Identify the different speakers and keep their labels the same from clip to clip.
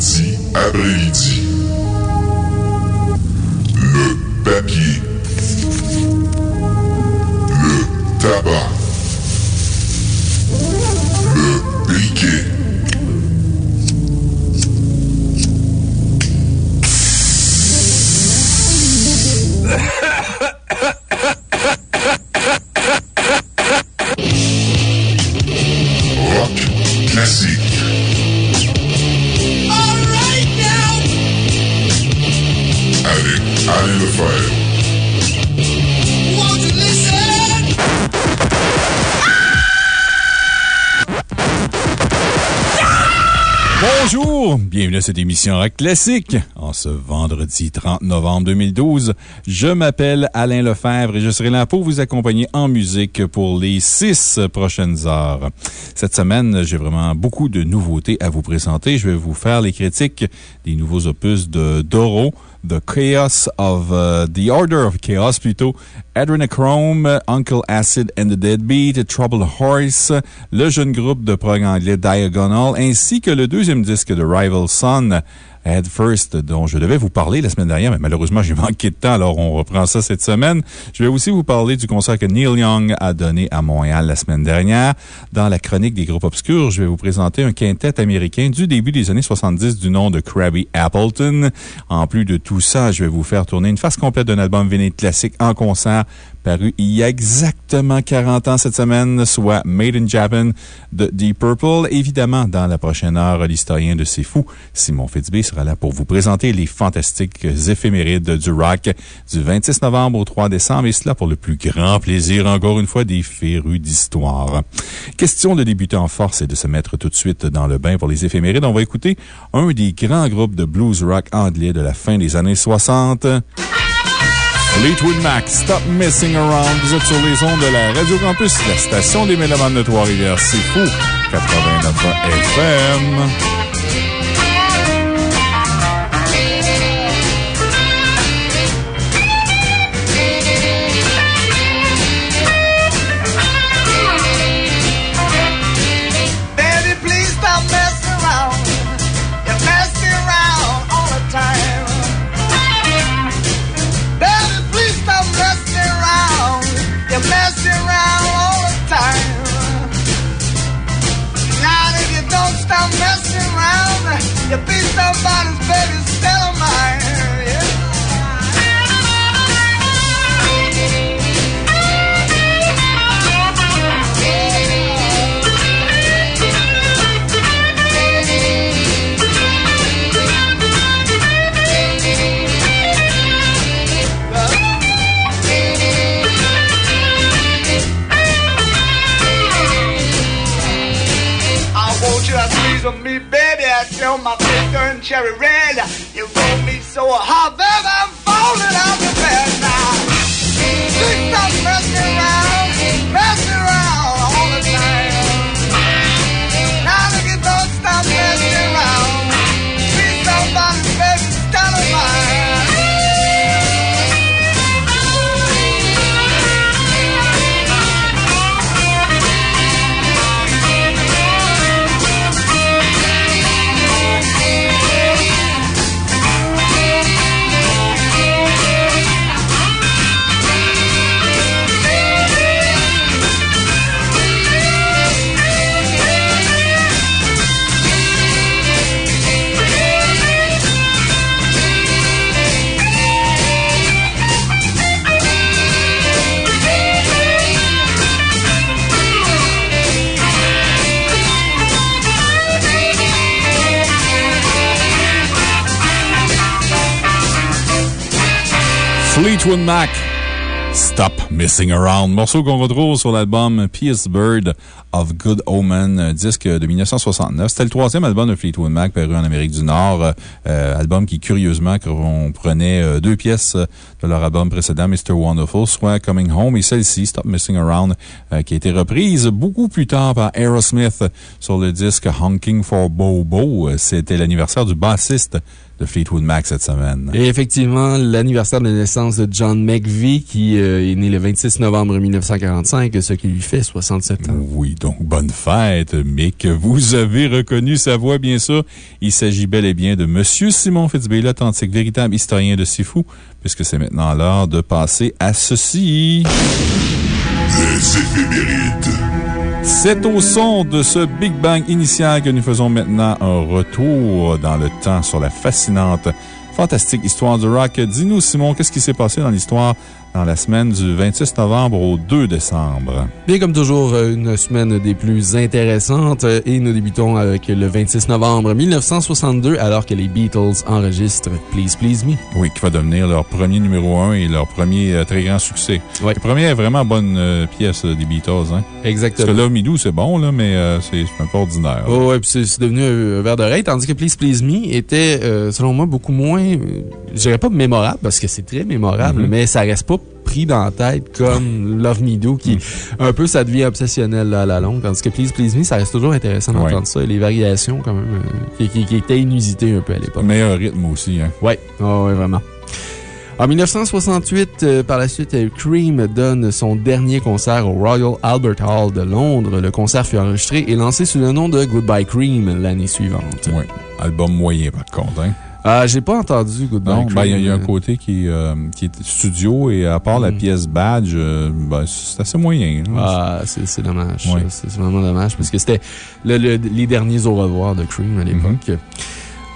Speaker 1: Vendredi après-midi.
Speaker 2: À cette émission Rock Classique. En ce vendredi 30 novembre 2012, je m'appelle Alain Lefebvre et je serai là pour vous accompagner en musique pour les six prochaines heures. Cette semaine, j'ai vraiment beaucoup de nouveautés à vous présenter. Je vais vous faire les critiques des nouveaux opus de Doro. The Chaos of uh, The Order of Chaos plutôt, Adrenochrome, Uncle Acid and the Deadbeat, Troubled Horse, le jeune groupe de prog anglais Diagonal, ainsi que le deuxième disque de Rival Son, Head First, dont je devais vous parler la semaine dernière, mais malheureusement, j'ai manqué de temps, alors on reprend ça cette semaine. Je vais aussi vous parler du concert que Neil Young a donné à Montréal la semaine dernière. Dans la chronique des groupes obscurs, je vais vous présenter un quintet américain du début des années 70 du nom de Krabby Appleton. En plus de tout ça, je vais vous faire tourner une face complète d'un album vinyle classique en concert paru il y a exactement 40 ans cette semaine, soit Made in Japan de Deep Purple. Évidemment, dans la prochaine heure, l'historien de C'est Fou, Simon Fitzbé, sera là pour vous présenter les fantastiques éphémérides du rock du 26 novembre au 3 décembre, et cela pour le plus grand plaisir, encore une fois, des férus d'histoire. Question de débuter en force et de se mettre tout de suite dans le bain pour les éphémérides. On va écouter un des grands groupes de blues rock anglais de la fin des années 60. Fleetwood Mac, Stop Messing Around. Vous êtes sur les ondes de la Radio Campus, la station des Mélomanes de Trois-Rivières. C'est fou. 89 FM.
Speaker 3: Cherry red. You roll me so hard,
Speaker 2: Fleetwood Mac. Stop Messing Around. Morceau qu'on retrouve sur l'album Pierce Bird of Good Omen, disque de 1969. C'était le troisième album de Fleetwood Mac paru en Amérique du Nord. Euh, album qui, curieusement, on prenait euh, deux pièces de leur album précédent, Mr. Wonderful, soit Coming Home et celle-ci, Stop Messing Around, euh, qui a été reprise beaucoup plus tard par Aerosmith sur le disque Honking for Bobo. C'était l'anniversaire du bassiste de Fleetwood Mac cette semaine.
Speaker 4: Et effectivement, l'anniversaire de naissance de John McVie, qui euh, est né le 26 novembre 1945, ce qui lui fait 67 ans.
Speaker 2: Oui, donc bonne fête, Mick. Vous avez reconnu sa voix, bien sûr. Il s'agit bel et bien de Monsieur Simon Fitzbé, l'authentique, véritable historien de Sifu, puisque c'est maintenant l'heure de passer à ceci.
Speaker 1: Les éphémérides.
Speaker 2: C'est au son de ce Big Bang initial que nous faisons maintenant un retour dans le temps sur la fascinante, fantastique histoire du rock. Dis-nous, Simon, qu'est-ce qui s'est passé dans l'histoire dans la semaine du 26 novembre au 2 décembre.
Speaker 4: Bien, comme toujours, euh, une semaine des plus intéressantes euh, et nous débutons avec le 26 novembre 1962 alors que les Beatles enregistrent Please Please Me.
Speaker 2: Oui, qui va devenir leur premier numéro 1 et leur premier euh, très grand succès.
Speaker 4: Oui.
Speaker 2: Le premier est vraiment bonne pièce des Beatles. Hein?
Speaker 4: Exactement.
Speaker 2: Parce que là, Midou, c'est bon, là, mais c'est un peu ordinaire.
Speaker 4: Oh, ouais, puis c'est devenu un verre d'oreille, tandis que Please Please Me était, selon moi, beaucoup moins, je dirais pas mémorable parce que c'est très mémorable, mm-hmm. mais ça reste pas pris dans la tête comme Love Me Do, qui, mm. un peu, ça devient obsessionnel à la longue. Tandis que Please Please Me, ça reste toujours intéressant d'entendre ça. Et les variations, quand même, euh, qui, étaient inusitées un peu à l'époque.
Speaker 2: Meilleur rythme aussi, hein.
Speaker 4: Ouais, ouais, vraiment. En 1968, euh, par la suite, Cream donne son dernier concert au Royal Albert Hall de Londres. Le concert fut enregistré et lancé sous le nom de Goodbye Cream l'année suivante.
Speaker 2: Oui, album moyen par contre. Hein?
Speaker 4: Ah, j'ai pas entendu Goodbye
Speaker 2: ben, il y, a un côté qui, euh, qui est studio et à part la hmm. pièce Badge, euh, ben, c'est assez moyen.
Speaker 4: Ah, c'est dommage. C'est vraiment dommage parce que c'était les derniers au revoir de Cream à l'époque. Mhm.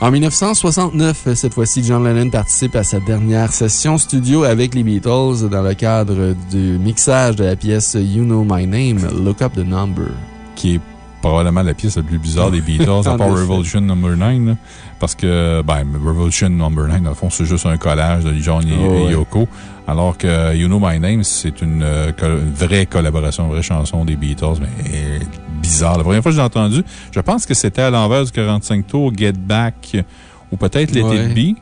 Speaker 4: En 1969, cette fois-ci, John Lennon participe à sa dernière session studio avec les Beatles dans le cadre du mixage de la pièce You Know My Name, Look Up the Number.
Speaker 2: Qui est probablement la pièce la plus bizarre des Beatles, à part Revolution No. 9. Parce que, ben, Revolution Number 9, dans le fond, c'est juste un collage de John et, oh, Yoko. Alors que You Know My Name, c'est une, euh, vraie collaboration, une vraie chanson des Beatles, mais bizarre. La première fois que j'ai entendu, je pense que c'était à l'envers du 45 tours Get Back ou peut-être Let It Be.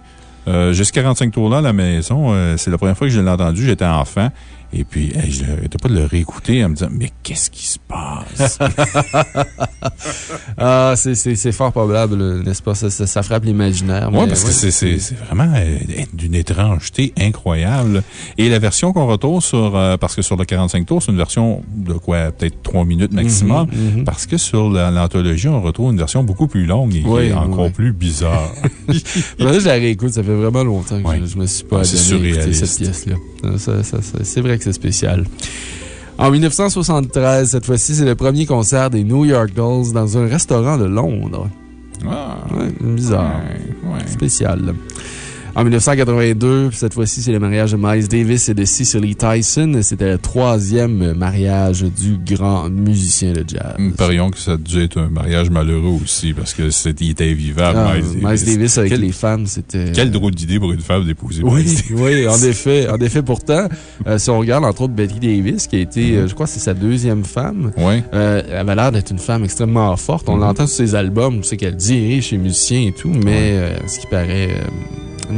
Speaker 2: Euh, Jusqu'à 45 tours là à la maison, euh, c'est la première fois que je l'ai entendu. J'étais enfant. Et puis, je n'arrêtais pas de le réécouter en me disant, mais qu'est-ce qui se passe?
Speaker 4: ah, c'est fort probable, n'est-ce pas? Ça, ça, frappe l'imaginaire.
Speaker 2: Oui, parce que c'est vraiment euh, d'une étrangeté incroyable. Et la version qu'on retrouve sur, euh, parce que sur le 45 tours, c'est une version de quoi? Peut-être 3 minutes maximum. Mhm, mhm. Parce que sur l'anthologie, on retrouve une version beaucoup plus longue et encore plus bizarre.
Speaker 4: là, je la réécoute, ça fait vraiment longtemps que je, ne me suis pas ah, adonné cette pièce-là. C'est vrai c'est spécial. En 1973, cette fois-ci, c'est le premier concert des New York Dolls dans un restaurant de Londres.
Speaker 2: Ah,
Speaker 4: bizarre. Spécial. En 1982, cette fois-ci, c'est le mariage de Miles Davis et de Cicely Tyson. C'était le troisième mariage du grand musicien de jazz.
Speaker 2: Nous parions que ça a dû être un mariage malheureux aussi parce c'était était vivable.
Speaker 4: Ah, Miles, Davis. avec les femmes, c'était.
Speaker 2: Quelle drôle d'idée pour une femme d'épouser
Speaker 4: Oui, oui, en effet. En effet, pourtant, euh, si on regarde entre autres Betty Davis, qui a été, euh, je crois c'est sa deuxième femme.
Speaker 2: Oui.
Speaker 4: Euh, elle avait l'air d'être une femme extrêmement forte. On mm-hmm. l'entend sur ses albums. Je sais qu'elle dirige chez musiciens et tout, mais ce qui paraît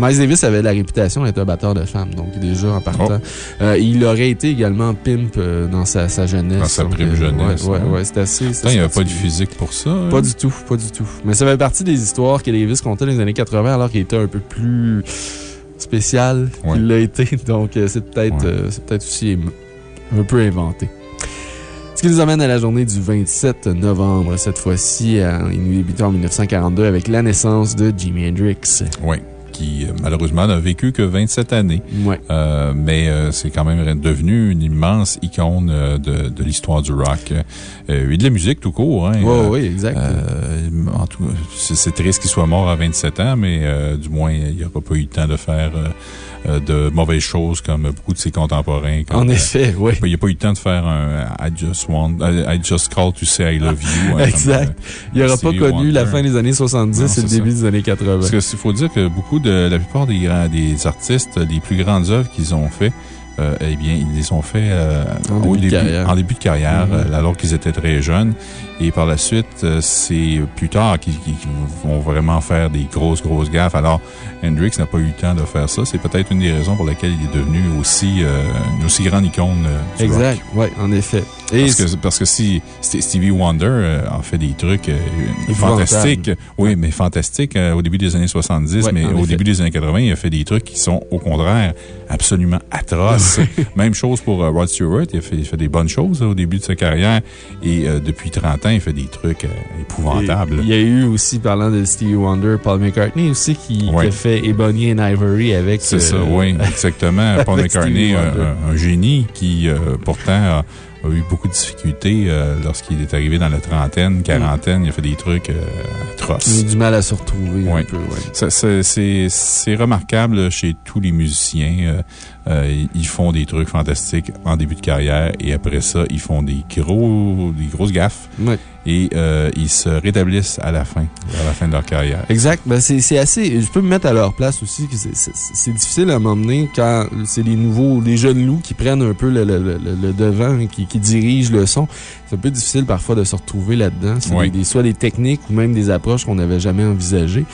Speaker 4: Miles Davis avait la réputation d'être un batteur de femmes, donc déjà en partant. Oh. Euh, il aurait été également pimp euh, dans sa, jeunesse. Dans
Speaker 2: sa prime euh, jeunesse.
Speaker 4: Ouais, ouais, c'était assez.
Speaker 2: il n'y avait pas de physique pour ça. Hein?
Speaker 4: Pas du tout, pas du tout. Mais ça fait partie des histoires que Davis contait dans les années 80 alors qu'il était un peu plus spécial qu'il l'a été. Donc c'est peut-être peut aussi un peu inventé. Ce qui nous amène à la journée du 27 novembre, cette fois-ci. Il nous débute en 1942 avec la naissance de Jimi Hendrix.
Speaker 2: Oui qui, euh, malheureusement, n'a vécu que 27 années. Euh, mais euh, c'est quand même devenu une immense icône de, de l'histoire du rock et de la musique tout court. Hein,
Speaker 4: oui, exact.
Speaker 2: en tout c'est triste qu'il soit mort à 27 ans, mais du moins, il n'aura pas eu le temps de faire de mauvaises choses comme beaucoup de ses contemporains.
Speaker 4: en effet, oui.
Speaker 2: Il n'y a pas eu le temps de faire un I just want, I just call to say I love you.
Speaker 4: Hein, exact. il n'aura pas connu la fin des années 70 et le début des années 80.
Speaker 2: Parce qu'il faut dire que beaucoup de, la plupart des, des artistes, les plus grandes œuvres qu'ils ont fait, euh, eh bien, ils les ont fait euh, en, début en, début de carrière, euh, alors qu'ils étaient très jeunes. Et par la suite, c'est plus tard qu'ils vont vraiment faire des grosses, grosses gaffes. Alors, Hendrix n'a pas eu le temps de faire ça. C'est peut-être une des raisons pour lesquelles il est devenu aussi, une aussi grande icône
Speaker 4: Exact, oui, en effet.
Speaker 2: parce, que, parce que si Stevie Wonder euh, a fait des trucs euh, fantastiques, oui, mais fantastiques au début des années 70, mais au début des années 80, il a fait des trucs qui sont au contraire absolument atroces. Même chose pour Rod Stewart, il a, fait, fait, des bonnes choses au début de sa carrière et depuis 30 il fait des trucs épouvantables.
Speaker 4: il y a eu aussi, parlant de Stevie Wonder, Paul McCartney aussi qui, a fait Ebony and Ivory avec.
Speaker 2: C'est ça, oui, exactement. Paul McCartney, un, génie qui pourtant a a eu beaucoup de difficultés euh, lorsqu'il est arrivé dans la trentaine, quarantaine. Il a fait des trucs euh, atroces.
Speaker 4: Il a eu du mal à se retrouver un peu,
Speaker 2: C'est remarquable chez tous les musiciens. Euh, ils font des trucs fantastiques en début de carrière et après ça, ils font des, gros, des grosses gaffes. Et ils se rétablissent à la fin, à la fin de leur carrière.
Speaker 4: Exact. Ben, c'est assez. Je peux me mettre à leur place aussi. C'est difficile à m'emmener quand c'est les nouveaux, les jeunes loups qui prennent un peu le, le, le, devant, qui, qui dirigent le son. C'est un peu difficile parfois de se retrouver là-dedans. C'est des, soit des techniques ou même des approches qu'on n'avait jamais envisagées.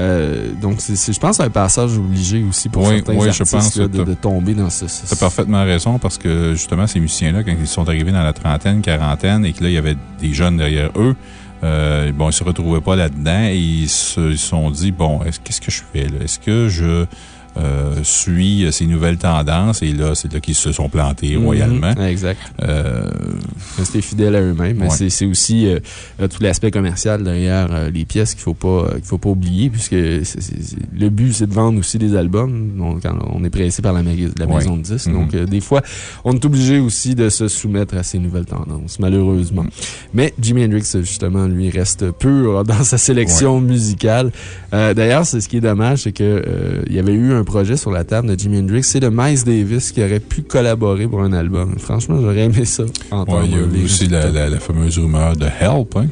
Speaker 4: Euh, donc, je pense c'est un passage obligé aussi pour certains artistes de, tomber dans ce...
Speaker 2: tu as parfaitement raison parce que justement, ces musiciens-là, quand ils sont arrivés dans la trentaine, quarantaine et que là, il y avait des jeunes derrière eux, euh, bon, ils se retrouvaient pas là-dedans et ils se sont dit, bon, qu'est-ce que je fais là? Est-ce que je euh, suit ces nouvelles tendances et là, c'est là qu'ils se sont plantés mhm. royalement.
Speaker 4: exact. Euh, Rester fidèles à eux-mêmes. mais C'est aussi euh, tout l'aspect commercial derrière les pièces qu'il ne faut, pas, qu'il faut pas oublier, puisque le but, c'est de vendre aussi des albums. Donc, on est pressé par la, la maison de disques. Donc, mhm. des fois, on est obligé aussi de se soumettre à ces nouvelles tendances, malheureusement. Mhm. Mais Jimi Hendrix, justement, lui, reste pur dans sa sélection musicale. D'ailleurs, c'est ce qui est dommage, c'est qu'il il y avait eu un projet sur la table de Jimi Hendrix, c'est de Miles Davis qui aurait pu collaborer pour un album. Franchement, j'aurais aimé ça.
Speaker 2: Ouais, il y a eu aussi la, fameuse rumeur de Help, hein,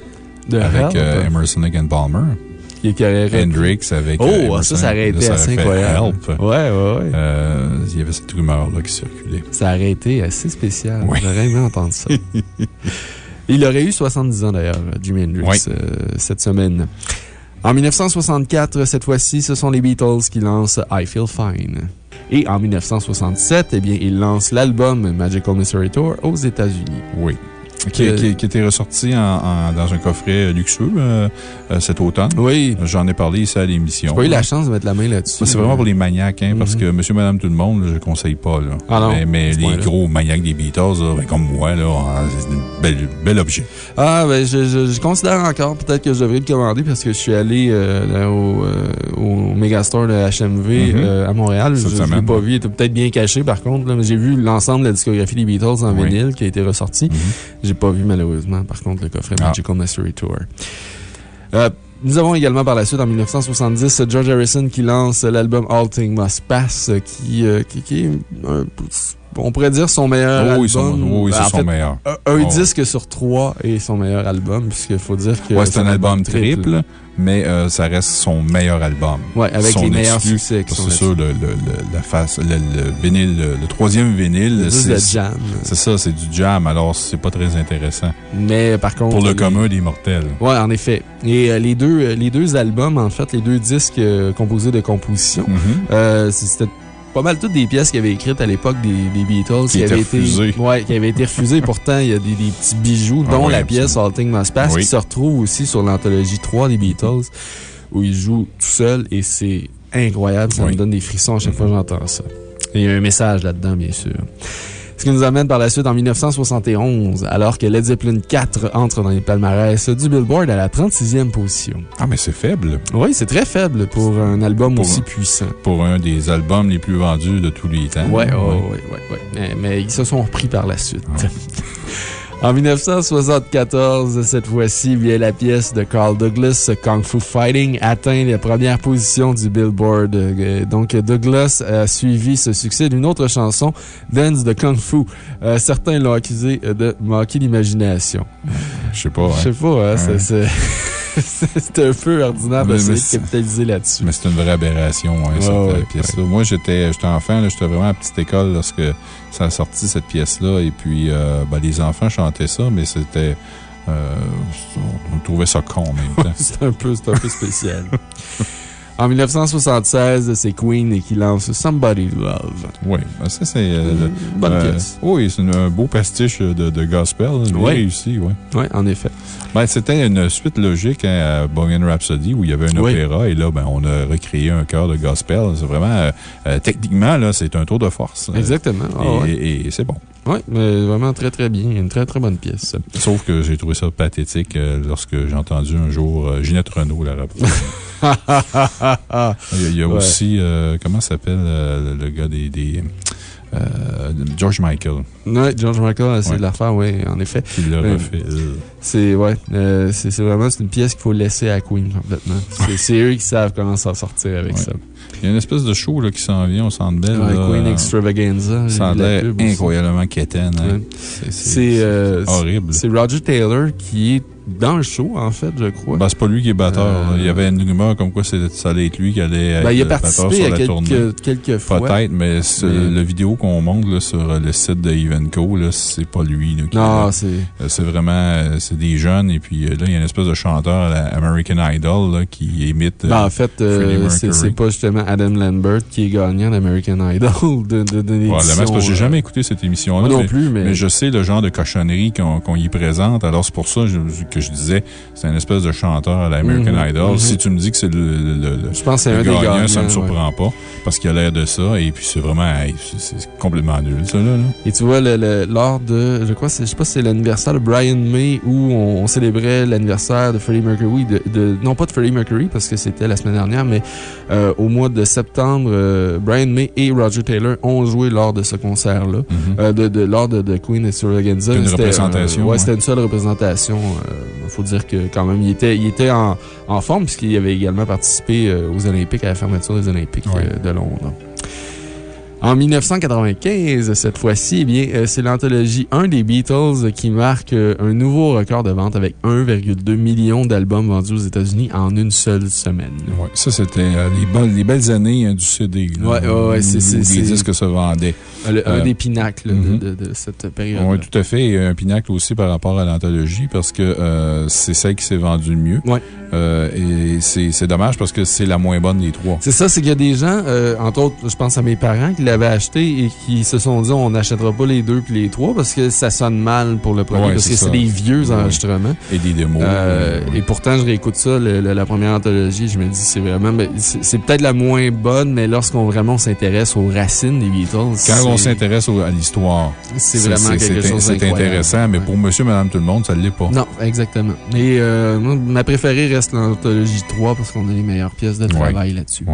Speaker 2: de avec euh, Emerson and Palmer.
Speaker 4: Qui, qui
Speaker 2: Hendrix avec.
Speaker 4: Oh, euh, ça, ça aurait été assez incroyable.
Speaker 2: Help.
Speaker 4: Ouais, ouais, ouais.
Speaker 2: Euh, il y avait cette rumeur-là qui circulait.
Speaker 4: Ça aurait été assez spécial. J'aurais aimé entendre ça. il aurait eu 70 ans d'ailleurs, Jimi Hendrix, cette semaine. En 1964, cette fois-ci, ce sont les Beatles qui lancent I Feel Fine. Et en 1967, eh bien, ils lancent l'album Magical Mystery Tour aux États-Unis.
Speaker 2: Oui. Qui, était ressorti dans un coffret luxueux euh, euh, cet automne.
Speaker 4: Oui.
Speaker 2: J'en ai parlé ici à l'émission.
Speaker 4: J'ai pas eu la chance de mettre la main là-dessus.
Speaker 2: C'est vraiment pour les maniaques, hein, parce mhm. que Monsieur, Madame, tout le monde, je ne conseille pas. Là.
Speaker 4: Ah non,
Speaker 2: mais, les gros maniaques des Beatles, ben, comme moi, ah, c'est un bel, objet.
Speaker 4: Ah, ben, je, je, considère encore, peut-être que je devrais le commander parce que je suis allé euh, au, au Megastore de HMV à Montréal. je ne l'ai pas vu. Il était peut-être bien caché, par contre. J'ai vu l'ensemble de la discographie des Beatles en vinyle qui a été ressorti. Mhm pas vu, malheureusement, par contre, le coffret ah. Magical Mystery Tour. Euh, nous avons également par la suite, en 1970, George Harrison qui lance l'album All Things Must Pass, qui, euh, qui, est, on pourrait dire son meilleur
Speaker 2: oh,
Speaker 4: album.
Speaker 2: oui, c'est son meilleur.
Speaker 4: Un, oh. disque sur trois est son meilleur albme, puisqu'il faut dire que.
Speaker 2: Ouais, c'est un, album triple mais euh, ça reste son meilleur album.
Speaker 4: Oui, avec les meilleurs succès.
Speaker 2: C'est ça, le, la face, le, vinyle, le, troisième vinyle.
Speaker 4: C'est du jam.
Speaker 2: C'est ça, c'est du jam, alors c'est pas très intéressant.
Speaker 4: Mais par contre.
Speaker 2: Pour le commun des mortels.
Speaker 4: Oui, en effet. Et euh, les, deux, euh, les deux albums, en fait, les deux disques composés de compositions, mm-hmm. c'était pas mal toutes des pièces qu'il avait écrites à l'époque des, Beatles.
Speaker 2: Qui, avaient été,
Speaker 4: ouais, qui avaient été refusées. Pourtant, il y a des, petits bijoux, ah dont la pièce All Things Must Pass, qui se retrouve aussi sur l'anthologie 3 des Beatles, où il joue tout seul et c'est incroyable. Ça me donne des frissons à chaque fois que j'entends ça. Et il y a un message là-dedans, bien sûr. Ce qui nous amène par la suite en 1971, alors que Led Zeppelin 4 entre dans les palmarès du Billboard à la 36e position.
Speaker 2: Ah, mais c'est faible.
Speaker 4: Oui, c'est très faible pour un album aussi puissant.
Speaker 2: Pour un des albums les plus vendus de tous les temps.
Speaker 4: Oui, oui, oui. Ouais, mais, ils se sont repris par la suite. En 1974, cette fois-ci, via la pièce de Carl Douglas, Kung Fu Fighting, atteint les premières positions du Billboard. Euh, donc, Douglas a suivi ce succès d'une autre chanson, Dance de Kung Fu. Euh, certains l'ont accusé de manquer d'imagination.
Speaker 2: Je sais pas.
Speaker 4: Je sais pas, hein, c'est... c'est un peu ordinaire de se capitaliser là-dessus.
Speaker 2: Mais c'est une vraie aberration, hein, cette pièce-là. Moi, j'étais enfant, j'étais vraiment à petite école lorsque ça a sorti, cette pièce-là. Et puis, euh, ben, les enfants chantaient ça, mais c'était. Euh, on trouvait ça con en même temps.
Speaker 4: c'est un, peu, un peu spécial. En 1976, c'est Queen qui lance Somebody Love.
Speaker 2: Oui, ben, ça, c'est. Euh,
Speaker 4: bonne euh, pièce.
Speaker 2: Oui, c'est un beau pastiche de, de gospel. Oui. réussi, oui.
Speaker 4: Oui, en effet.
Speaker 2: Ben, C'était une suite logique hein, à Bohemian Rhapsody où il y avait un opéra et là, ben, on a recréé un chœur de gospel. C'est vraiment, euh, techniquement, là, c'est un tour de force.
Speaker 4: Exactement.
Speaker 2: Ah et, c'est bon.
Speaker 4: Oui, mais vraiment très, très bien. Une très, très bonne pièce.
Speaker 2: Sauf que j'ai trouvé ça pathétique lorsque j'ai entendu un jour Ginette Renault la rappeler. il y a, aussi, euh, comment s'appelle euh, le gars des. Euh, George Michael.
Speaker 4: Oui, George Michael a essayé de la faire, oui, en effet.
Speaker 2: Il l'a refait.
Speaker 4: C'est ouais, vraiment une pièce qu'il faut laisser à Queen complètement. C'est eux qui savent comment s'en sortir avec ça.
Speaker 2: Il y a une espèce de show là, qui s'en vient au Centre Bell.
Speaker 4: Queen Extravaganza.
Speaker 2: Ça a l'air incroyablement quétaine. Hein.
Speaker 4: C'est horrible. C'est Roger Taylor qui est dans le show, en fait, je crois.
Speaker 2: Ben, c'est pas lui qui est batteur. Euh, il y avait une rumeur comme quoi ça allait être lui qui allait
Speaker 4: ben, être il a participé à quelques, quelques fois.
Speaker 2: Peut-être, mais, le vidéo qu'on montre sur le site de Evenco, c'est pas lui.
Speaker 4: non, c'est.
Speaker 2: Euh, c'est vraiment euh, c'est des jeunes. Et puis là, il y a une espèce de chanteur à American Idol qui imite.
Speaker 4: Ben, en fait, c'est pas justement Adam Lambert qui est gagnant d'American Idol de, de, de
Speaker 2: ouais, J'ai jamais écouté cette émission-là.
Speaker 4: non plus, mais...
Speaker 2: mais. je sais le genre de cochonnerie qu'on y présente. Alors, c'est pour ça que je disais, c'est un espèce de chanteur à l'American mhm. Idol. Mhm. Si tu me dis que c'est le,
Speaker 4: Je pense que c'est un des gagnants.
Speaker 2: Ça me surprend pas parce qu'il a l'air de ça. Et puis, c'est vraiment, c'est complètement nul, ça, là.
Speaker 4: Et tu vois, lors de, je crois, je sais pas si c'est l'anniversaire de Brian May où on, célébrait l'anniversaire de Freddie Mercury, de, non pas de Freddie Mercury parce que c'était la semaine dernière, mais euh, au mois de septembre, euh, Brian May et Roger Taylor ont joué lors de ce concert-là, mhm. euh, de, lors de, Queen et Extravaganza.
Speaker 2: C'était une représentation.
Speaker 4: ouais, c'était une seule représentation. Faut dire que quand même, il était, il était en, en forme puisqu'il avait également participé euh, aux Olympiques, à la fermeture des Olympiques euh, de Londres. En 1995, cette fois-ci, eh bien, euh, c'est l'anthologie 1 des Beatles qui marque un nouveau record de vente avec 1,2 million d'albums vendus aux États-Unis en une seule semaine.
Speaker 2: Oui, ça, c'était les, belles années hein, du CD.
Speaker 4: Oui, ouais, c'est ça.
Speaker 2: Les disques se vendaient.
Speaker 4: un des pinacles de, cette période.
Speaker 2: Oui, tout à fait. Et un pinacle aussi par rapport à l'anthologie parce que c'est celle qui s'est vendue le mieux.
Speaker 4: Oui.
Speaker 2: Euh, et c'est dommage parce que c'est la moins bonne des trois.
Speaker 4: C'est ça, c'est qu'il y a des gens, euh, entre autres, je pense à mes parents, qui l'avaient acheté et qui se sont dit on n'achètera pas les deux puis les trois parce que ça sonne mal pour le premier, parce que c'est des vieux enregistrements.
Speaker 2: Et des démos.
Speaker 4: Euh, et pourtant, je réécoute ça, la première anthologie, je me dis c'est vraiment. Ben, c'est peut-être la moins bonne, mais lorsqu'on vraiment s'intéresse aux racines des Beatles.
Speaker 2: Quand on s'intéresse à l'histoire,
Speaker 4: c'est vraiment quelque chose
Speaker 2: C'est intéressant, mais pour monsieur, madame, tout le monde, ça ne l'est pas.
Speaker 4: Non, exactement. Et ma préférée l'anthologie 3 parce qu'on a les meilleures pièces de travail là-dessus.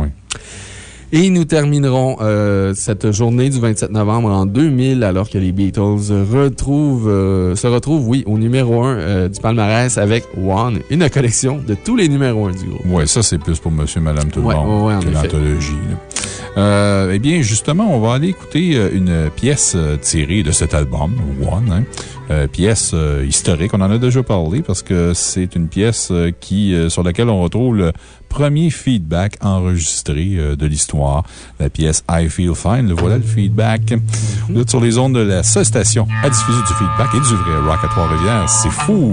Speaker 4: Et nous terminerons euh, cette journée du 27 novembre en 2000, alors que les Beatles retrouvent, euh, se retrouvent, oui, au numéro 1 euh, du palmarès avec One, une collection de tous les numéros 1 du groupe.
Speaker 2: Oui, ça, c'est plus pour monsieur, madame, tout le monde que l'anthologie. Eh bien, justement, on va aller écouter une pièce tirée de cet album, One, hein. Euh, pièce euh, historique. On en a déjà parlé parce que c'est une pièce euh, qui, sur laquelle on retrouve le premier feedback enregistré de l'histoire. La pièce I Feel Fine. Le voilà le feedback. Vous êtes sur les ondes de la seule station à diffuser du feedback et du vrai rock à Trois-Rivières. C'est fou!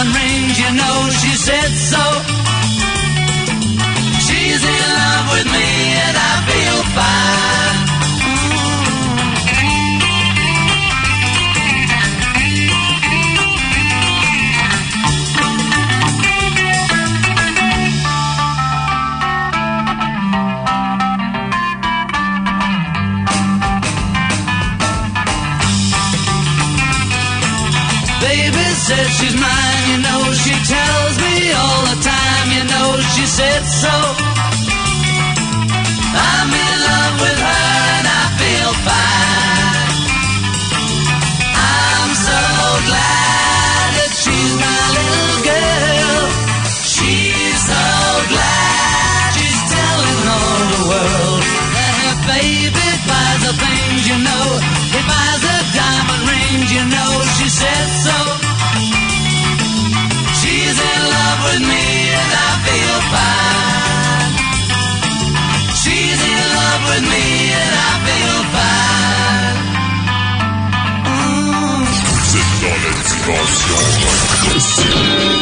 Speaker 5: diamond rings, you know she said so.
Speaker 2: Oh mon c'est.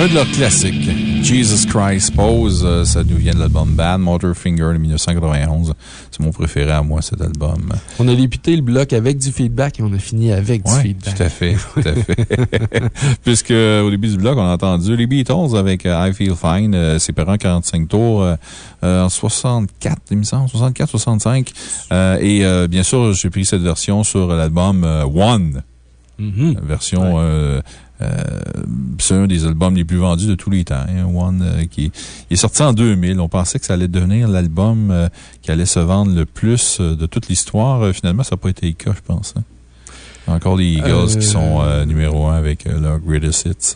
Speaker 2: Un de leurs classiques, Jesus Christ Pose, euh, ça nous vient de l'album Bad Motorfinger de 1991. C'est mon préféré à moi, cet album.
Speaker 4: On a débuté le bloc avec du feedback et on a fini avec du feedback.
Speaker 2: tout à fait, tout à fait. Puisque au début du bloc, on a entendu les Beatles avec euh, I Feel Fine, euh, séparant 45 tours euh, euh, en 64, il me semble, 64, 65. Euh, et euh, bien sûr, j'ai pris cette version sur l'album euh, One.
Speaker 4: Mhm.
Speaker 2: La version, euh, euh, c'est un des albums les plus vendus de tous les temps. hein, One, euh, qui il est sorti en 2000. On pensait que ça allait devenir l'album euh, qui allait se vendre le plus euh, de toute l'histoire. Euh, finalement, ça n'a pas été le cas, je pense. hein. Encore les Eagles
Speaker 4: Euh,
Speaker 2: qui sont euh, numéro un avec euh, leur Greatest Hits.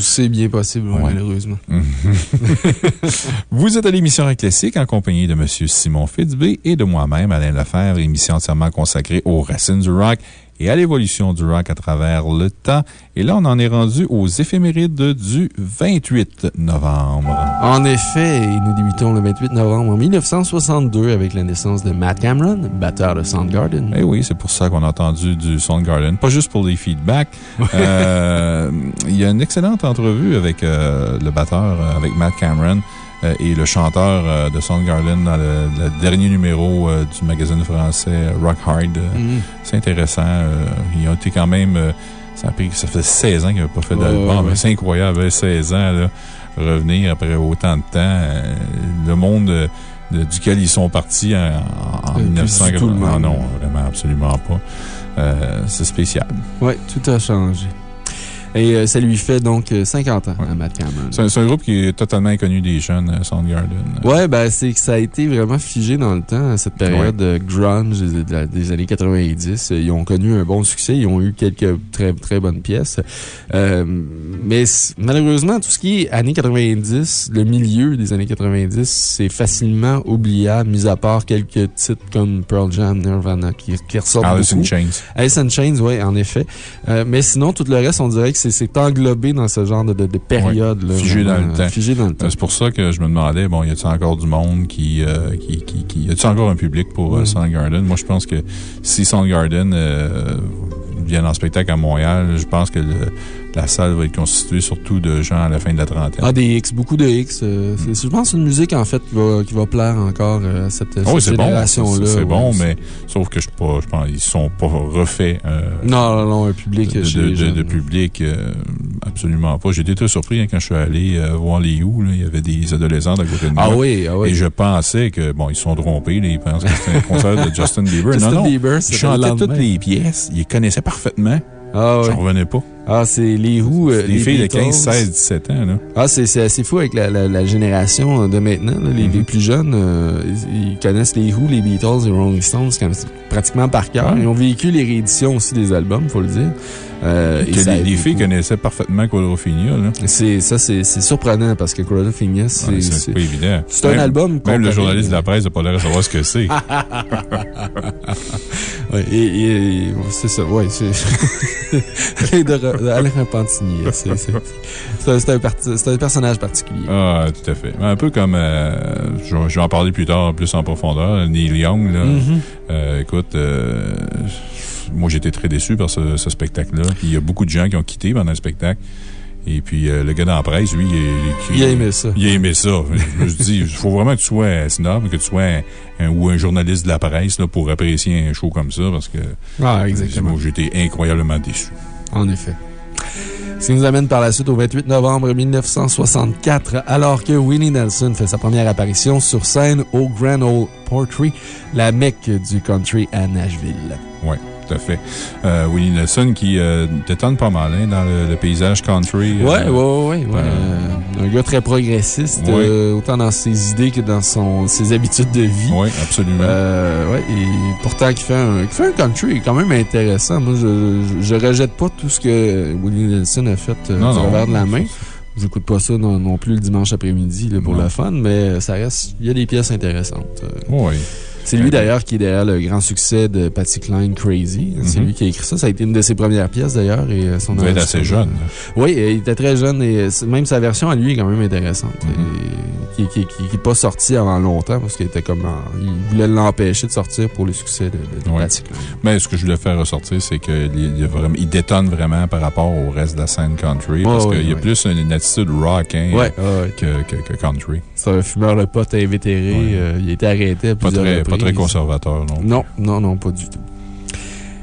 Speaker 4: C'est bien possible, ouais, malheureusement.
Speaker 2: Vous êtes à l'émission Rock Classique en compagnie de M. Simon Fitzbé et de moi-même, Alain Lefebvre, émission entièrement consacrée aux racines du rock et à l'évolution du rock à travers le temps. Et là, on en est rendu aux éphémérides du 28 novembre.
Speaker 4: En effet, et nous débutons le 28 novembre en 1962 avec la naissance de Matt Cameron, batteur de Soundgarden.
Speaker 2: Eh oui, c'est pour ça qu'on a entendu du Soundgarden. Pas juste pour les feedbacks. Euh, Il y a une excellente entrevue avec euh, le batteur, euh, avec Matt Cameron. Euh, et le chanteur euh, de Soundgarden dans le, le dernier numéro euh, du magazine français Rock Hard.
Speaker 4: Mhm.
Speaker 2: C'est intéressant. ils ont été quand même. ça, a pris- ça fait 16 ans qu'ils n'avaient pas fait d'album.
Speaker 4: ouais.
Speaker 2: C'est incroyable, 16 ans, là, revenir après autant de temps. le monde de- duquel ils sont partis en, en, en
Speaker 4: Euh, plus
Speaker 2: 1980.
Speaker 4: du tout le même.
Speaker 2: Ah non, vraiment, absolument pas. Euh, C'est spécial.
Speaker 4: Oui, tout a changé. Et euh, ça lui fait donc euh, 50 ans à Matt Cameron.
Speaker 2: C'est un, groupe qui est totalement inconnu des jeunes, euh, Soundgarden.
Speaker 4: Ouais, ben, c'est que ça a été vraiment figé dans le temps, cette période de grunge des, des années 90. Ils ont connu un bon succès. Ils ont eu quelques très, très bonnes pièces. Euh, mais malheureusement, tout ce qui est années 90, le milieu des années 90, c'est facilement oubliable, mis à part quelques titres comme Pearl Jam, Nirvana qui, qui ressortent
Speaker 2: Alice in
Speaker 4: beaucoup.
Speaker 2: Chains.
Speaker 4: Alice in Chains, oui, en effet. Euh, mais sinon, tout le reste, on dirait que c'est- englobé dans ce genre de, de, de période. là,
Speaker 2: Figé dans le temps.
Speaker 4: Figé dans le temps.
Speaker 2: Euh, C'est pour ça que je me demandais, bon, y a-t-il encore du monde qui, euh, qui, qui, qui- y a-t-il encore un public pour euh. Soundgarden? Moi, je pense que si Soundgarden euh, viennent en spectacle à Montréal, je pense que le- la salle va être constituée surtout de gens à la fin de la trentaine.
Speaker 4: Ah, des X, beaucoup de X. euh, c'est- Je pense que c'est une musique, en fait, qui va, qui va plaire encore euh, à cette,
Speaker 2: Ah
Speaker 4: cette
Speaker 2: oui, c'est bon.
Speaker 4: génération-là.
Speaker 2: C'est
Speaker 4: ouais,
Speaker 2: bon, mais sauf que je pas, je pense ils sont pas refaits. euh,
Speaker 4: Non, non, non, un public
Speaker 2: de,
Speaker 4: chez
Speaker 2: de-
Speaker 4: les
Speaker 2: de-
Speaker 4: jeunes.
Speaker 2: de public, absolument pas. J'ai été très surpris hein, quand je suis allé voir les Who. Il y avait des adolescents à côté de moi.
Speaker 4: Ah oui, ah oui.
Speaker 2: Et je pensais que, bon, ils se sont trompés. là, ils pensent que c'était un concert de Justin Bieber.
Speaker 4: Justin
Speaker 2: non, non.
Speaker 4: Bieber, c'était
Speaker 2: toutes les pièces. Ils connaissaient parfaitement.
Speaker 4: Ah,
Speaker 2: J'en revenais pas.
Speaker 4: Ah, c'est les Who. euh,
Speaker 2: Des filles de
Speaker 4: Beatles.
Speaker 2: 15, 16, 17 ans, là.
Speaker 4: Ah, c'est c'est assez fou avec la, la, la génération de maintenant. là. les,
Speaker 2: Mhm.
Speaker 4: les plus jeunes, euh, ils, connaissent les Who, les Beatles, les Rolling Stones comme pratiquement par cœur. Ils ont vécu les rééditions aussi des albums, faut le dire. Euh,
Speaker 2: Que les,
Speaker 4: beaucoup-
Speaker 2: filles connaissaient parfaitement Quadrophenia,
Speaker 4: ça, c'est surprenant parce que Phineas, c'est
Speaker 2: C'est pas évident.
Speaker 4: c'est un album
Speaker 2: Même le journaliste de la presse n'a pas l'air de savoir ce que c'est.
Speaker 4: Ouais, et, et- et- c'est ça, c'est- Alain Repentigny. C'est un, un personnage particulier.
Speaker 2: Ah, tout à fait. Un peu comme, euh, je, vais- je vais en parler plus tard, plus en profondeur, Neil Young, là.
Speaker 4: Mhm.
Speaker 2: Euh, écoute, euh, moi j'étais très déçu par ce, ce spectacle-là. Puis il y a beaucoup de gens qui ont quitté pendant le spectacle. Et puis euh, le gars dans la presse, lui, il, il-
Speaker 4: Il a aimé ça.
Speaker 2: Il a aimé ça. je me suis dit, il faut vraiment que tu sois snob, que tu sois un, un- ou un journaliste de la presse là, pour apprécier un show comme ça, parce que
Speaker 4: Ah, exactement.
Speaker 2: moi, j'étais incroyablement déçu.
Speaker 4: En effet. Ce qui nous amène par la suite au 28 novembre 1964, alors que Winnie Nelson fait sa première apparition sur scène au Grand Ole Portrait, la mecque du country à Nashville.
Speaker 2: Oui, tout à fait. Euh, Willie Nelson qui euh, détonne pas mal hein, dans le, le paysage country.
Speaker 4: Ouais. ouais. Euh, un gars très progressiste,
Speaker 2: Ouais.
Speaker 4: euh, autant dans ses idées que dans son, ses habitudes de vie.
Speaker 2: Oui, absolument.
Speaker 4: Ouais, et pourtant, qui fait, un, qui fait un country quand même intéressant. Moi, je, je, je rejette pas tout ce que Willie Nelson a fait
Speaker 2: Non,
Speaker 4: du
Speaker 2: non.
Speaker 4: revers de la main. J'écoute pas ça non, non plus le dimanche après-midi pour
Speaker 2: Non.
Speaker 4: le fun, mais ça reste. Il y a des pièces intéressantes.
Speaker 2: Oui.
Speaker 4: C'est lui d'ailleurs qui est derrière le grand succès de Patty Klein, Crazy. C'est
Speaker 2: Mhm.
Speaker 4: lui qui a écrit ça. Ça a été une de ses premières pièces d'ailleurs. et euh, son
Speaker 2: Il devait être assez jeune.
Speaker 4: Oui, il était très jeune et euh, même sa version à lui est quand même intéressante.
Speaker 2: Mhm.
Speaker 4: Et qui n'est pas sorti avant longtemps parce qu'il était comme. en- il voulait l'empêcher de sortir pour le succès de, de, de
Speaker 2: Ouais.
Speaker 4: Pat Cyclone.
Speaker 2: Mais ce que je voulais faire ressortir, c'est qu'il il, y a vraiment- il détonne vraiment par rapport au reste de la scène country. parce
Speaker 4: ouais,
Speaker 2: qu'il y a plus une, une attitude rock hein, que country.
Speaker 4: C'est un fumeur de potes invétéré.
Speaker 2: Ouais.
Speaker 4: euh, il a été arrêté à
Speaker 2: Pas très, pas très
Speaker 4: reprises.
Speaker 2: conservateur, non.
Speaker 4: Non, non, non, pas du tout.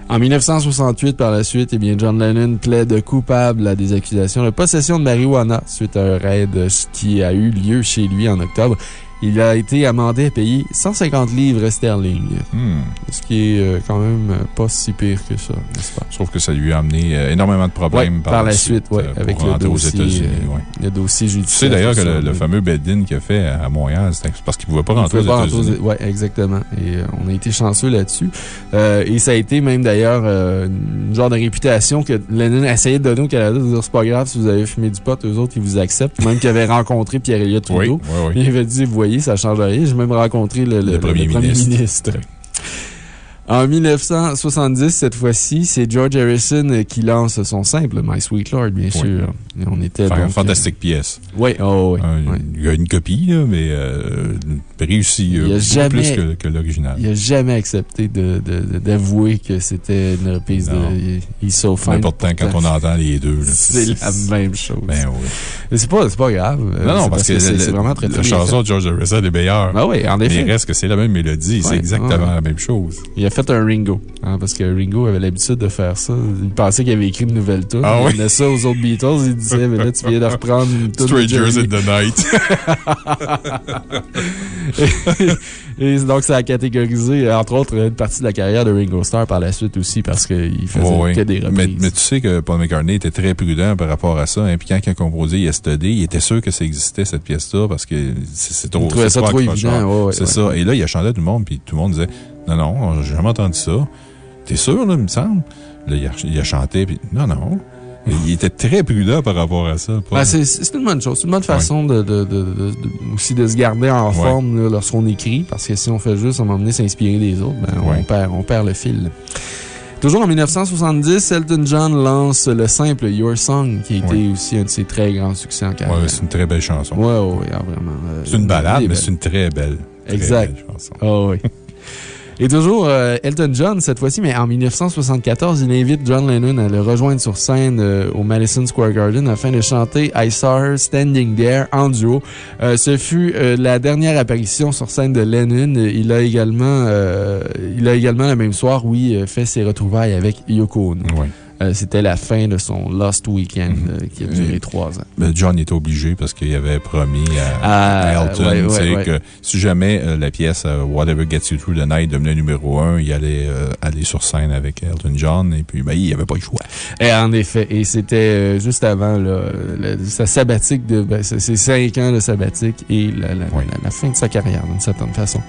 Speaker 4: En 1968, par la suite, eh bien, John Lennon plaide coupable à des accusations de possession de marijuana suite à un raid qui a eu lieu chez lui en octobre. Il a été amendé à payer 150 livres sterling,
Speaker 2: Hmm.
Speaker 4: ce qui est euh, quand même euh, pas si pire que ça, n'est-ce pas?
Speaker 2: Je trouve que ça lui a amené euh, énormément de problèmes
Speaker 4: Ouais,
Speaker 2: par, la suite,
Speaker 4: ouais,
Speaker 2: pour
Speaker 4: avec le
Speaker 2: aux
Speaker 4: dossier,
Speaker 2: États-Unis.
Speaker 4: euh,
Speaker 2: ouais.
Speaker 4: Le dossier
Speaker 2: Tu
Speaker 4: judiciaire.
Speaker 2: sais d'ailleurs que le, le
Speaker 4: oui.
Speaker 2: fameux bed-in qu'il a fait à Montréal, c'était parce qu'il ne pouvait pas rentrer aux
Speaker 4: pouvait aux-
Speaker 2: États-Unis.
Speaker 4: Ouais, exactement. Et on a été chanceux là-dessus. Et ça a été même d'ailleurs une genre de réputation que Lennon essayait de donner au Canada, de dire c'est pas grave si vous avez fumé du pot, eux autres, ils vous acceptent. Même qu'il avait rencontré Pierre-Éliott
Speaker 2: Oui,
Speaker 4: Trudeau.
Speaker 2: oui, oui.
Speaker 4: Il avait dit, vous voyez, ça change rien. J'ai même rencontré le, le-
Speaker 2: Le premier
Speaker 4: le premier
Speaker 2: ministre.
Speaker 4: ministre. En 1970, cette fois-ci, c'est George Harrison euh, qui lance son simple, My Sweet Lord, bien
Speaker 2: Oui.
Speaker 4: sûr. Et on était
Speaker 2: Enfin,
Speaker 4: donc,
Speaker 2: fantastique pièce.
Speaker 4: euh, Oui, oh, oui.
Speaker 2: Il y a une copie, là, mais euh, réussie
Speaker 4: Il
Speaker 2: euh,
Speaker 4: jamais-
Speaker 2: plus que, que l'original.
Speaker 4: Il n'a jamais accepté de- de- de- d'avouer que c'était une reprise
Speaker 2: Non.
Speaker 4: de He's So Fine.
Speaker 2: N'importe quand on entend les deux.
Speaker 4: C'est la même chose.
Speaker 2: Ben oui.
Speaker 4: Mais c'est pas, grave. euh,
Speaker 2: Non, non, parce que,
Speaker 4: c'est vraiment très, très
Speaker 2: la chanson de George Harrison est meilleure.
Speaker 4: Ah oui, en
Speaker 2: Mais
Speaker 4: effet.
Speaker 2: il reste que c'est la même mélodie. C'est exactement la même chose.
Speaker 4: Il a fait un Ringo. hein, parce que Ringo avait l'habitude de faire ça. Il pensait qu'il avait écrit une nouvelle tune.
Speaker 2: Ah
Speaker 4: il
Speaker 2: oui?
Speaker 4: donnait ça aux autres Beatles. Il disait, mais là, tu viens de reprendre une tune
Speaker 2: Strangers in the Night.
Speaker 4: Et donc, ça a catégorisé, entre autres, une partie de la carrière de Ringo Starr par la suite aussi, parce qu'il faisait que des reprises.
Speaker 2: mais tu sais que Paul McCartney était très prudent par rapport à ça. hein, puis quand il a composé Yesterday, il était sûr que ça existait, cette pièce-là, parce que c'est trop.
Speaker 4: il trouvait ça trop évident. ouais, ouais,
Speaker 2: C'est
Speaker 4: ouais.
Speaker 2: ça. Et là, il a chanté à tout le monde, puis tout le monde disait Non, non, j'ai jamais entendu ça. T'es sûr, là, il me semble? Là, il a, il a chanté, puis non, non. Il était très prudent par rapport à ça.
Speaker 4: Ben, c'est une bonne chose. C'est une bonne façon de, de- de- de- de- aussi de se garder en forme lorsqu'on écrit, parce que si on fait juste à un moment donné s'inspirer des autres, ben, on, perd, on perd le fil. Toujours en 1970, Elton John lance le simple Your Song, qui a été aussi un de ses très grands succès en carrière.
Speaker 2: Ouais, c'est une très belle chanson.
Speaker 4: Ouais, ouais, ah, vraiment. euh,
Speaker 2: C'est une balade, mais c'est une très belle. très
Speaker 4: Exact.
Speaker 2: belle chanson.
Speaker 4: Ah oui. Et toujours euh, Elton John cette fois-ci, mais en 1974, il invite John Lennon à le rejoindre sur scène euh, au Madison Square Garden afin de chanter I Saw Her Standing There en duo. Euh, ce fut la dernière apparition sur scène de Lennon. Il a également, il a également le même soir, oui, fait ses retrouvailles avec Yoko. Euh, C'était la fin de son Lost Weekend
Speaker 2: Mhm.
Speaker 4: euh, qui a duré trois ans.
Speaker 2: Ben, John était obligé parce qu'il avait promis à,
Speaker 4: Ah,
Speaker 2: à Elton
Speaker 4: ouais,
Speaker 2: que si jamais euh, la pièce euh, Whatever Gets You Through the Night devenait numéro un, il allait aller sur scène avec Elton John et puis ben, il n'avait pas le choix.
Speaker 4: Et en effet, et c'était juste avant là, sa sabbatique de. Ben, c'est cinq ans de sabbatique et la fin de sa carrière, d'une certaine façon.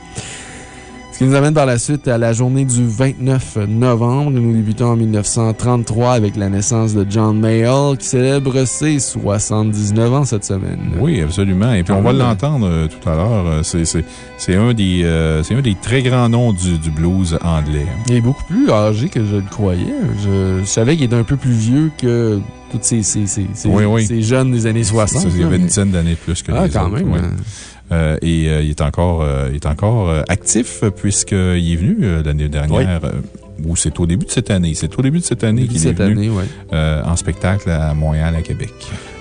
Speaker 4: Ce qui nous amène par la suite à la journée du 29 novembre. Nous débutons en 1933 avec la naissance de John Mayall qui célèbre ses 79 ans cette semaine.
Speaker 2: Oui, absolument. Et puis on va l'entendre euh, tout à l'heure. Euh, C'est un, des, euh, un des très grands noms du, du blues anglais. hein.
Speaker 4: Il est beaucoup plus âgé que je le croyais. Je, je savais qu'il était un peu plus vieux que tous ces, ces, ces, ces-
Speaker 2: Oui, oui.
Speaker 4: ces jeunes des années 60.
Speaker 2: Ça, Il y avait une dizaine d'années de plus que
Speaker 4: Ah,
Speaker 2: les
Speaker 4: quand
Speaker 2: autres,
Speaker 4: même.
Speaker 2: ouais. Euh, et euh, il est encore, euh, il est encore actif puisqu'il est venu l'année dernière. ou c'est au début de cette année. C'est au début de cette année qu'il est venu
Speaker 4: année, ouais.
Speaker 2: en spectacle à Montréal, à Québec.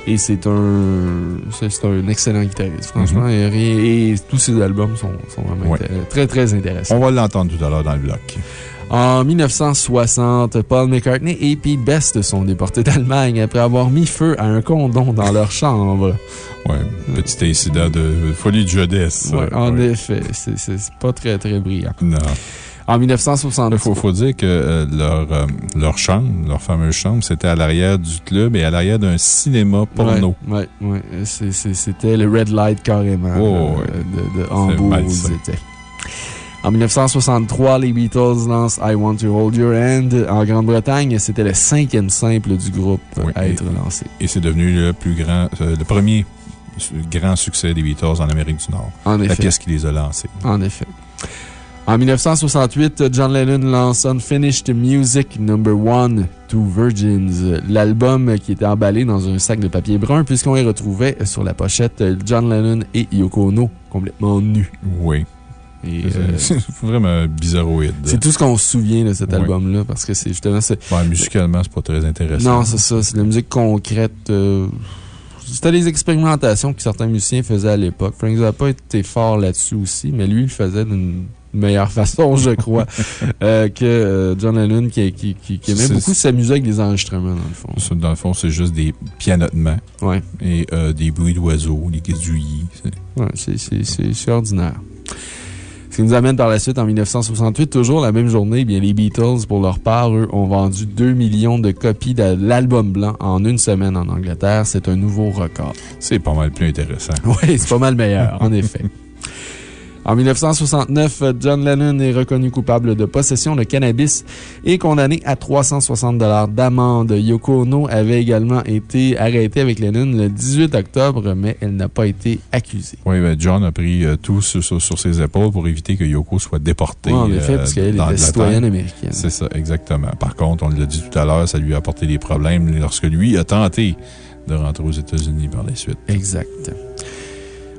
Speaker 4: Et c'est un, c'est un excellent guitariste. Franchement, rien- et tous ses albums sont, sont vraiment
Speaker 2: Ouais.
Speaker 4: très, très intéressants.
Speaker 2: On va l'entendre tout à l'heure dans le bloc.
Speaker 4: En 1960, Paul McCartney et Pete Best sont déportés d'Allemagne après avoir mis feu à un condom dans leur chambre.
Speaker 2: Ouais, petit incident de folie de jeunesse.
Speaker 4: Ouais,
Speaker 2: euh,
Speaker 4: en
Speaker 2: ouais.
Speaker 4: effet, c'est pas très, très brillant.
Speaker 2: Non.
Speaker 4: En
Speaker 2: Il
Speaker 4: 1963.
Speaker 2: faut, faut dire que euh, leur, euh, leur chambre, leur fameuse chambre, c'était à l'arrière du club et à l'arrière d'un cinéma porno.
Speaker 4: Ouais, ouais, ouais. C'était le Red Light carrément
Speaker 2: Oh, ouais.
Speaker 4: de, de Hambourg où
Speaker 2: malsain.
Speaker 4: ils étaient. En 1963, les Beatles lancent I Want to Hold Your Hand. En Grande-Bretagne, c'était le cinquième simple du groupe
Speaker 2: Oui,
Speaker 4: à être lancé.
Speaker 2: Et c'est devenu le plus grand, euh, le premier grand succès des Beatles en Amérique du Nord.
Speaker 4: En
Speaker 2: La
Speaker 4: effet.
Speaker 2: pièce qui les a lancés.
Speaker 4: En effet. En 1968, John Lennon lance Unfinished Music Number 1 to Virgins, l'album qui était emballé dans un sac de papier brun, puisqu'on y retrouvait sur la pochette John Lennon et Yoko Ono complètement nus.
Speaker 2: Oui. C'est-
Speaker 4: euh,
Speaker 2: C'est vraiment bizarroïde.
Speaker 4: c'est tout ce qu'on se souvient de cet album-là, parce que c'est justement.
Speaker 2: Ouais, musicalement, c'est pas très intéressant.
Speaker 4: Non, c'est ça. C'est de la musique concrète. euh, C'était des expérimentations que certains musiciens faisaient à l'époque. Frank Zappa était fort là-dessus aussi, mais lui, il le faisait d'une meilleure façon, je crois, euh, que John Lennon, qui, qui, qui, qui aimait beaucoup s'amuser avec des enregistrements, dans le fond.
Speaker 2: Dans le fond, c'est juste des pianotements
Speaker 4: Ouais.
Speaker 2: et des bruits d'oiseaux, des gazouillis. C'est-
Speaker 4: Ouais, c'est ordinaire. Ce qui nous amène par la suite en 1968, toujours la même journée, eh bien, les Beatles, pour leur part, eux, ont vendu 2 millions de copies de l'album blanc en une semaine en Angleterre. C'est un nouveau record.
Speaker 2: C'est pas mal plus intéressant.
Speaker 4: Oui, c'est pas mal meilleur, en effet. En 1969, John Lennon est reconnu coupable de possession de cannabis et condamné à 360 d'amende. Yoko Ono avait également été arrêtée avec Lennon le 18 octobre, mais elle n'a pas été accusée.
Speaker 2: Oui, ben John a pris euh, tout sur, sur- sur ses épaules pour éviter que Yoko soit déportée.
Speaker 4: Oui, en effet,
Speaker 2: euh,
Speaker 4: parce qu'elle était citoyenne américaine.
Speaker 2: C'est ça, exactement. Par contre, on l'a dit tout à l'heure, ça lui a apporté des problèmes lorsque lui a tenté de rentrer aux États-Unis par la suite.
Speaker 4: Exact.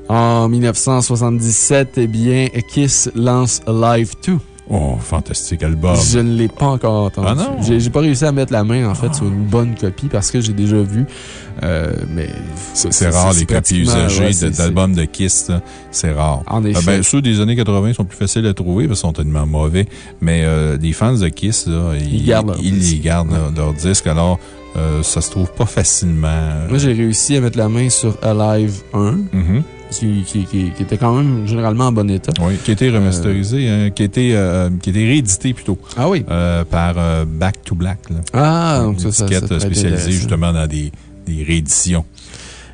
Speaker 4: En 1977, eh bien, Kiss lance Alive 2.
Speaker 2: Oh, fantastique album.
Speaker 4: Je ne l'ai pas encore entendu.
Speaker 2: Ah non?
Speaker 4: J'ai pas réussi à mettre la main, en fait, sur une bonne copie parce que j'ai déjà vu. Euh, mais.
Speaker 2: C'est rare, les copies usagées
Speaker 4: ouais,
Speaker 2: d'albums de Kiss, c'est rare.
Speaker 4: En
Speaker 2: Ah
Speaker 4: effet.
Speaker 2: ben, ceux des années 80 sont plus faciles à trouver parce qu'ils sont tellement mauvais. Mais euh, les fans de Kiss, là,
Speaker 4: Ils gardent leur
Speaker 2: ils gardent, leur, leur disque. Alors, euh, ça se trouve pas facilement. euh,
Speaker 4: Moi, j'ai réussi à mettre la main sur Alive 1,
Speaker 2: mhm.
Speaker 4: Qui, qui- qui- qui était quand même généralement en bon état.
Speaker 2: Oui, qui a été remasterisé, hein, qui, a été, euh, qui a été réédité plutôt
Speaker 4: Ah oui.
Speaker 2: euh, par euh, Back to Black. Là.
Speaker 4: Ah, donc
Speaker 2: Une
Speaker 4: ça, ça, ça
Speaker 2: étiquette spécialisée justement dans des, des rééditions.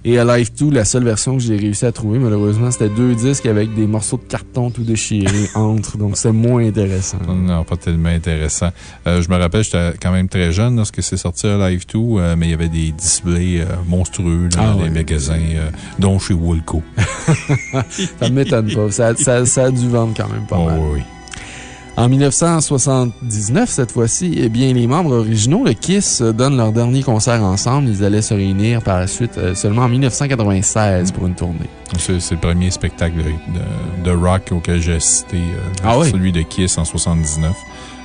Speaker 4: Et Alive 2, la seule version que j'ai réussi à trouver, malheureusement, c'était deux disques avec des morceaux de carton tout déchirés entre, donc c'est moins intéressant.
Speaker 2: Non, pas tellement intéressant. Euh, je me rappelle, j'étais quand même très jeune lorsque c'est sorti à Live 2, euh, mais il y avait des displays euh, monstrueux
Speaker 4: Ah
Speaker 2: dans
Speaker 4: ouais.
Speaker 2: les magasins, dont chez Woolco.
Speaker 4: Ça ne m'étonne pas. Ça, ça- ça a dû vendre quand même pas
Speaker 2: Oh,
Speaker 4: mal.
Speaker 2: oui, oui.
Speaker 4: En 1979, cette fois-ci, eh bien, les membres originaux de Kiss donnent leur dernier concert ensemble. Ils allaient se réunir par la suite euh, seulement en 1996 pour une tournée.
Speaker 2: C'est le premier spectacle de, de- de rock auquel j'ai assisté, euh,
Speaker 4: Ah oui?
Speaker 2: celui de Kiss en 79.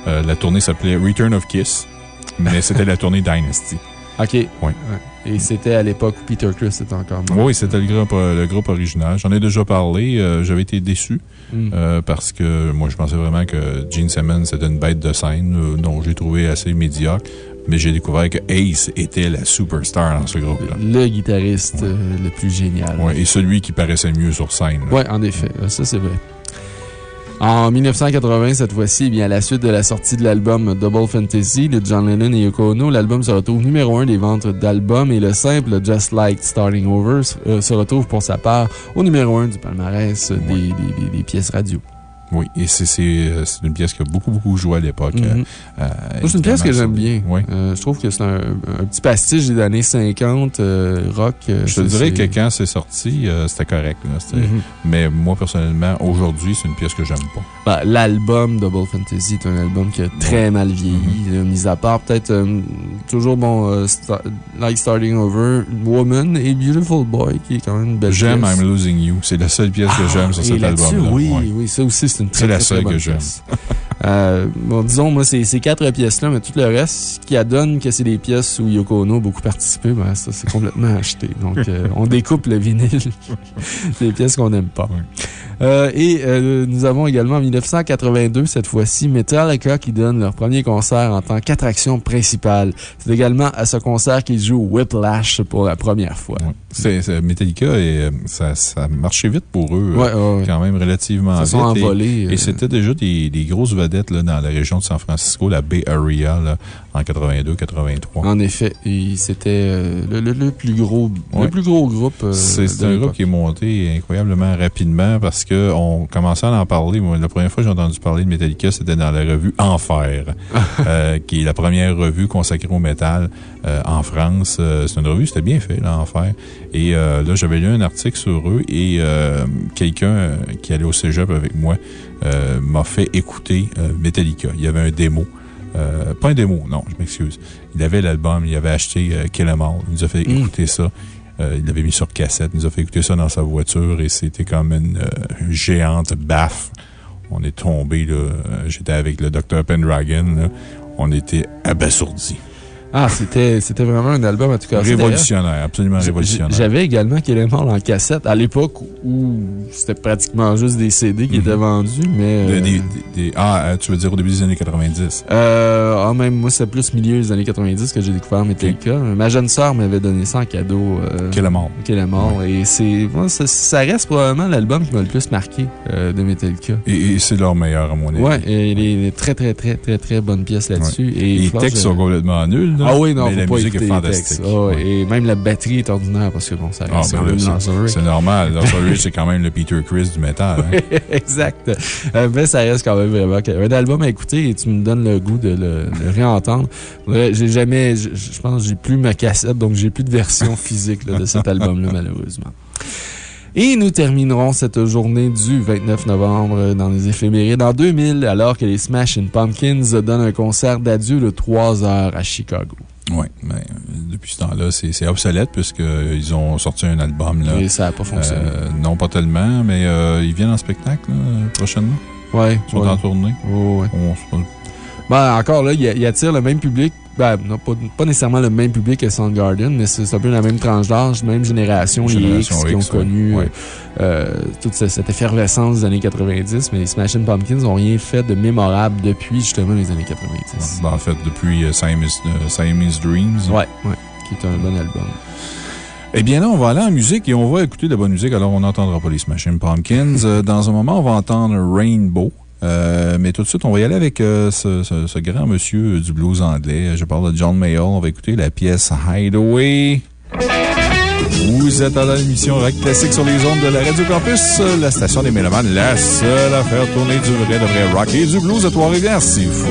Speaker 2: Euh, la tournée s'appelait Return of Kiss, mais c'était la tournée Dynasty.
Speaker 4: OK.
Speaker 2: Oui.
Speaker 4: Et c'était à l'époque où Peter Chris était encore mort.
Speaker 2: Oui, c'était le groupe, euh, le groupe original. J'en ai déjà parlé. euh, J'avais été déçu
Speaker 4: Mm.
Speaker 2: euh, parce que moi, je pensais vraiment que Gene Simmons était une bête de scène, euh, dont j'ai trouvé assez médiocre. Mais j'ai découvert que Ace était la superstar dans ce groupe-là.
Speaker 4: Le guitariste euh, le plus génial.
Speaker 2: Ouais, et celui qui paraissait mieux sur scène.
Speaker 4: Oui, en effet. Euh, Ça, c'est vrai. En 1980, cette fois-ci, eh bien, à la suite de la sortie de l'album Double Fantasy de John Lennon et Yoko Ono, l'album se retrouve numéro un des ventes d'albums et le simple Just Like Starting Over euh, se retrouve pour sa part au numéro un du palmarès des pièces radio.
Speaker 2: Oui, et c'est euh, c'est une pièce qui a beaucoup, beaucoup joué à l'époque.
Speaker 4: Mhm.
Speaker 2: euh,
Speaker 4: Moi,
Speaker 2: euh,
Speaker 4: C'est une pièce que j'aime bien.
Speaker 2: Oui.
Speaker 4: Euh, je trouve que c'est un, un petit pastiche des années 50, euh, rock.
Speaker 2: Je te dirais que quand c'est sorti, c'était correct. là.
Speaker 4: Mhm.
Speaker 2: Mais moi, personnellement, aujourd'hui, c'est une pièce que j'aime pas.
Speaker 4: Ben, L'album Double Fantasy est un album qui a très mal vieilli, là, mis à part peut-être toujours bon, Like Starting Over, Woman et Beautiful Boy, qui est quand même une belle
Speaker 2: J'aime
Speaker 4: pièce.
Speaker 2: I'm Losing You. C'est la seule pièce que
Speaker 4: Ah,
Speaker 2: j'aime sur
Speaker 4: et
Speaker 2: cet album-là.
Speaker 4: Oui,
Speaker 2: Ouais.
Speaker 4: oui, ça aussi, c'est
Speaker 2: C'est la seule que j'aime.
Speaker 4: Euh, bon, disons, moi, ces, ces quatre pièces-là, mais tout le reste, ce qui adonne que c'est des pièces où Yoko Ono a beaucoup participé, ben, ça, c'est complètement acheté. Donc, euh, on découpe le vinyle des pièces qu'on n'aime pas. Euh, et euh, nous avons également en 1982, cette fois-ci, Metallica qui donne leur premier concert en tant qu'attraction principale. C'est également à ce concert qu'ils jouent Whiplash pour la première fois.
Speaker 2: Ouais. Metallica, et, ça, ça marchait vite pour eux.
Speaker 4: Ouais.
Speaker 2: Quand même relativement
Speaker 4: Ils
Speaker 2: vite.
Speaker 4: se sont envolés.
Speaker 2: Et, c'était déjà des, des grosses vedettes là, dans la région de San Francisco, la Bay Area, là, en 82-83.
Speaker 4: En effet, et c'était euh, le, le- le plus gros,
Speaker 2: Ouais.
Speaker 4: le plus gros groupe. euh,
Speaker 2: C'est un groupe qui est monté incroyablement rapidement parce qu'on commençait à en parler. Moi, la première fois que j'ai entendu parler de Metallica, c'était dans la revue Enfer, euh, qui est la première revue consacrée au métal en France. C'est une revue, c'était bien fait, là, Enfer. Et là, j'avais lu un article sur eux et quelqu'un qui allait au cégep avec moi euh, m'a fait écouter euh, Metallica. Il y avait un démo. Euh, pas un démo, non, je m'excuse. Il avait l'album, il avait acheté Kill Em All. Il nous a fait
Speaker 4: Mm.
Speaker 2: écouter ça. il l'avait mis sur cassette. Il nous a fait écouter ça dans sa voiture et c'était comme une géante baffe. On est tombé, là. J'étais avec le Dr. Pendragon, là. On était abasourdis.
Speaker 4: Ah, c'était c'était vraiment un album, en tout cas.
Speaker 2: Révolutionnaire, absolument révolutionnaire.
Speaker 4: J'avais également Kill Em All en cassette à l'époque où c'était pratiquement juste des CD qui étaient vendus, mais.
Speaker 2: Des-
Speaker 4: euh,
Speaker 2: des- des- ah, tu veux dire au début des années 90?
Speaker 4: Euh, ah, même moi, c'est plus milieu des années 90 que j'ai découvert Metallica. Ma jeune sœur m'avait donné ça en cadeau. Euh,
Speaker 2: Kill Em All.
Speaker 4: Kill Em All. Et c'est, moi, ça, ça reste probablement l'album qui m'a le plus marqué euh, de Metallica.
Speaker 2: Et, et c'est leur meilleur, à mon avis.
Speaker 4: Ouais, et il est très, très, très, très, très bonne pièce là-dessus.
Speaker 2: Ouais.
Speaker 4: Et
Speaker 2: Les textes
Speaker 4: euh,
Speaker 2: sont complètement nuls, là,
Speaker 4: Ah oui, non,
Speaker 2: mais
Speaker 4: faut
Speaker 2: la
Speaker 4: pas
Speaker 2: musique est fantastique.
Speaker 4: Ah ouais, Et même la batterie est ordinaire parce que bon, ça
Speaker 2: Ah,
Speaker 4: reste
Speaker 2: ben là,
Speaker 4: même
Speaker 2: c'est- normal. Lars Ulrich, c'est quand même le Peter Chris du métal. hein.
Speaker 4: exact. Euh, mais ça reste quand même vraiment un album à écouter et tu me donnes le goût de le, le réentendre. J'ai jamais, je, pense j'ai plus ma cassette, donc j'ai plus de version physique là, de cet album-là, malheureusement. Et nous terminerons cette journée du 29 novembre dans les éphémérides en 2000, alors que les Smashing Pumpkins donnent un concert d'adieu de 3 heures à Chicago.
Speaker 2: Oui, mais euh, depuis ce temps-là, c'est obsolète puisqu'ils ont sorti un album. Là.
Speaker 4: Et ça n'a pas fonctionné.
Speaker 2: Euh, non, pas tellement, mais euh, ils viennent en spectacle là, prochainement.
Speaker 4: ouais,
Speaker 2: Ils sont
Speaker 4: ouais.
Speaker 2: en tournée.
Speaker 4: Ouais, ouais. Ben, encore là, il, il attire le même public. Ben, non, pas, pas nécessairement le même public que Soundgarden, mais c'est un peu la même tranche d'âge, même génération, les X qui ont
Speaker 2: ouais.
Speaker 4: connu
Speaker 2: Ouais.
Speaker 4: euh, euh, toute ce- cette effervescence des années 90, mais les Smashing Pumpkins n'ont rien fait de mémorable depuis justement les années 90.
Speaker 2: Ben, en fait, depuis euh, Siamese, euh, Siamese Dreams.
Speaker 4: Ouais, ouais, qui est un bon album.
Speaker 2: Eh bien là, on va aller en musique et on va écouter de la bonne musique. Alors, on n'entendra pas les Smashing Pumpkins. Dans un moment, on va entendre Rainbow. Euh, mais tout de suite, on va y aller avec euh, ce, ce- ce grand monsieur du blues anglais. Je parle de John Mayall. On va écouter la pièce Hideaway. Vous êtes à l'émission Rock Classique sur les ondes de la Radio Campus, la station des Mélomanes, la seule à faire tourner du vrai, de vrai rock et du blues à Trois-Rivières. C'est fou!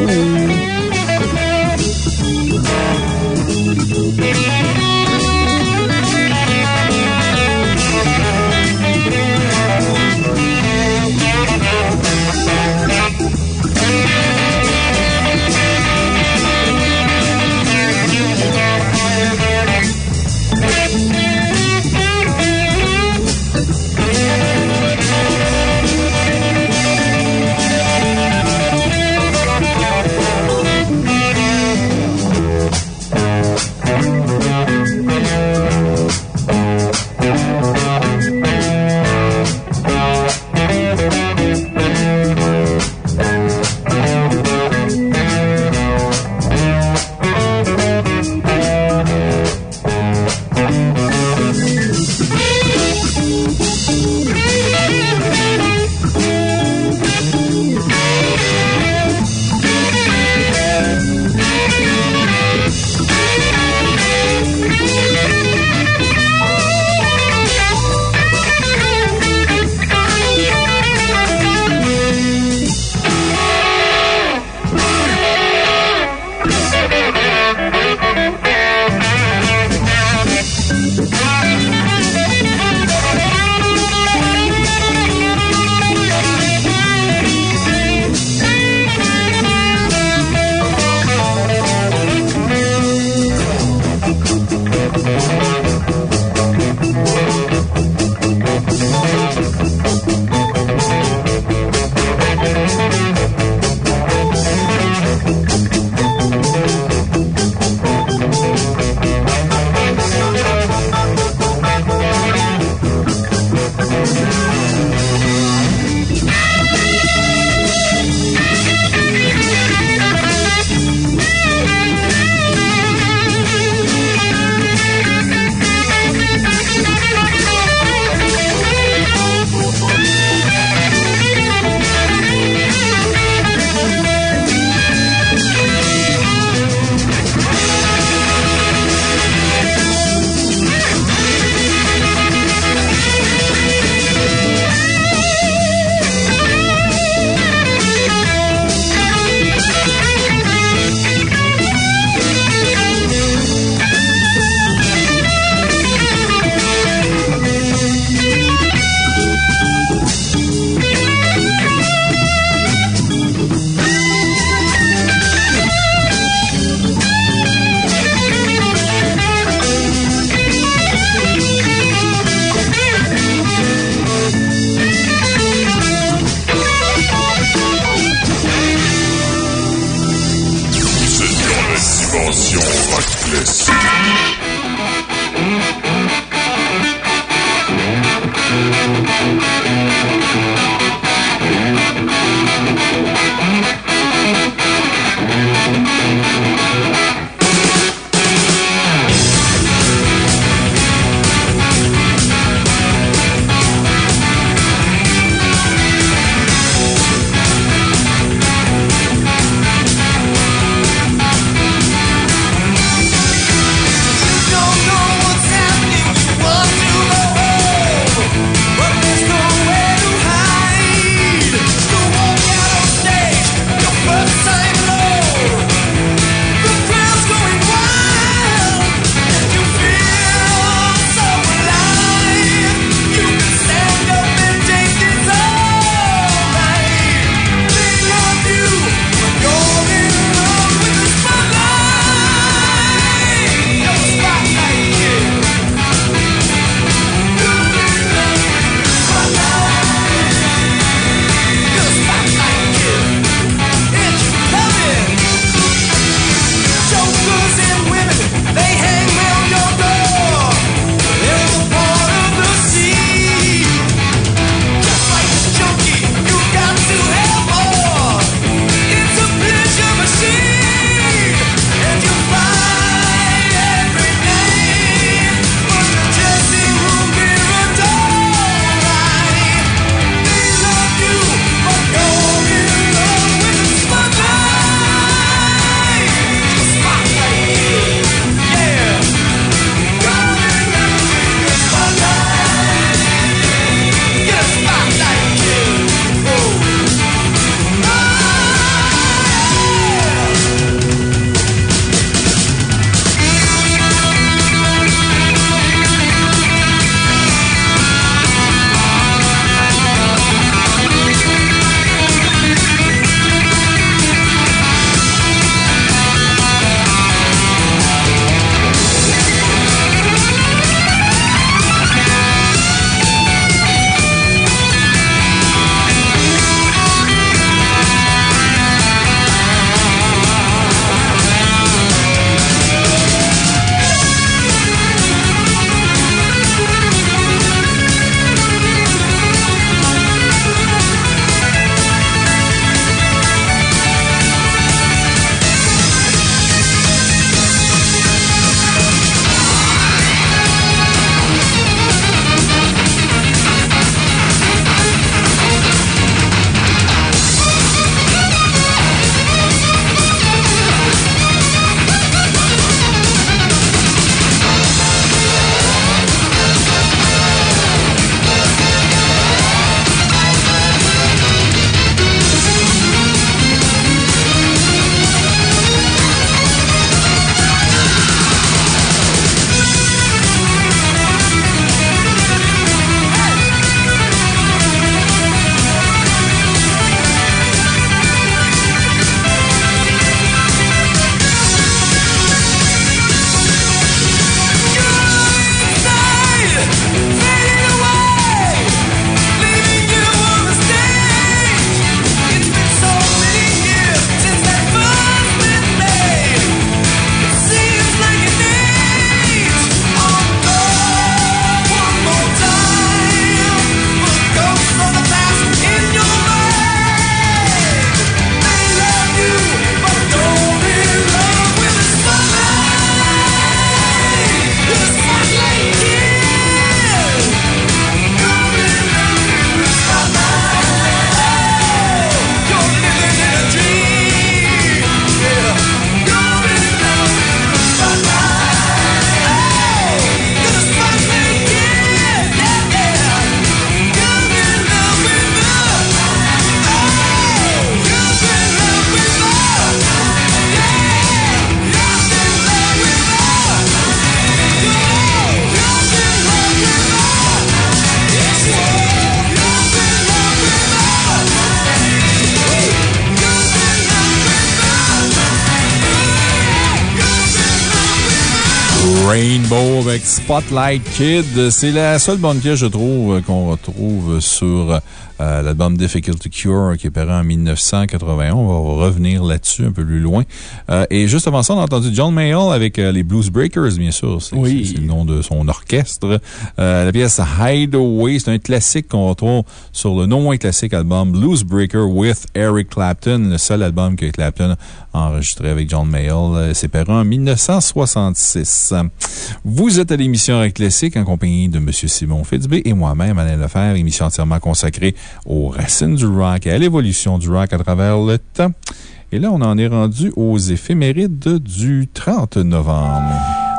Speaker 2: Spotlight Kid. C'est la seule bonne pièce, je trouve, qu'on retrouve sur euh, l'album Difficult Cure qui est paru en 1981. On va revenir là-dessus un peu plus loin. Euh, et juste avant ça, on a entendu John Mayall avec euh, les Blues Breakers, bien sûr. C'est le nom de son orchestre. la pièce Hideaway, c'est un classique qu'on retrouve sur le non moins classique album Blues Breaker with Eric Clapton, le seul album que Clapton a enregistré avec John Mayall. C'est paru en 1966. Vous êtes à l'émission Rock Classique en compagnie de M. Simon Fitzbé et moi-même, Alain Lefebvre, émission entièrement consacrée aux racines du rock et à l'évolution du rock à travers le temps. Et là, on en est rendu aux éphémérides du 30 novembre.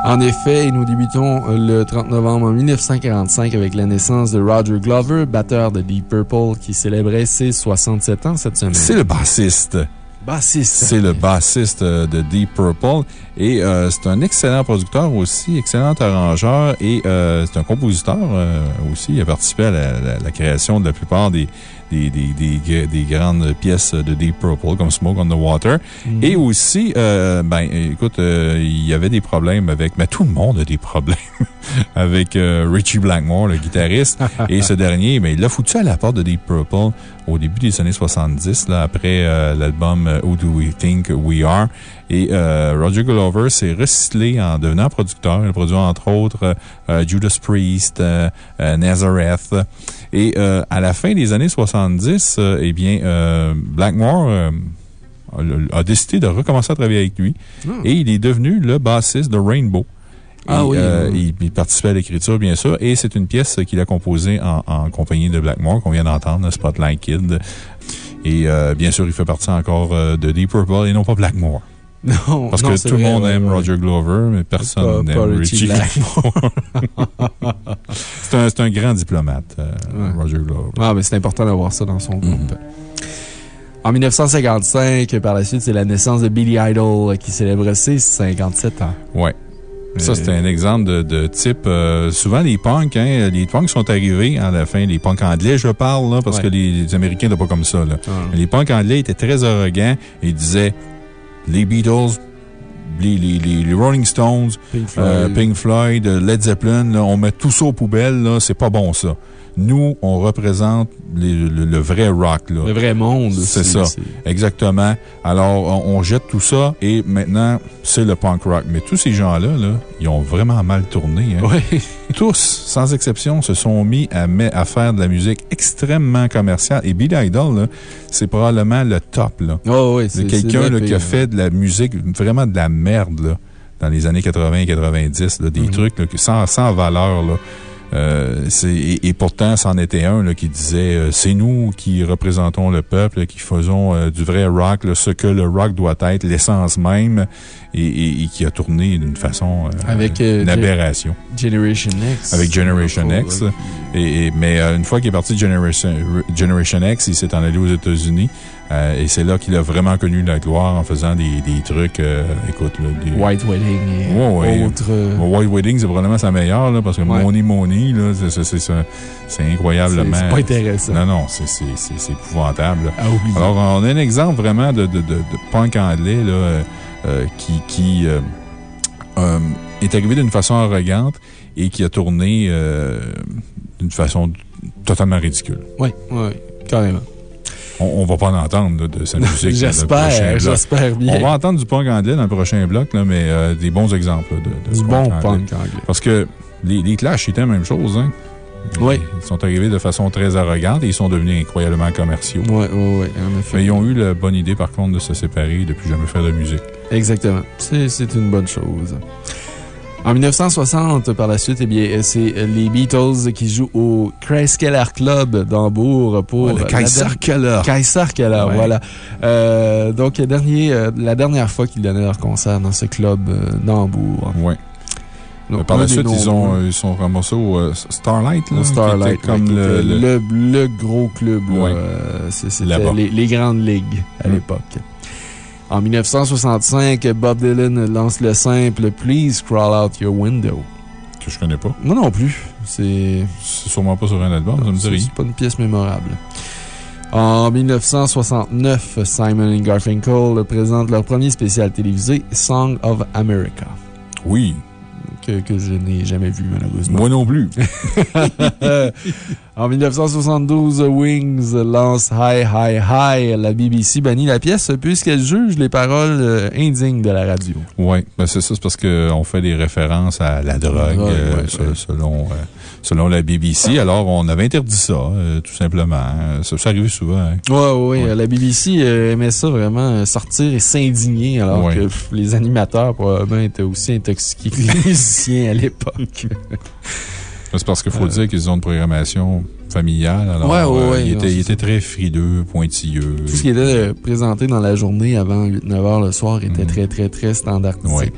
Speaker 4: En effet, nous débutons le 30 novembre 1945 avec la naissance de Roger Glover, batteur de Deep Purple, qui célébrait ses 67 ans cette semaine.
Speaker 2: C'est le bassiste.
Speaker 4: Bassiste.
Speaker 2: C'est le bassiste de Deep Purple. Et euh, c'est un excellent producteur aussi, excellent arrangeur et euh, c'est un compositeur euh, aussi. Il a participé à la, création de la plupart des, des, des, des, grandes pièces de Deep Purple, comme Smoke on the Water. Mhm. Et aussi, ben, écoute, il y avait des problèmes avec, mais tout le monde a des problèmes avec Richie Blackmore, le guitariste. et ce dernier, ben, il l'a foutu à la porte de Deep Purple au début des années 70, là, après l'album Who Do We Think We Are. Et euh, Roger Glover s'est recyclé en devenant producteur. Il a produit entre autres euh, Judas Priest, euh, Nazareth. Et à la fin des années 70, eh bien, Blackmore a, décidé de recommencer à travailler avec lui. Ah. Et il est devenu le bassiste de Rainbow.
Speaker 4: Ah oui,
Speaker 2: Il, participait à l'écriture, bien sûr, et c'est une pièce qu'il a composée en, compagnie de Blackmore, qu'on vient d'entendre, Spotlight Kid. Et bien sûr, il fait partie encore de Deep Purple et non pas Blackmore.
Speaker 4: Non,
Speaker 2: Parce que tout le monde aime Roger Glover, mais personne n'aime Richie Blackmore. c'est un, un, grand diplomate, euh, Roger Glover.
Speaker 4: Ah, mais c'est important d'avoir ça dans son groupe. Mhm. En 1955, par la suite, c'est la naissance de Billy Idol qui célèbre ses 57 ans.
Speaker 2: Ouais. Ça, c'est un exemple de, de type. Euh, souvent, les punks, hein, les punks sont arrivés à la fin, les punks anglais, je parle, là, parce que les, Américains n'étaient pas comme ça. Là. Ah. Les punks anglais étaient très arrogants et disaient les Beatles, les, Rolling Stones, Pink Floyd, euh, Led Zeppelin, on met tout ça aux poubelles, c'est pas bon ça. Nous, on représente le, vrai rock. Là.
Speaker 4: Le vrai monde.
Speaker 2: C'est ça. Exactement. Alors, on, jette tout ça et maintenant, c'est le punk rock. Mais tous ces gens-là, là, ils ont vraiment mal tourné. Hein.
Speaker 4: Oui.
Speaker 2: Tous, sans exception, se sont mis à, à, faire de la musique extrêmement commerciale. Et Billy Idol, c'est probablement le top. Là.
Speaker 4: Oh, oui, c'est
Speaker 2: quelqu'un qui a fait de la musique, vraiment de la merde, là, dans les années 80 et 90, là, des mm-hmm. trucs sans, sans valeur. Là. Euh, et, pourtant, c'en était un là, qui disait euh, c'est nous qui représentons le peuple, qui faisons euh, du vrai rock, ce que le rock doit être, l'essence même, et, qui a tourné d'une façon.
Speaker 4: Avec
Speaker 2: une aberration.
Speaker 4: Generation X.
Speaker 2: Avec Generation X. Et, mais une fois qu'il est parti de Generation, Generation X, il s'est en allé aux États-Unis. Euh, et c'est là qu'il a vraiment connu la gloire en faisant des, des trucs, euh, écoute, des...
Speaker 4: White Wedding et autres. Euh,
Speaker 2: White Wedding, c'est probablement sa meilleure, là, parce que Money Money, c'est incroyablement.
Speaker 4: C'est pas intéressant.
Speaker 2: Non, non, c'est épouvantable.
Speaker 4: Ah, oui.
Speaker 2: Alors, on a un exemple vraiment de, de, de, punk anglais, là, qui, qui est arrivé d'une façon arrogante et qui a tourné d'une façon totalement ridicule.
Speaker 4: Oui, oui, carrément.
Speaker 2: On, ne va pas en entendre de sa musique.
Speaker 4: j'espère, j'espère bien.
Speaker 2: On va entendre du punk anglais dans le prochain bloc, là, mais euh, des bons exemples de,
Speaker 4: du bon punk anglais.
Speaker 2: Parce que les, les Clash étaient la même chose, hein?
Speaker 4: Oui.
Speaker 2: Ils sont arrivés de façon très arrogante et ils sont devenus incroyablement commerciaux.
Speaker 4: Oui, oui, oui, en effet.
Speaker 2: Mais ils ont eu la bonne idée, par contre, de se séparer et de plus jamais faire de musique.
Speaker 4: Exactement. C'est une bonne chose. En 1960, par la suite, eh bien, c'est les Beatles qui jouent au Keller Club d'Hambourg pour.
Speaker 2: le Kaiser Keller.
Speaker 4: Kaiser Keller, voilà. Euh, donc, dernier, euh, la dernière fois qu'ils donnaient leur concert dans ce club euh, d'Hambourg.
Speaker 2: Oui. par la suite, ils, ont, ils sont ramassés au Starlight. Là,
Speaker 4: au Starlight, comme le, le, gros club. C'était les, les, grandes ligues à mm. l'époque. En 1965, Bob Dylan lance le simple Please Crawl Out Your Window.
Speaker 2: Que je connais pas.
Speaker 4: Moi non plus. C'est.
Speaker 2: sûrement pas sur un album, ça me dit
Speaker 4: C'est pas une pièce mémorable. En 1969, Simon et Garfinkel présentent leur premier spécial télévisé, Song of America.
Speaker 2: Oui.
Speaker 4: que, que je n'ai jamais vu, malheureusement.
Speaker 2: Moi non plus.
Speaker 4: en 1972, Wings lance High, High, High. La BBC bannit la pièce puisqu'elle juge les paroles euh, indignes de la radio.
Speaker 2: Oui, ben c'est ça, c'est parce qu'on fait des références à la drogue,
Speaker 4: drogue,
Speaker 2: euh,
Speaker 4: ouais,
Speaker 2: se-
Speaker 4: ouais.
Speaker 2: Selon, euh, selon la BBC. Alors, on avait interdit ça, euh, tout simplement. Ça, ça arrive souvent. hein.
Speaker 4: Ouais, ouais, La BBC aimait ça vraiment, sortir et s'indigner, alors que pff, les animateurs probablement étaient aussi intoxiqués que les musiciens à l'époque.
Speaker 2: C'est parce qu'il faut
Speaker 4: Euh.
Speaker 2: dire qu'ils ont une programmation familiale. Alors,
Speaker 4: Ouais, ouais,
Speaker 2: euh,
Speaker 4: ouais, ça.
Speaker 2: étaient très frileux, pointilleux.
Speaker 4: Tout ce qui était euh, présenté dans la journée avant 8-9 heures le soir était
Speaker 2: Mhm.
Speaker 4: très, très, très standardisé.
Speaker 2: Ouais.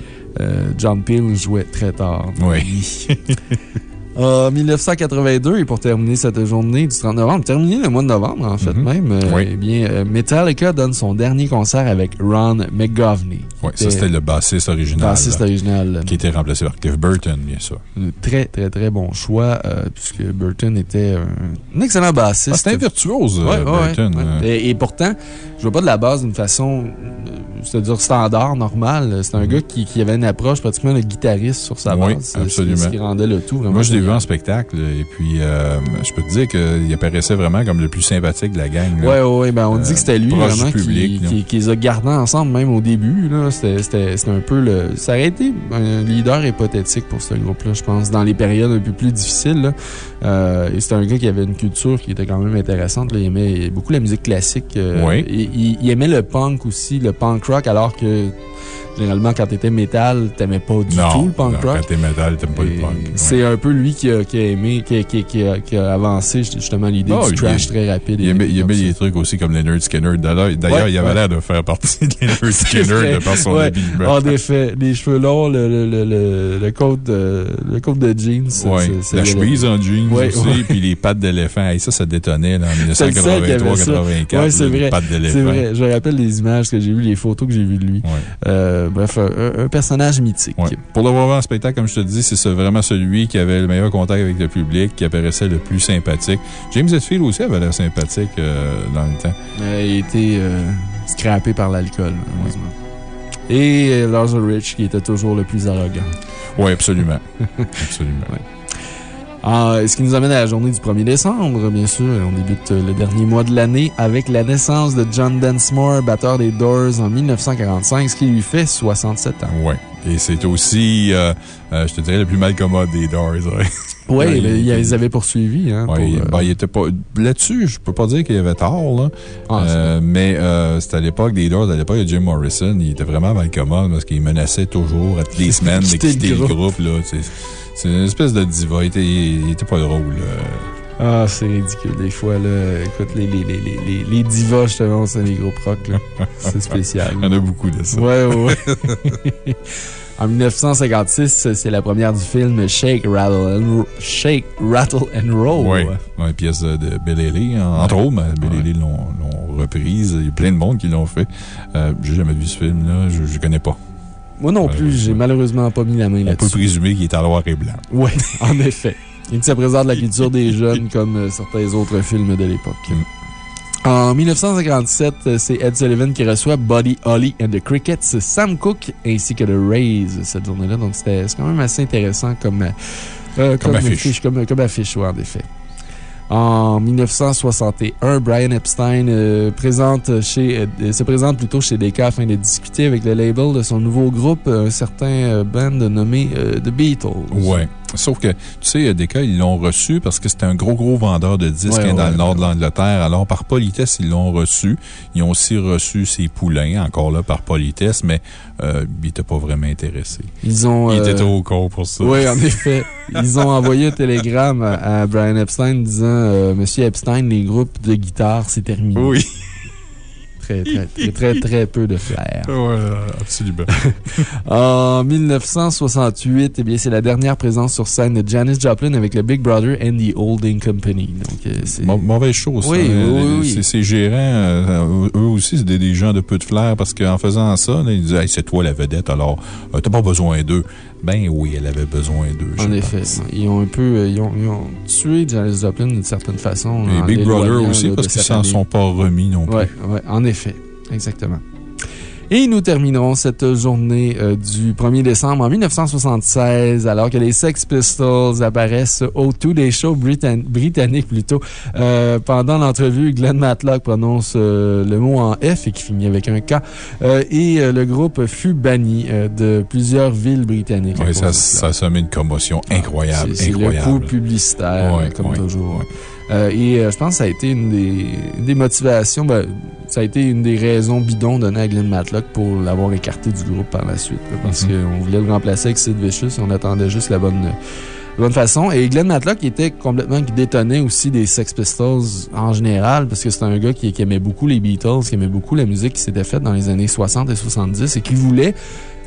Speaker 4: John Peel jouait très tard. nuit. En 1982, et pour terminer cette journée du 30 novembre, terminer le mois de novembre, en fait,
Speaker 2: Mhm.
Speaker 4: même, euh,
Speaker 2: Oui.
Speaker 4: eh bien, euh, Metallica donne son dernier concert avec Ron McGovney.
Speaker 2: Ouais, ça, c'était le bassiste original.
Speaker 4: bassiste
Speaker 2: là,
Speaker 4: original.
Speaker 2: Qui était remplacé par Cliff Burton, bien sûr.
Speaker 4: Très, très, très bon choix, euh, puisque Burton était un, excellent bassiste.
Speaker 2: Ah, c'était un virtuose, euh,
Speaker 4: Ouais,
Speaker 2: Burton.
Speaker 4: ouais.
Speaker 2: euh.
Speaker 4: Et, et pourtant, je vois pas de la base d'une façon, euh, c'est-à-dire standard, normale. C'est un gars qui, qui avait une approche pratiquement de guitariste sur sa
Speaker 2: Mhm. Oui,
Speaker 4: base. C'est-
Speaker 2: absolument.
Speaker 4: C'est ce qui rendait le tout vraiment.
Speaker 2: Moi, je l'ai vu en spectacle, et puis euh, je peux te dire qu'il apparaissait vraiment comme le plus sympathique de la gang. là.
Speaker 4: Ouais, ouais, ben on dit que c'était lui vraiment
Speaker 2: public,
Speaker 4: qui, qui, qui les a gardés ensemble, même au début. C'était un peu le. Ça aurait été un leader hypothétique pour ce groupe-là, je pense, dans les périodes un peu plus difficiles. là. Euh, et c'était un gars qui avait une culture qui était quand même intéressante. là. Il aimait beaucoup la musique classique. euh,
Speaker 2: Oui.
Speaker 4: et il, il aimait le punk aussi, le punk rock, alors que généralement, quand t'étais métal, t'aimais pas du
Speaker 2: non,
Speaker 4: tout le punk
Speaker 2: non,
Speaker 4: rock.
Speaker 2: quand t'es métal, t'aimes pas le
Speaker 4: Et
Speaker 2: punk. ouais.
Speaker 4: C'est un peu lui qui a, qui a aimé, qui a, qui a- qui avancé justement l'idée
Speaker 2: Ah,
Speaker 4: du trash très rapide.
Speaker 2: Il
Speaker 4: et
Speaker 2: aimait, il aimait des trucs aussi comme Leonard Skinner. D'ailleurs,
Speaker 4: Ouais,
Speaker 2: il avait
Speaker 4: ouais.
Speaker 2: l'air de faire partie de Leonard Skinner de par son habillement.
Speaker 4: En effet, les cheveux longs, le, le, le, le, le coat de, le coat de jeans. c'est-
Speaker 2: La chemise en jeans aussi, puis les pattes d'éléphant. Hey, ça, ça détonnait là, en
Speaker 4: C'est le seul qui avait ça.
Speaker 2: 1983-84.
Speaker 4: Ouais, c'est
Speaker 2: les
Speaker 4: vrai.
Speaker 2: pattes d'éléphant.
Speaker 4: C'est vrai. Je rappelle les images que j'ai vues, les photos que j'ai vues de lui.
Speaker 2: Ouais.
Speaker 4: Euh, bref, un, un personnage mythique.
Speaker 2: Ouais. Pour le voir en spectacle, comme je te dis, c'est ce- vraiment celui qui avait le meilleur contact avec le public, qui apparaissait le plus sympathique. James Hetfield aussi avait l'air sympathique euh, dans le temps.
Speaker 4: Euh, il a été euh, scrappé par l'alcool, malheureusement. Et Lars Ulrich, qui était toujours le plus arrogant.
Speaker 2: Oui, absolument. absolument.
Speaker 4: Ah, ce qui nous amène à la journée du 1er décembre, bien sûr. On débute euh, le dernier mois de l'année avec la naissance de John Densmore, batteur des Doors en 1945, ce qui lui fait 67 ans.
Speaker 2: Ouais. Et c'est aussi, euh, euh, je te dirais, le plus mal commode des Doors. ouais.
Speaker 4: Oui, il,
Speaker 2: il-
Speaker 4: les avait poursuivis. Hein,
Speaker 2: Ouais,
Speaker 4: pour, euh,
Speaker 2: ben, il était pas. Là-dessus, je peux pas dire qu'il avait tort, là.
Speaker 4: Ah, c'est
Speaker 2: Euh, mais euh, c'était à l'époque des Doors, à l'époque de Jim Morrison. Il était vraiment mal commode parce qu'il menaçait toujours, à toutes les semaines, de
Speaker 4: Quitter le
Speaker 2: quitter le
Speaker 4: groupe.
Speaker 2: groupe. là. C'est une espèce de diva. Il était, il était pas drôle. là.
Speaker 4: Ah, c'est ridicule. Des fois, là, écoute, les, les, les, les, les, divas, justement, c'est les groupes rock, là. C'est spécial.
Speaker 2: Il y en a beaucoup de ça.
Speaker 4: Ouais, ouais. En 1956, c'est la première du film Shake, Rattle and, Shake, Rattle and Roll.
Speaker 2: Oui, une pièce de, Haley, hein. entre autres, mais l'ont l'ont reprise. Il y a plein de monde qui l'ont fait. Euh, J'ai jamais vu ce film-là, je ne connais pas.
Speaker 4: Moi non plus, j'ai malheureusement pas mis la main
Speaker 2: On peut
Speaker 4: là-dessus.
Speaker 2: présumer qu'il est en noir et blanc.
Speaker 4: Oui, en effet. Et que ça présente la culture des jeunes comme euh, certains autres films de l'époque. En 1957, euh, c'est Ed Sullivan qui reçoit Buddy Holly and the Crickets, Sam Cooke ainsi que The Rays cette journée-là. Donc, c'était c'est quand même assez intéressant comme, euh,
Speaker 2: Comme affiche.
Speaker 4: fiche, comme, comme affiche, ouais, en effet. En 1961, Brian Epstein euh, présente chez, euh, se présente plutôt chez Decca afin de discuter avec le label de son nouveau groupe, un certain euh, band nommé euh, The Beatles.
Speaker 2: Ouais. Sauf que, tu sais, des cas, ils l'ont reçu parce que c'était un gros, gros vendeur de disques
Speaker 4: Ouais,
Speaker 2: hein, dans
Speaker 4: ouais,
Speaker 2: le nord de l'Angleterre. Alors, par politesse, ils l'ont reçu. Ils ont aussi reçu ses poulains, encore là, par politesse, mais euh, ils n'étaient pas vraiment intéressés.
Speaker 4: Ils ont.
Speaker 2: Ils
Speaker 4: euh,
Speaker 2: étaient trop cons pour ça.
Speaker 4: Oui, en effet. Ils ont envoyé un télégramme à, à Brian Epstein disant euh, Monsieur Epstein, les groupes de guitare, c'est terminé.
Speaker 2: Oui.
Speaker 4: Très, très, très, très, très peu de flair.
Speaker 2: Ouais, absolument.
Speaker 4: En 1968, eh bien, c'est la dernière présence sur scène de Janis Joplin avec le Big Brother and the Holding Company. Donc, euh, c'est.
Speaker 2: Mauvaise chose,
Speaker 4: Oui,
Speaker 2: ça.
Speaker 4: oui, oui.
Speaker 2: Ces, ces gérants, euh, eux aussi, c'est des, des gens de peu de flair parce qu'en faisant ça, là, ils disaient Hey, c'est toi la vedette, alors euh, t'as pas besoin d'eux. Ben oui, elle avait besoin d'eux.
Speaker 4: En effet.
Speaker 2: pense.
Speaker 4: Ils ont un peu. euh, Ils ont, ils ont tué Janis Joplin d'une certaine façon.
Speaker 2: Et Big Brother aussi, parce qu'ils s'en sont pas remis non plus.
Speaker 4: Oui, ouais, en effet. Exactement. Et nous terminerons cette journée euh, du 1er décembre en 1976, alors que les Sex Pistols apparaissent au Today Show britannique plutôt. Euh, pendant l'entrevue, Glenn Matlock prononce euh, le mot en F et qui finit avec un K. et le groupe fut banni de plusieurs villes britanniques.
Speaker 2: Oui, ça, ça, ça met une commotion incroyable.
Speaker 4: C'est le coup publicitaire, comme toujours. Euh, et euh, je pense que ça a été une des, motivations, ben, ça a été une des raisons bidons données à Glenn Matlock pour l'avoir écarté du groupe par la suite. parce mhm. qu'on voulait le remplacer avec Sid Vicious et on attendait juste la bonne bonne façon. Et Glenn Matlock était complètement qui détonnait aussi des Sex Pistols en général, parce que c'est un gars qui, qui, aimait beaucoup les Beatles, qui aimait beaucoup la musique qui s'était faite dans les années 60 et 70 et qui voulait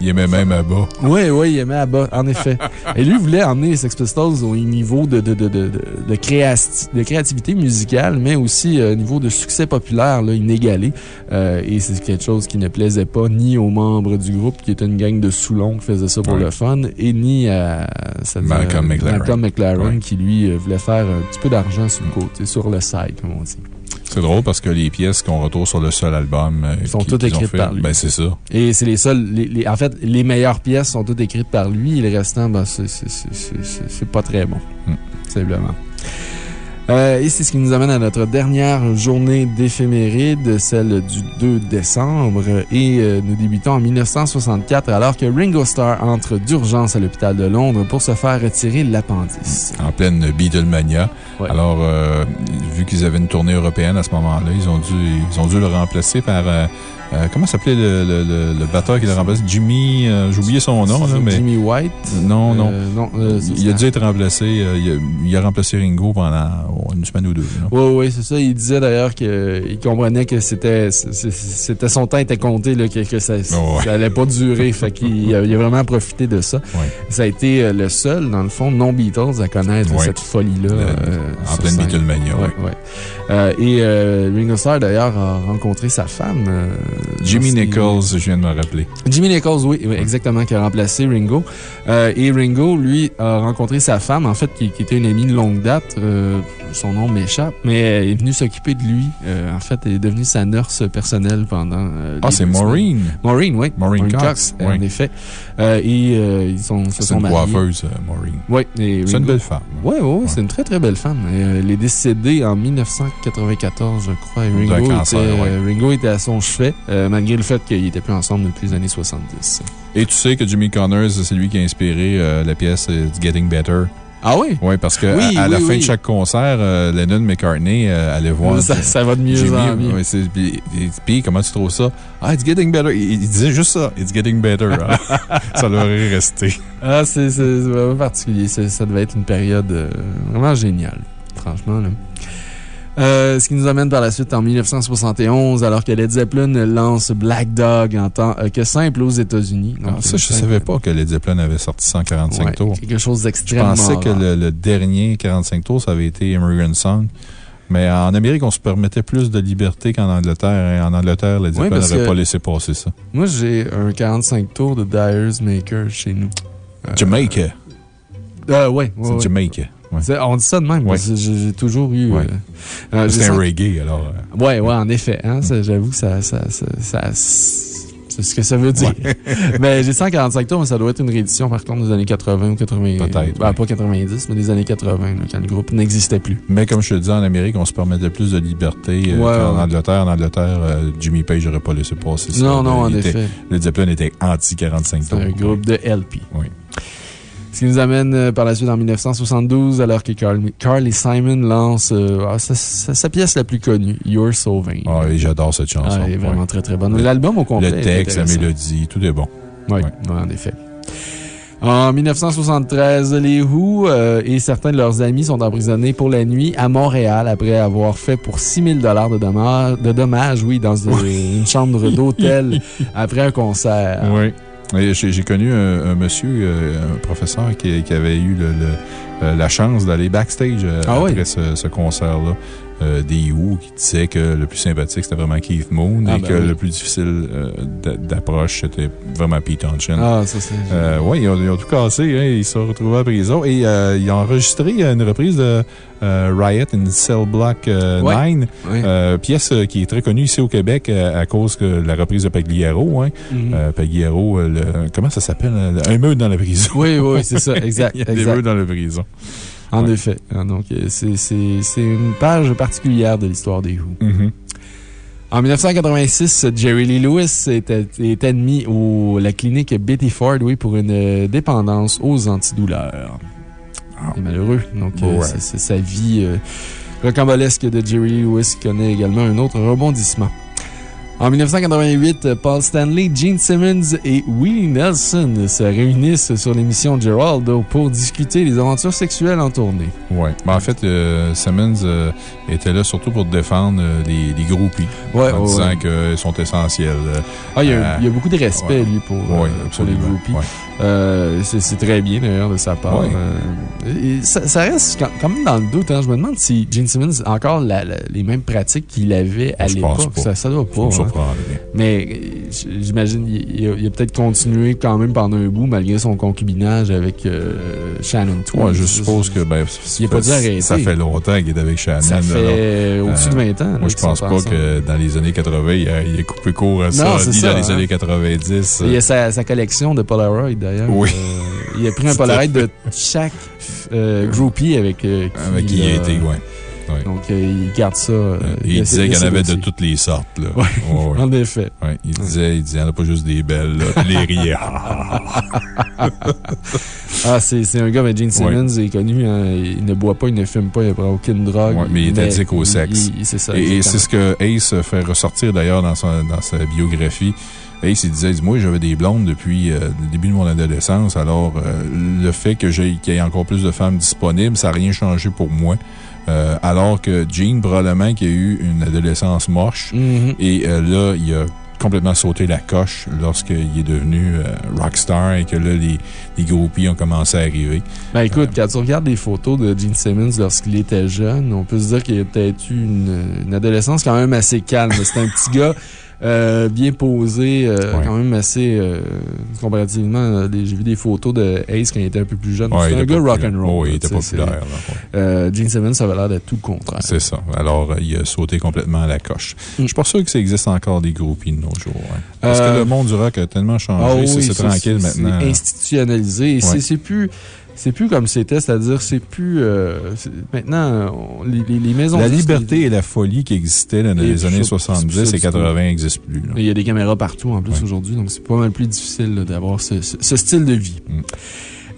Speaker 2: il aimait même Abba.
Speaker 4: Oui, oui, il aimait Abba, en effet. Et lui voulait emmener les Sex Pistols au niveau de, de, de, de, de, créativité musicale, mais aussi au euh, niveau de succès populaire là, inégalé. Euh, et c'est quelque chose qui ne plaisait pas ni aux membres du groupe, qui était une gang de Soulons qui faisait ça pour le fun, et ni à
Speaker 2: Malcolm McLaren,
Speaker 4: Malcolm McLaren qui lui euh, voulait faire un petit peu d'argent sur le côté, sur le side, comme on dit.
Speaker 2: C'est drôle parce que les pièces qu'on retrouve sur le seul album.
Speaker 4: Euh, sont toutes écrites par lui.
Speaker 2: Ben, c'est ça.
Speaker 4: Et c'est les seules. Les, en fait, les meilleures pièces sont toutes écrites par lui et le restant, ben, c'est pas très bon. Hmm. Simplement. Euh, et c'est ce qui nous amène à notre dernière journée d'éphéméride, celle du 2 décembre. Et euh, nous débutons en 1964 alors que Ringo Starr entre d'urgence à l'hôpital de Londres pour se faire retirer l'appendice.
Speaker 2: En pleine Beatlemania. Alors, euh, vu qu'ils avaient une tournée européenne à ce moment-là, ils, ont dû, ils ont dû le remplacer par euh, comment s'appelait le, le, le, batteur qui l'a remplacé? Jimmy, euh, j'ai oublié son nom, là, mais.
Speaker 4: Jimmy White?
Speaker 2: Non, non. Euh, non il a dû être remplacé. Il a, remplacé Ringo pendant une semaine ou deux.
Speaker 4: Oui, oui, c'est ça. Il disait d'ailleurs qu'il comprenait que c'était son temps était compté, là, que, ça, n'allait pas durer. fait qu'il a, a, vraiment profité de ça. Ça a été le seul, dans le fond, non-Beatles à connaître cette folie-là.
Speaker 2: en pleine Beatlemania,
Speaker 4: oui. Et Ringo Starr, d'ailleurs, a rencontré sa femme.
Speaker 2: Jimmy Nichols, je viens de me rappeler.
Speaker 4: Jimmy Nichols, oui, exactement, qui a remplacé Ringo. Euh, et Ringo, lui, a rencontré sa femme, en fait, qui, était une amie de longue date. Euh, son nom m'échappe, mais elle est venue s'occuper de lui. Euh, en fait, elle est devenue sa nurse personnelle pendant.
Speaker 2: ah, c'est Maureen.
Speaker 4: Maureen, oui.
Speaker 2: Maureen, Cox,
Speaker 4: en effet. et ils sont, se sont mariés.
Speaker 2: C'est une coiffeuse, Maureen.
Speaker 4: Oui.
Speaker 2: C'est une belle femme.
Speaker 4: Oui, oui, ouais. c'est une très, très belle femme. elle est décédée en 1994, je crois. Ringo, était, Ringo était à son chevet. Euh, malgré le fait qu'ils n'étaient plus ensemble depuis les années 70.
Speaker 2: Et tu sais que Jimmy Connors, c'est lui qui a inspiré euh, la pièce euh, It's Getting Better.
Speaker 4: Ah oui?
Speaker 2: Oui, parce qu'à à, la fin de chaque concert, Lennon McCartney allait voir.
Speaker 4: Ça, va de mieux en mieux.
Speaker 2: puis, comment tu trouves ça? Ah, it's getting better. Il, disait juste ça. It's getting better. ça leur est resté.
Speaker 4: Ah, c'est vraiment particulier. Ça devait être une période vraiment géniale. Franchement, là. Euh, ce qui nous amène par la suite en 1971, alors que Led Zeppelin lance Black Dog en tant euh, que simple aux États-Unis.
Speaker 2: Ah, ça, je ne savais pas que Led Zeppelin avait sorti 145 tours.
Speaker 4: Quelque chose d'extrêmement.
Speaker 2: Je pensais que le, dernier 45 tours, ça avait été Immigrant Song. Mais en Amérique, on se permettait plus de liberté qu'en Angleterre. Et en Angleterre, Led Zeppelin n'avait pas laissé passer ça.
Speaker 4: Moi, j'ai un 45 tours de Dyer's Maker chez nous.
Speaker 2: Jamaica.
Speaker 4: Euh, ouais,
Speaker 2: C'est Jamaica.
Speaker 4: On dit ça de même. J'ai toujours eu.
Speaker 2: Euh, euh, c'est un reggae, alors.
Speaker 4: Euh. Oui, ouais, en effet. Hein, J'avoue que ça, ça, ça, c'est ce que ça veut dire. mais j'ai 145 tours, mais ça doit être une réédition, par contre, des années 80 ou 80.
Speaker 2: Peut-être.
Speaker 4: Ben, pas 90, mais des années 80, quand le groupe n'existait plus.
Speaker 2: Mais comme je te dis, en Amérique, on se permettait plus de liberté. en Angleterre, en Angleterre, Jimmy Page n'aurait pas laissé passer ça.
Speaker 4: Non, non, en effet.
Speaker 2: Le Zeppelin était anti-45 tours.
Speaker 4: un groupe de LP.
Speaker 2: Oui.
Speaker 4: Ce qui nous amène euh, par la suite en 1972, alors que Carly Simon lance euh, ah, sa, pièce la plus connue, You're So Vain.
Speaker 2: Ah, j'adore cette chanson.
Speaker 4: Ah, elle est vraiment très, très bonne. L'album au complet.
Speaker 2: Le texte, la mélodie, tout est bon.
Speaker 4: Oui, en effet. En 1973, les Who euh, et certains de leurs amis sont emprisonnés pour la nuit à Montréal après avoir fait pour 6 000 de dommages, de dommages oui, dans une chambre d'hôtel après un concert.
Speaker 2: Oui. J'ai connu un, monsieur, euh, un professeur, qui, avait eu euh, la chance d'aller backstage euh, ah après ce, concert-là. Euh, des Who qui disait que le plus sympathique, c'était vraiment Keith Moon
Speaker 4: Ah,
Speaker 2: et
Speaker 4: ben
Speaker 2: que
Speaker 4: oui.
Speaker 2: le plus difficile euh, d'a- d'approche, c'était vraiment Pete Townshend.
Speaker 4: Ah, ça, c'est.
Speaker 2: Euh, oui, ils ont, ils ont tout cassé. Hein, ils se sont retrouvés en prison et ils ont enregistré une reprise de Riot in Cell Block euh,
Speaker 4: Ouais.
Speaker 2: 9,
Speaker 4: Ouais.
Speaker 2: euh, pièce qui est très connue ici au Québec à cause de la reprise de Pagliaro. Hein.
Speaker 4: Mhm.
Speaker 2: Euh, Pagliaro, le- comment ça s'appelle Un meute dans la prison.
Speaker 4: Oui, oui, c'est ça, exact.
Speaker 2: Il y a des dans la prison.
Speaker 4: En
Speaker 2: Ouais.
Speaker 4: effet. Ah, Donc, euh, c'est une page particulière de l'histoire des Who.
Speaker 2: Mhm.
Speaker 4: En 1986, Jerry Lee Lewis est, est admis à la clinique Betty Ford oui, pour une euh, dépendance aux antidouleurs. C'est malheureux. Donc, euh,
Speaker 2: Ouais.
Speaker 4: c'est- c'est sa vie euh, rocambolesque de Jerry Lee Lewis connaît également un autre rebondissement. En 1988, Paul Stanley, Gene Simmons et Willie Nelson se réunissent sur l'émission Geraldo pour discuter des aventures sexuelles en tournée.
Speaker 2: Ouais. Ben, en fait, euh, Simmons euh, était là surtout pour défendre euh, les, les groupies.
Speaker 4: Ouais,
Speaker 2: en
Speaker 4: ouais,
Speaker 2: disant
Speaker 4: ouais.
Speaker 2: qu'ils sont essentiels. euh,
Speaker 4: Ah, il y, a,
Speaker 2: Euh,
Speaker 4: il y a beaucoup de respect, lui, pour,
Speaker 2: Oui,
Speaker 4: euh, pour les groupies. Euh, c'est très bien, d'ailleurs, de sa part. Euh, et ça, ça reste quand, quand même dans le doute. Hein. Je me demande si Gene Simmons a encore la- la- les mêmes pratiques qu'il avait à l'époque.
Speaker 2: pas.
Speaker 4: Ça, ça doit
Speaker 2: Ça
Speaker 4: Mais euh, j'imagine il, il a, peut-être continué quand même pendant un bout, malgré son concubinage avec euh, Shannon Tweed.
Speaker 2: Ouais, je suppose que ben,
Speaker 4: Il a pas dû arrêter.
Speaker 2: ça fait longtemps qu'il est avec Shannon.
Speaker 4: Ça fait
Speaker 2: là.
Speaker 4: euh, au-dessus de 20 ans. là,
Speaker 2: Moi, je pense pas
Speaker 4: ensemble.
Speaker 2: que dans les années 80, il a, il a coupé court à ça,
Speaker 4: Non, c'est
Speaker 2: ni
Speaker 4: ça,
Speaker 2: dans les
Speaker 4: hein.
Speaker 2: années 90.
Speaker 4: Il y a sa, sa collection de Polaroid, d'ailleurs.
Speaker 2: Oui.
Speaker 4: Euh, il a pris un Polaroid de chaque groupie avec, qui,
Speaker 2: Avec qui il a été, ouais.
Speaker 4: Donc, euh, il garde ça. euh,
Speaker 2: il disait qu'il y en avait de toutes les sortes. Là.
Speaker 4: Ouais. En effet.
Speaker 2: Ouais, il disait, il disait, en a pas juste des belles, là, les riait.
Speaker 4: Ah, c'est un gars, mais Gene Simmons est connu. hein, il ne boit pas, il ne fume pas, il ne prend aucune drogue.
Speaker 2: Mais il est addict au sexe.
Speaker 4: C'est ça.
Speaker 2: Et, c'est ce que Ace fait ressortir d'ailleurs dans, sa biographie. Ace, il disait, moi, j'avais des blondes depuis euh, le début de mon adolescence. Alors, euh, le fait qu'il y ait encore plus de femmes disponibles, ça n'a rien changé pour moi. Euh, alors que Gene, probablement, qui a eu une adolescence moche.
Speaker 4: Mhm.
Speaker 2: Et euh, là, il a complètement sauté la coche lorsqu'il est devenu euh, rockstar et que là, les, les groupies ont commencé à arriver.
Speaker 4: Ben écoute, quand tu regardes les photos de Gene Simmons lorsqu'il était jeune, on peut se dire qu'il a peut-être eu une, une adolescence quand même assez calme. C'était un petit gars euh, bien posé, euh,
Speaker 2: Ouais.
Speaker 4: quand même assez. euh, comparativement, j'ai vu des photos de Ace quand il était un peu plus jeune.
Speaker 2: Ouais,
Speaker 4: C'était un gars rock'n'roll.
Speaker 2: Oh, il était populaire. là, ouais.
Speaker 4: Gene Simmons, ça avait l'air d'être tout le contraire.
Speaker 2: C'est ça. Alors, il a sauté complètement à la coche.
Speaker 4: Mm.
Speaker 2: Je suis pas sûr que ça existe encore des groupies de nos jours. hein. Parce que le monde du rock a tellement changé.
Speaker 4: Ah oui,
Speaker 2: c'est tranquille maintenant.
Speaker 4: C'est institutionnalisé. C'est plus. C'est plus comme c'était, c'est-à-dire, c'est plus. euh, maintenant, on- les, les- les maisons.
Speaker 2: La liberté et la folie qui existaient dans les années
Speaker 4: ça,
Speaker 2: 70
Speaker 4: c'est
Speaker 2: et
Speaker 4: ça,
Speaker 2: 80 n'existent plus. là.
Speaker 4: Il y a des caméras partout en plus
Speaker 2: Ouais.
Speaker 4: aujourd'hui, donc c'est pas mal plus difficile d'avoir ce, ce- ce style de vie.
Speaker 2: Mm.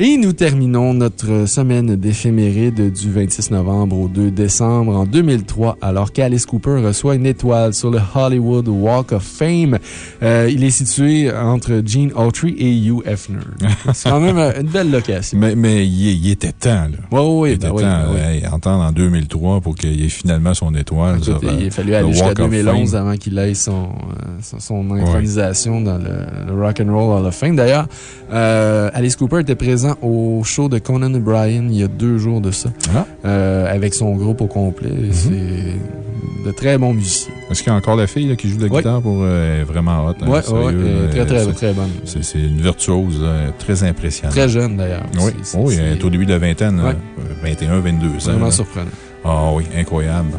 Speaker 4: Et nous terminons notre semaine d'éphéméride du 26 novembre au 2 décembre en 2003, alors qu'Alice Cooper reçoit une étoile sur le Hollywood Walk of Fame. Euh, il est situé entre Gene Autry et Hugh Hefner. C'est quand même euh, une belle location.
Speaker 2: Mais, mais il, il était temps, là.
Speaker 4: Oui, oui,
Speaker 2: il était
Speaker 4: ben oui,
Speaker 2: temps,
Speaker 4: ben oui.
Speaker 2: hey, entendre en 2003 pour qu'il ait finalement son étoile.
Speaker 4: Écoute,
Speaker 2: sur,
Speaker 4: il a fallu
Speaker 2: le
Speaker 4: aller jusqu'à
Speaker 2: Walk of
Speaker 4: 2011
Speaker 2: Fame.
Speaker 4: avant qu'il ait son, euh, son, son intronisation dans le, le Rock and Roll Hall of Fame. D'ailleurs, euh, Alice Cooper était présent au show de Conan O'Brien il y a deux jours de ça,
Speaker 2: Ah.
Speaker 4: euh, avec son groupe au complet.
Speaker 2: Mhm.
Speaker 4: C'est de très bons musiciens.
Speaker 2: Est-ce qu'il y a encore la fille là, qui joue de la guitare pour euh, vraiment hot? hein,
Speaker 4: Ouais, ouais,
Speaker 2: sérieux,
Speaker 4: euh, très, très, très bonne.
Speaker 2: C'est une virtuose, là, très impressionnante.
Speaker 4: Très jeune d'ailleurs.
Speaker 2: Oui,
Speaker 4: c'est-
Speaker 2: oui
Speaker 4: c'est
Speaker 2: elle est au début de la vingtaine,
Speaker 4: Ouais.
Speaker 2: là, euh, 21, 22 ans.
Speaker 4: Vraiment surprenant.
Speaker 2: Ah oui, incroyable.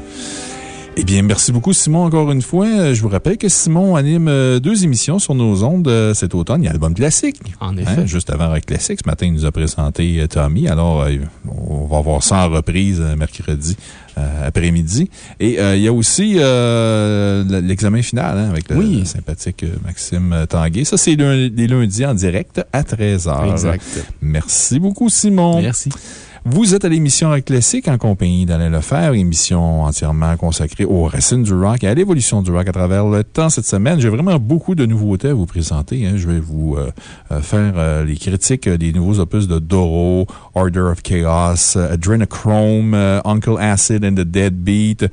Speaker 2: Eh bien, merci beaucoup, Simon, encore une fois. Euh, Je vous rappelle que Simon anime euh, deux émissions sur nos ondes euh, cet automne. Il y a l'album classique.
Speaker 4: En
Speaker 2: Hein,
Speaker 4: effet.
Speaker 2: juste avant Rock Classic, ce matin, il nous a présenté Tommy. Alors, on va voir ça en reprise mercredi après-midi. Et euh, il y a aussi euh, l'examen final hein, avec le,
Speaker 4: Oui.
Speaker 2: le sympathique Maxime Tanguay. Ça, c'est les lundis en direct à 13h.
Speaker 4: Exact.
Speaker 2: Merci beaucoup, Simon.
Speaker 4: Merci.
Speaker 2: Vous êtes à l'émission Classique en compagnie d'Alain Lefebvre, émission entièrement consacrée aux racines du rock et à l'évolution du rock à travers le temps cette semaine. J'ai vraiment beaucoup de nouveautés à vous présenter. hein. Je vais vous euh, euh, faire euh, les critiques des nouveaux opus de Doro, Order of Chaos, Adrenochrome, Uncle Acid and the Deadbeat,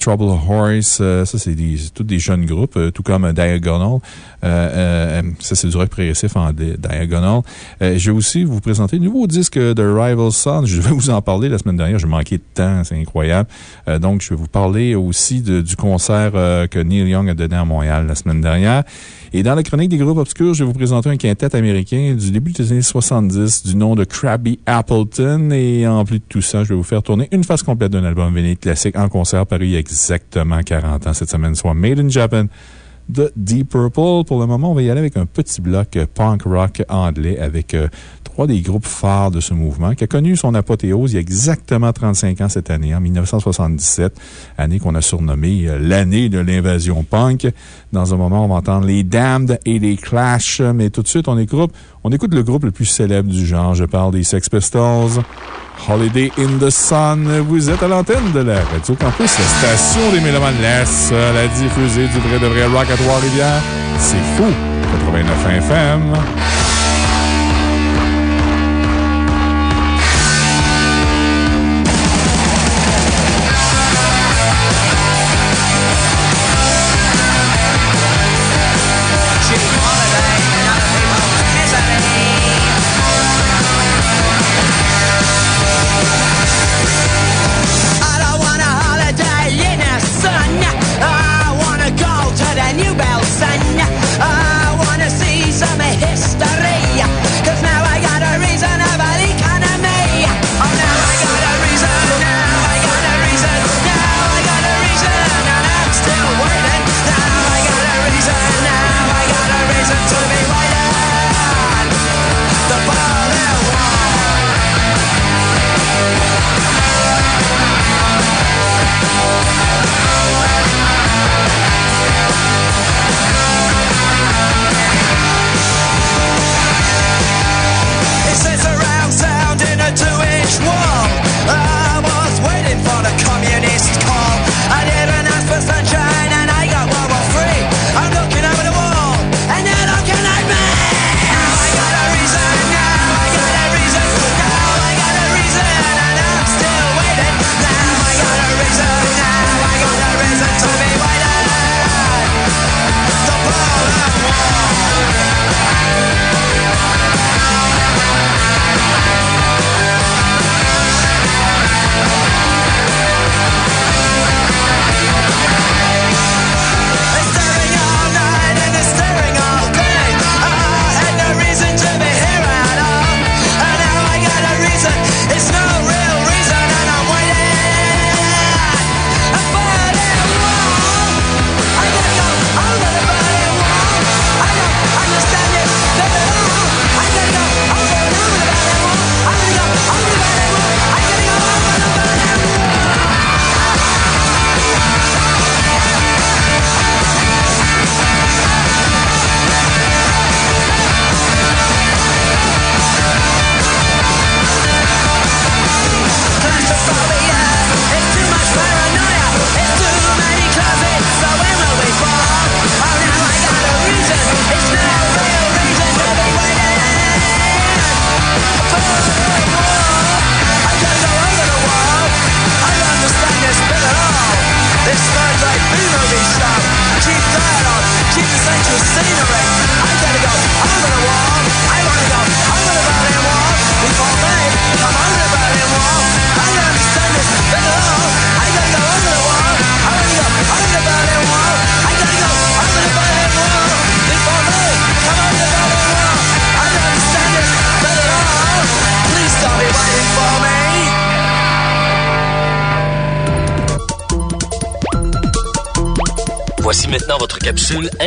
Speaker 2: Trouble Horse. ça, c'est tous des jeunes groupes, tout comme Diagonal. Ça, c'est du rock progressif en di- Diagonal. Je vais aussi vous présenter le nouveau disque de Rival Sons
Speaker 6: Je vais vous en parler la semaine dernière. J'ai manqué de temps. C'est incroyable. Euh, donc, je vais vous parler aussi du concert euh, que Neil Young a donné à Montréal la semaine dernière. Et dans la chronique des groupes obscurs, je vais vous présenter un quintet américain du début des années 70 du nom de Krabby Appleton. Et en plus de tout ça, je vais vous faire tourner une phase complète d'un album véné classique en concert paru il y a exactement 40 ans cette semaine, soit Made in Japan de Deep Purple. Pour le moment, on va y aller avec un petit bloc punk rock anglais avec euh, trois des groupes phares de ce mouvement qui a connu son apothéose il y a exactement 35 ans cette année, en 1977, année qu'on a surnommée euh, l'année de l'invasion punk. Dans un moment, on va entendre les Damned et les Clash, mais tout de suite, on écoute, on écoute le groupe le plus célèbre du genre. Je parle des Sex Pistols. Holiday in the Sun. Vous êtes à l'antenne de la Radio Campus, la station des Mélomanes, la seule à diffuser du vrai de vrai rock à Trois-Rivières. C'est fou! 89 FM.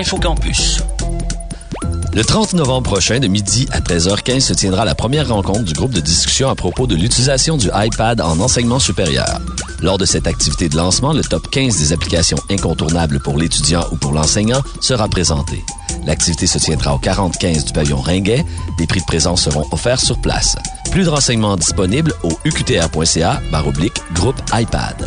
Speaker 7: InfoCampus. Le 30 novembre prochain, de midi à 13h15, se tiendra la première rencontre du groupe de discussion à propos de l'utilisation du iPad en enseignement supérieur. Lors de cette activité de lancement, le top 15 des applications incontournables pour l'étudiant ou pour l'enseignant sera présenté. L'activité se tiendra au 45 du pavillon Ringuet. Des prix de présence seront offerts sur place. Plus de renseignements disponibles au uqtr.ca groupe iPad.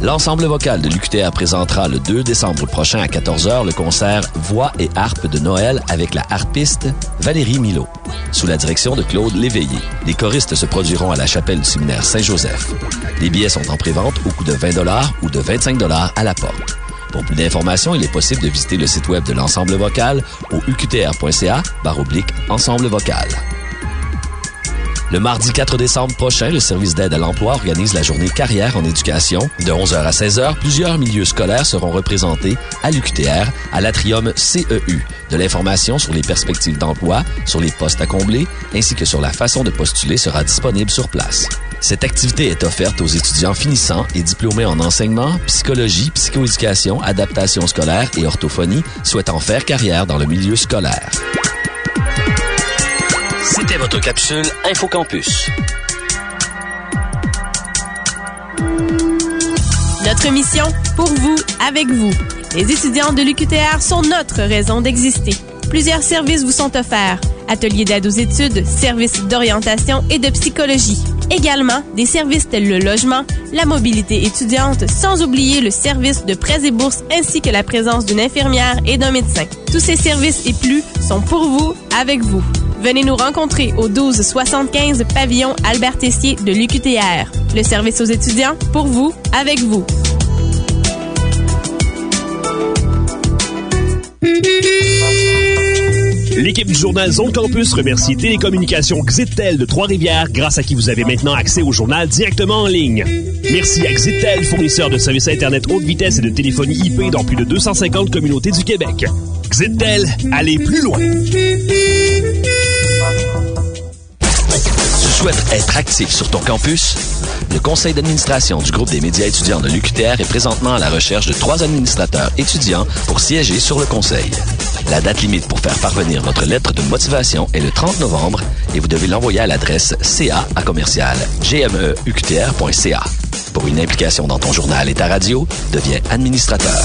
Speaker 7: L'ensemble vocal de l'UQTR présentera le 2 décembre prochain à 14h le concert Voix et harpe de Noël avec la harpiste Valérie Milo, sous la direction de Claude Léveillé. Les choristes se produiront à la chapelle du séminaire Saint-Joseph. Les billets sont en prévente au coût de 20 ou de 25 à la porte. Pour plus d'informations, il est possible de visiter le site web de l'ensemble vocal au uqtr.ca oblique ensemble vocal. Le mardi 4 décembre prochain, le service d'aide à l'emploi organise la journée carrière en éducation. De 11h à 16h, plusieurs milieux scolaires seront représentés à l'UQTR à l'atrium CEU. De l'information sur les perspectives d'emploi, sur les postes à combler, ainsi que sur la façon de postuler sera disponible sur place. Cette activité est offerte aux étudiants finissants et diplômés en enseignement, psychologie, psychoéducation, adaptation scolaire et orthophonie souhaitant faire carrière dans le milieu scolaire. C'était votre capsule InfoCampus.
Speaker 8: Notre mission, pour vous, avec vous. Les étudiants de l'UQTR sont notre raison d'exister. Plusieurs services vous sont offerts. Ateliers d'aide aux études, services d'orientation et de psychologie. Également, des services tels le logement, la mobilité étudiante, sans oublier le service de prêts et bourses ainsi que la présence d'une infirmière et d'un médecin. Tous ces services et plus sont pour vous, avec vous. Venez nous rencontrer au 1275 pavillon Albert Tessier de l'UQTR. Le service aux étudiants, pour vous, avec vous.
Speaker 9: L'équipe du journal Zone Campus remercie Télécommunications Xitel de Trois-Rivières, grâce à qui vous avez maintenant accès au journal directement en ligne. Merci à Xitel, fournisseur de services Internet haute vitesse et de téléphonie IP dans plus de 250 communautés du Québec. Xitel, allez plus loin!
Speaker 7: Souhaites être actif sur ton campus? Le conseil d'administration du groupe des médias étudiants de l'UQTR est présentement à la recherche de trois administrateurs étudiants pour siéger sur le conseil. La date limite pour faire parvenir votre lettre de motivation est le 30 novembre et vous devez l'envoyer à l'adresse ca à commercial gmeuqtr.ca. Pour une implication dans ton journal et ta radio, deviens administrateur.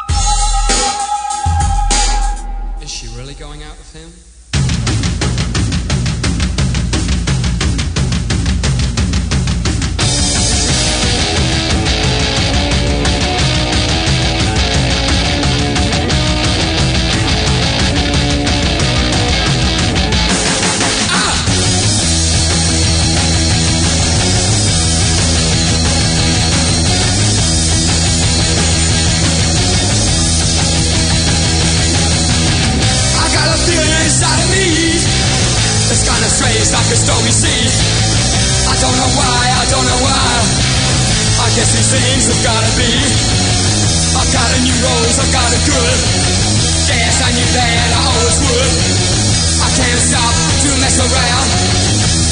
Speaker 5: New I got a good. Guess I knew that I always would. I can't stop to mess around.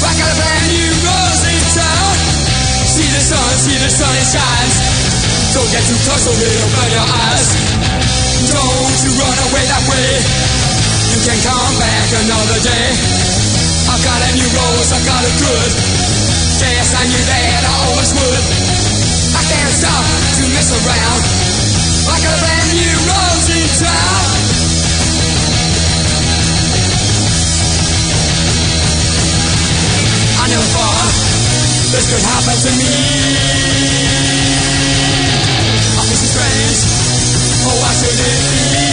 Speaker 5: I got a brand new rose in town. See the sun, see the sun, it shines. Don't get too close or it'll burn your eyes. Don't you run away that way. You can come back another day. I got a new rose, I got a good. Guess I knew that I always would. I can't stop to mess around. Strange. Oh, why should it be?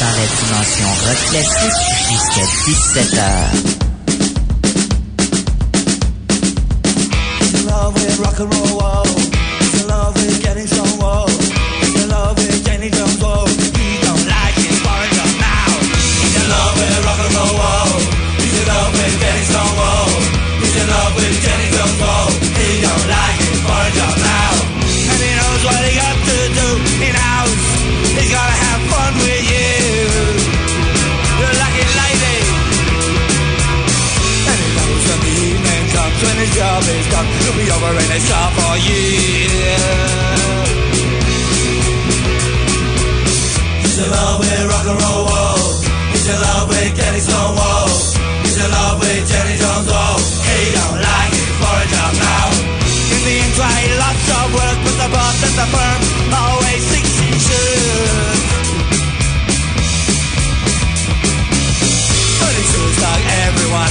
Speaker 10: Dans la dimension rock classique jusqu'à 17h.
Speaker 5: It's job is done, he'll be over in his car for years. He's in love with rock and roll, whoa. He's love with Kenny Stone, whoa. He's in love with Jenny Jones, whoa. He don't like it for a job now. In the inside, lots of work, but the boss at the firm always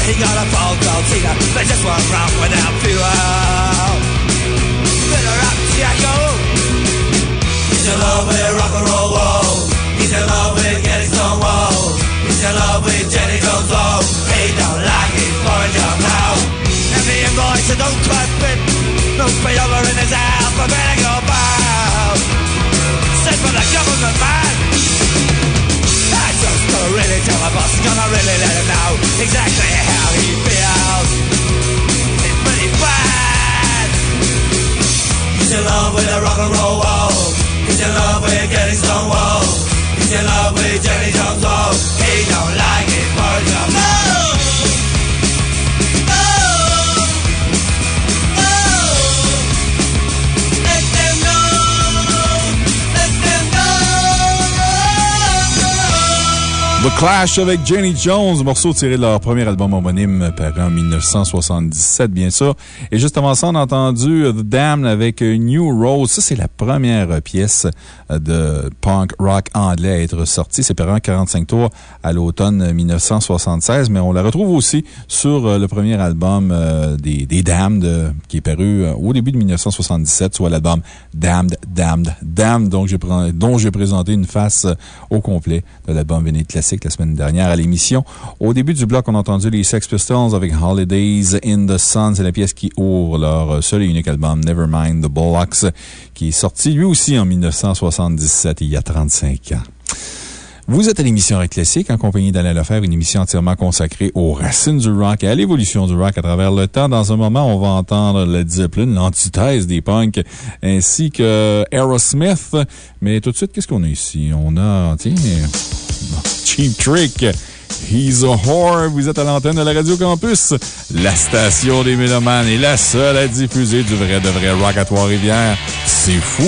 Speaker 5: he got a fault, don't see. They just won't run without fuel. Better up, Jacko. He's in love with rock and roll, whoa. He's in love with getting stone, whoa. He's in love with Jenny Jones, whoa. He don't like it for a job now. And the invoice don't quite fit. No pay over in his alphabetical tell my boss, gonna really let him know exactly how he feels. It's pretty bad. He's in love with a rock and roll wall. He's in love with getting stone wall. He's in love with Jenny Jones wall. He don't like it. No! No!
Speaker 2: Clash avec Jenny Jones, morceau tiré de leur premier album homonyme paru en 1977, bien sûr. Et juste avant ça, on a entendu The Damned avec New Rose. Ça, c'est la première pièce de punk rock anglais à être sortie. C'est paru en 45 tours à l'automne 1976, mais on la retrouve aussi sur le premier album euh, des, des Damned euh, qui est paru euh, au début de 1977, soit l'album Damned, Damned, Damned, donc j'ai dont j'ai présenté une face euh, au complet de l'album Véné Classique la semaine dernière à l'émission. Au début du bloc, on a entendu les Sex Pistols avec Holidays in the Sun. C'est la pièce qui ouvre leur seul et unique album Nevermind the Bollocks, qui est sorti lui aussi en 1977, il y a 35 ans. Vous êtes à l'émission Rock Classique en compagnie d'Alain Lefebvre, une émission entièrement consacrée aux racines du rock et à l'évolution du rock à travers le temps. Dans un moment, on va entendre Led Zeppelin, l'antithèse des punks, ainsi que Aerosmith. Mais tout de suite, qu'est-ce qu'on a ici? On a, tiens, Cheap Trick. He's a whore. Vous êtes à l'antenne de la Radio Campus, la station des Mélomanes et la seule à diffuser du vrai de vrai rock à Trois-Rivières. C'est fou!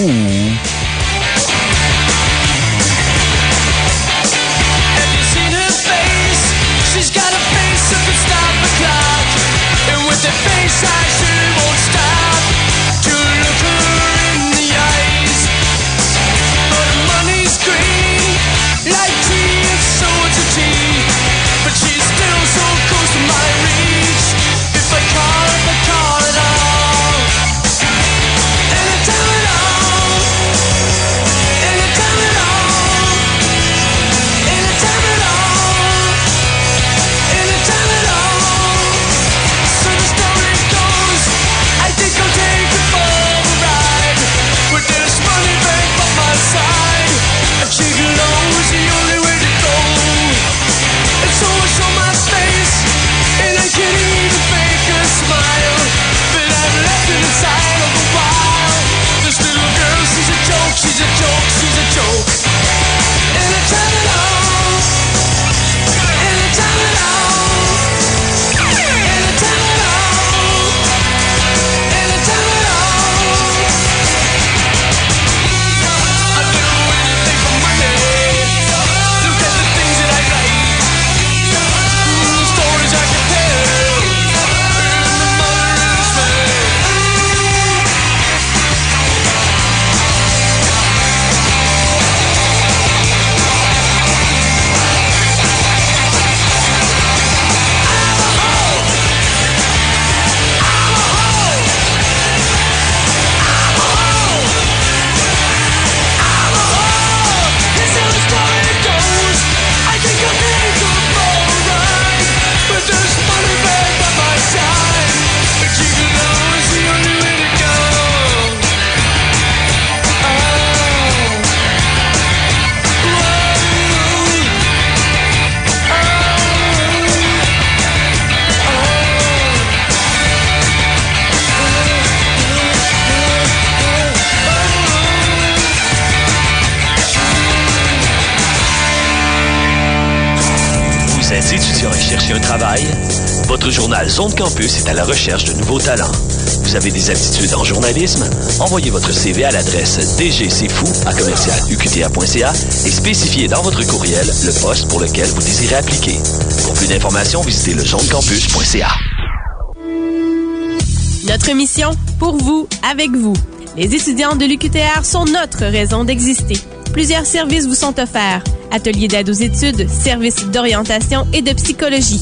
Speaker 7: Est à la recherche de nouveaux talents. Vous avez des aptitudes en journalisme? Envoyez votre CV à l'adresse dgcfou à commercial uqta.ca et spécifiez dans votre courriel le poste pour lequel vous désirez appliquer. Pour plus d'informations, visitez le zonecampus.ca.
Speaker 8: Notre mission, pour vous, avec vous. Les étudiants de l'UQTR sont notre raison d'exister. Plusieurs services vous sont offerts. Ateliers d'aide aux études, services d'orientation et de psychologie.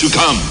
Speaker 1: To come.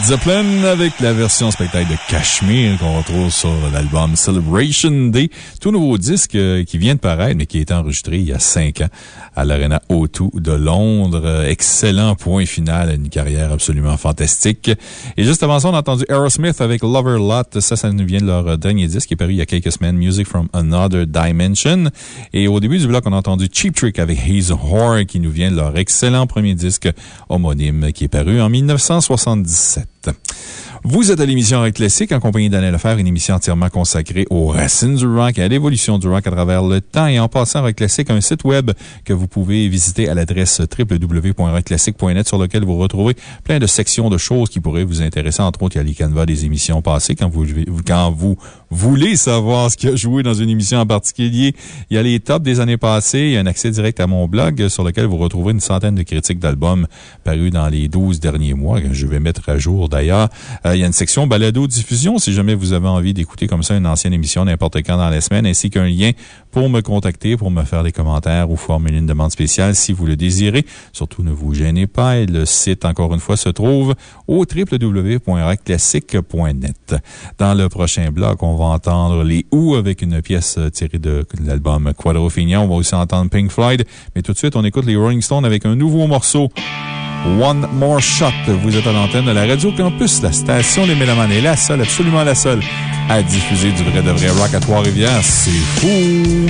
Speaker 2: Zeppelin avec la version spectacle de Cashmere qu'on retrouve sur l'album Celebration Day. Tout nouveau disque euh, qui vient de paraître, mais qui a été enregistré il y a cinq ans à l'Arena O2 de Londres. Excellent point final à une carrière absolument fantastique. Et juste avant ça, on a entendu Aerosmith avec Lover Lot. Ça, ça nous vient de leur dernier disque qui est paru il y a quelques semaines, Music from Another Dimension. Et au début du bloc, on a entendu Cheap Trick avec Haze Horror qui nous vient de leur excellent premier disque homonyme qui est paru en 1977. Vous êtes à l'émission Rock Classique en compagnie d'Anne Lefebvre, une émission entièrement consacrée aux racines du rock et à l'évolution du rock à travers le temps. Et en passant Rock Classique, un site web que vous pouvez visiter à l'adresse www.rockclassique.net sur lequel vous retrouvez plein de sections de choses qui pourraient vous intéresser. Entre autres, il y a les des émissions passées quand vous, quand vous voulez savoir ce qui a joué dans une émission en particulier. Il y a les tops des années passées. Il y a un accès direct à mon blog sur lequel vous retrouvez une centaine de critiques d'albums parus dans les 12 derniers mois, que je vais mettre à jour d'ailleurs. Euh, il y a une section balado-diffusion si jamais vous avez envie d'écouter comme ça une ancienne émission n'importe quand dans la semaine, ainsi qu'un lien pour me contacter, pour me faire des commentaires ou formuler une demande spéciale si vous le désirez. Surtout, ne vous gênez pas. Et le site, encore une fois, se trouve au www.rockclassique.net. Dans le prochain bloc, on va entendre les Ou avec une pièce tirée de l'album Quadrophenia. On va aussi entendre Pink Floyd. Mais tout de suite, on écoute les Rolling Stones avec un nouveau morceau. One More Shot. Vous êtes à l'antenne de la Radio Campus, la station des Mélomanes est la seule, absolument la seule, à diffuser du vrai de vrai rock à Trois-Rivières. C'est fou!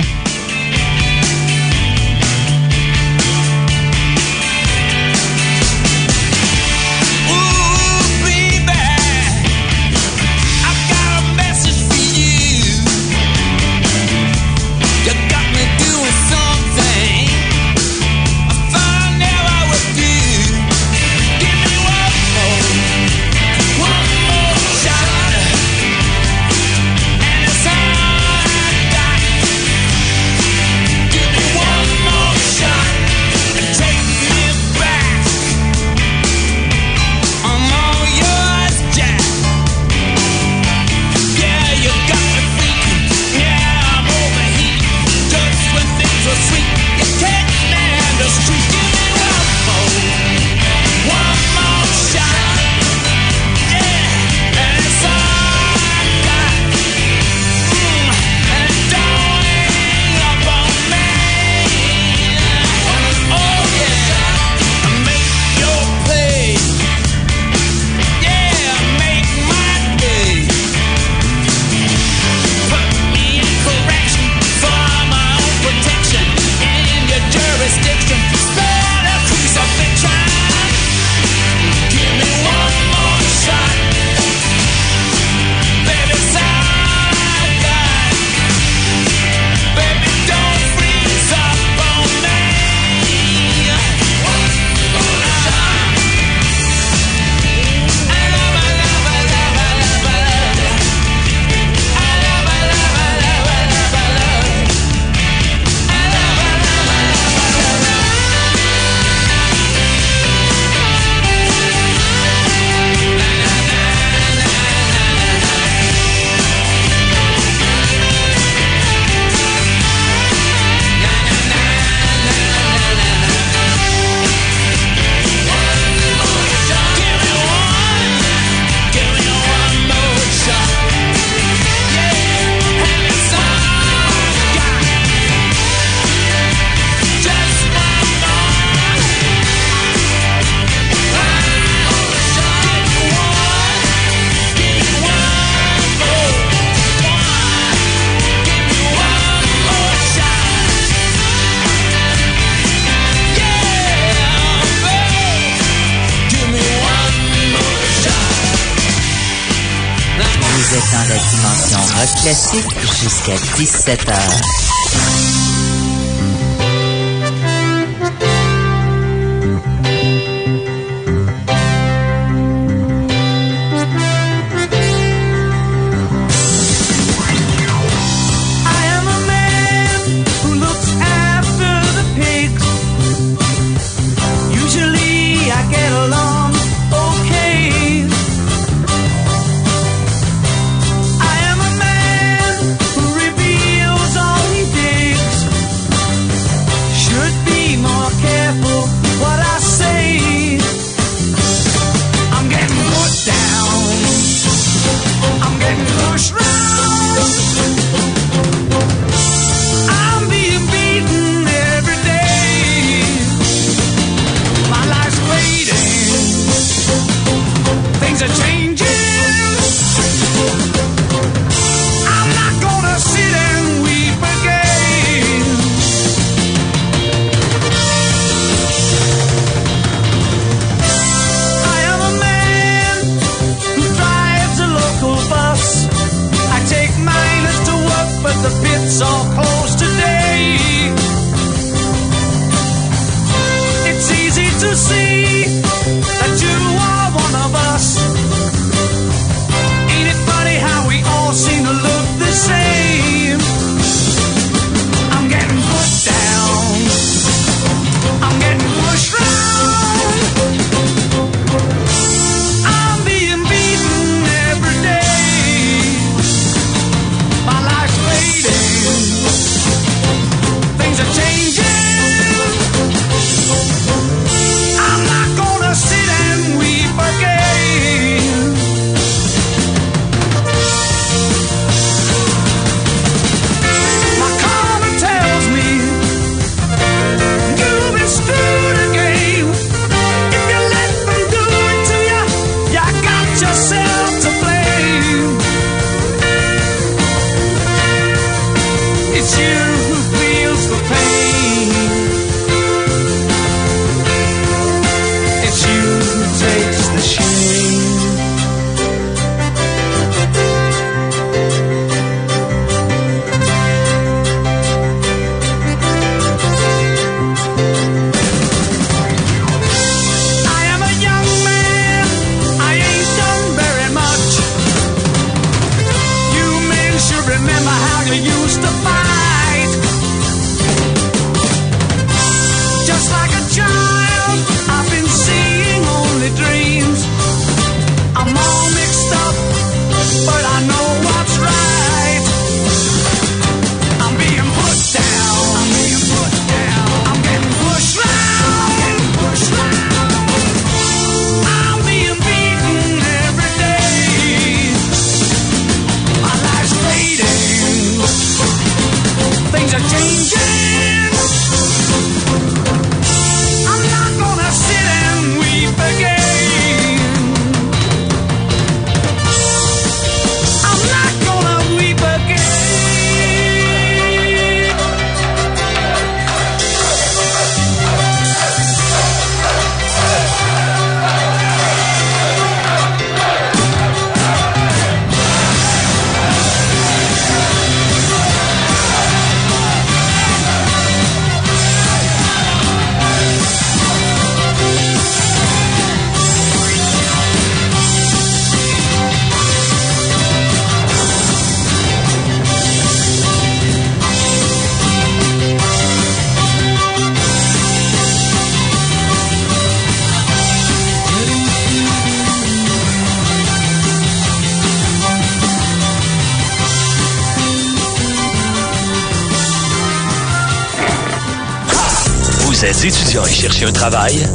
Speaker 7: Cherchez un travail?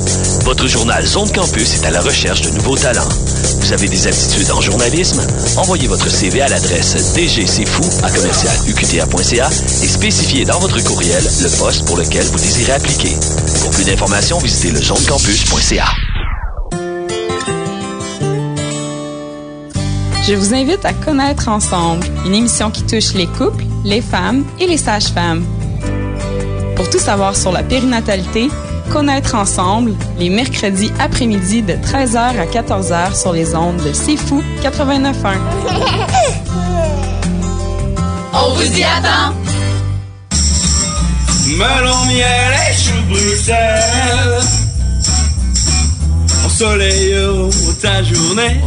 Speaker 7: Votre journal Zone Campus est à la recherche de nouveaux talents. Vous avez des aptitudes en journalisme? Envoyez votre CV à l'adresse dgcfou à commercialuqta.ca et spécifiez dans votre courriel le poste pour lequel vous désirez appliquer. Pour plus d'informations, visitez le zonecampus.ca.
Speaker 11: Je vous invite à Connaître Ensemble, une émission qui touche les couples, les femmes et les sages-femmes. Pour tout savoir sur la périnatalité, Connaître Ensemble, les mercredis après-midi de 13h à 14h sur les ondes de C'est Fou 89.1.
Speaker 12: On vous y attend!
Speaker 13: Melon, miel et chou Bruxelles. Ta journée.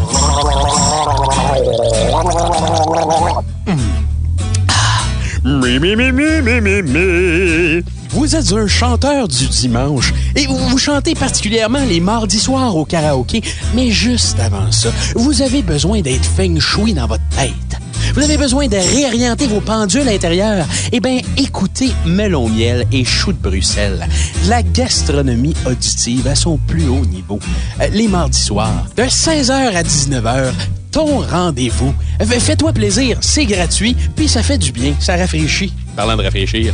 Speaker 14: Mi, mi, mi, mi, mi, mi, mi. Vous êtes un chanteur du dimanche et vous, chantez particulièrement les mardis soirs au karaoké, mais juste avant ça, vous avez besoin d'être feng shui dans votre tête. Vous avez besoin de réorienter vos pendules intérieures. Eh bien, écoutez Melon Miel et Chou de Bruxelles. La gastronomie auditive à son plus haut niveau. Euh, Les mardis soirs, de 16h à 19h, ton rendez-vous. Fais-toi plaisir, c'est gratuit, puis ça fait du bien, ça rafraîchit. Parlant de rafraîchir.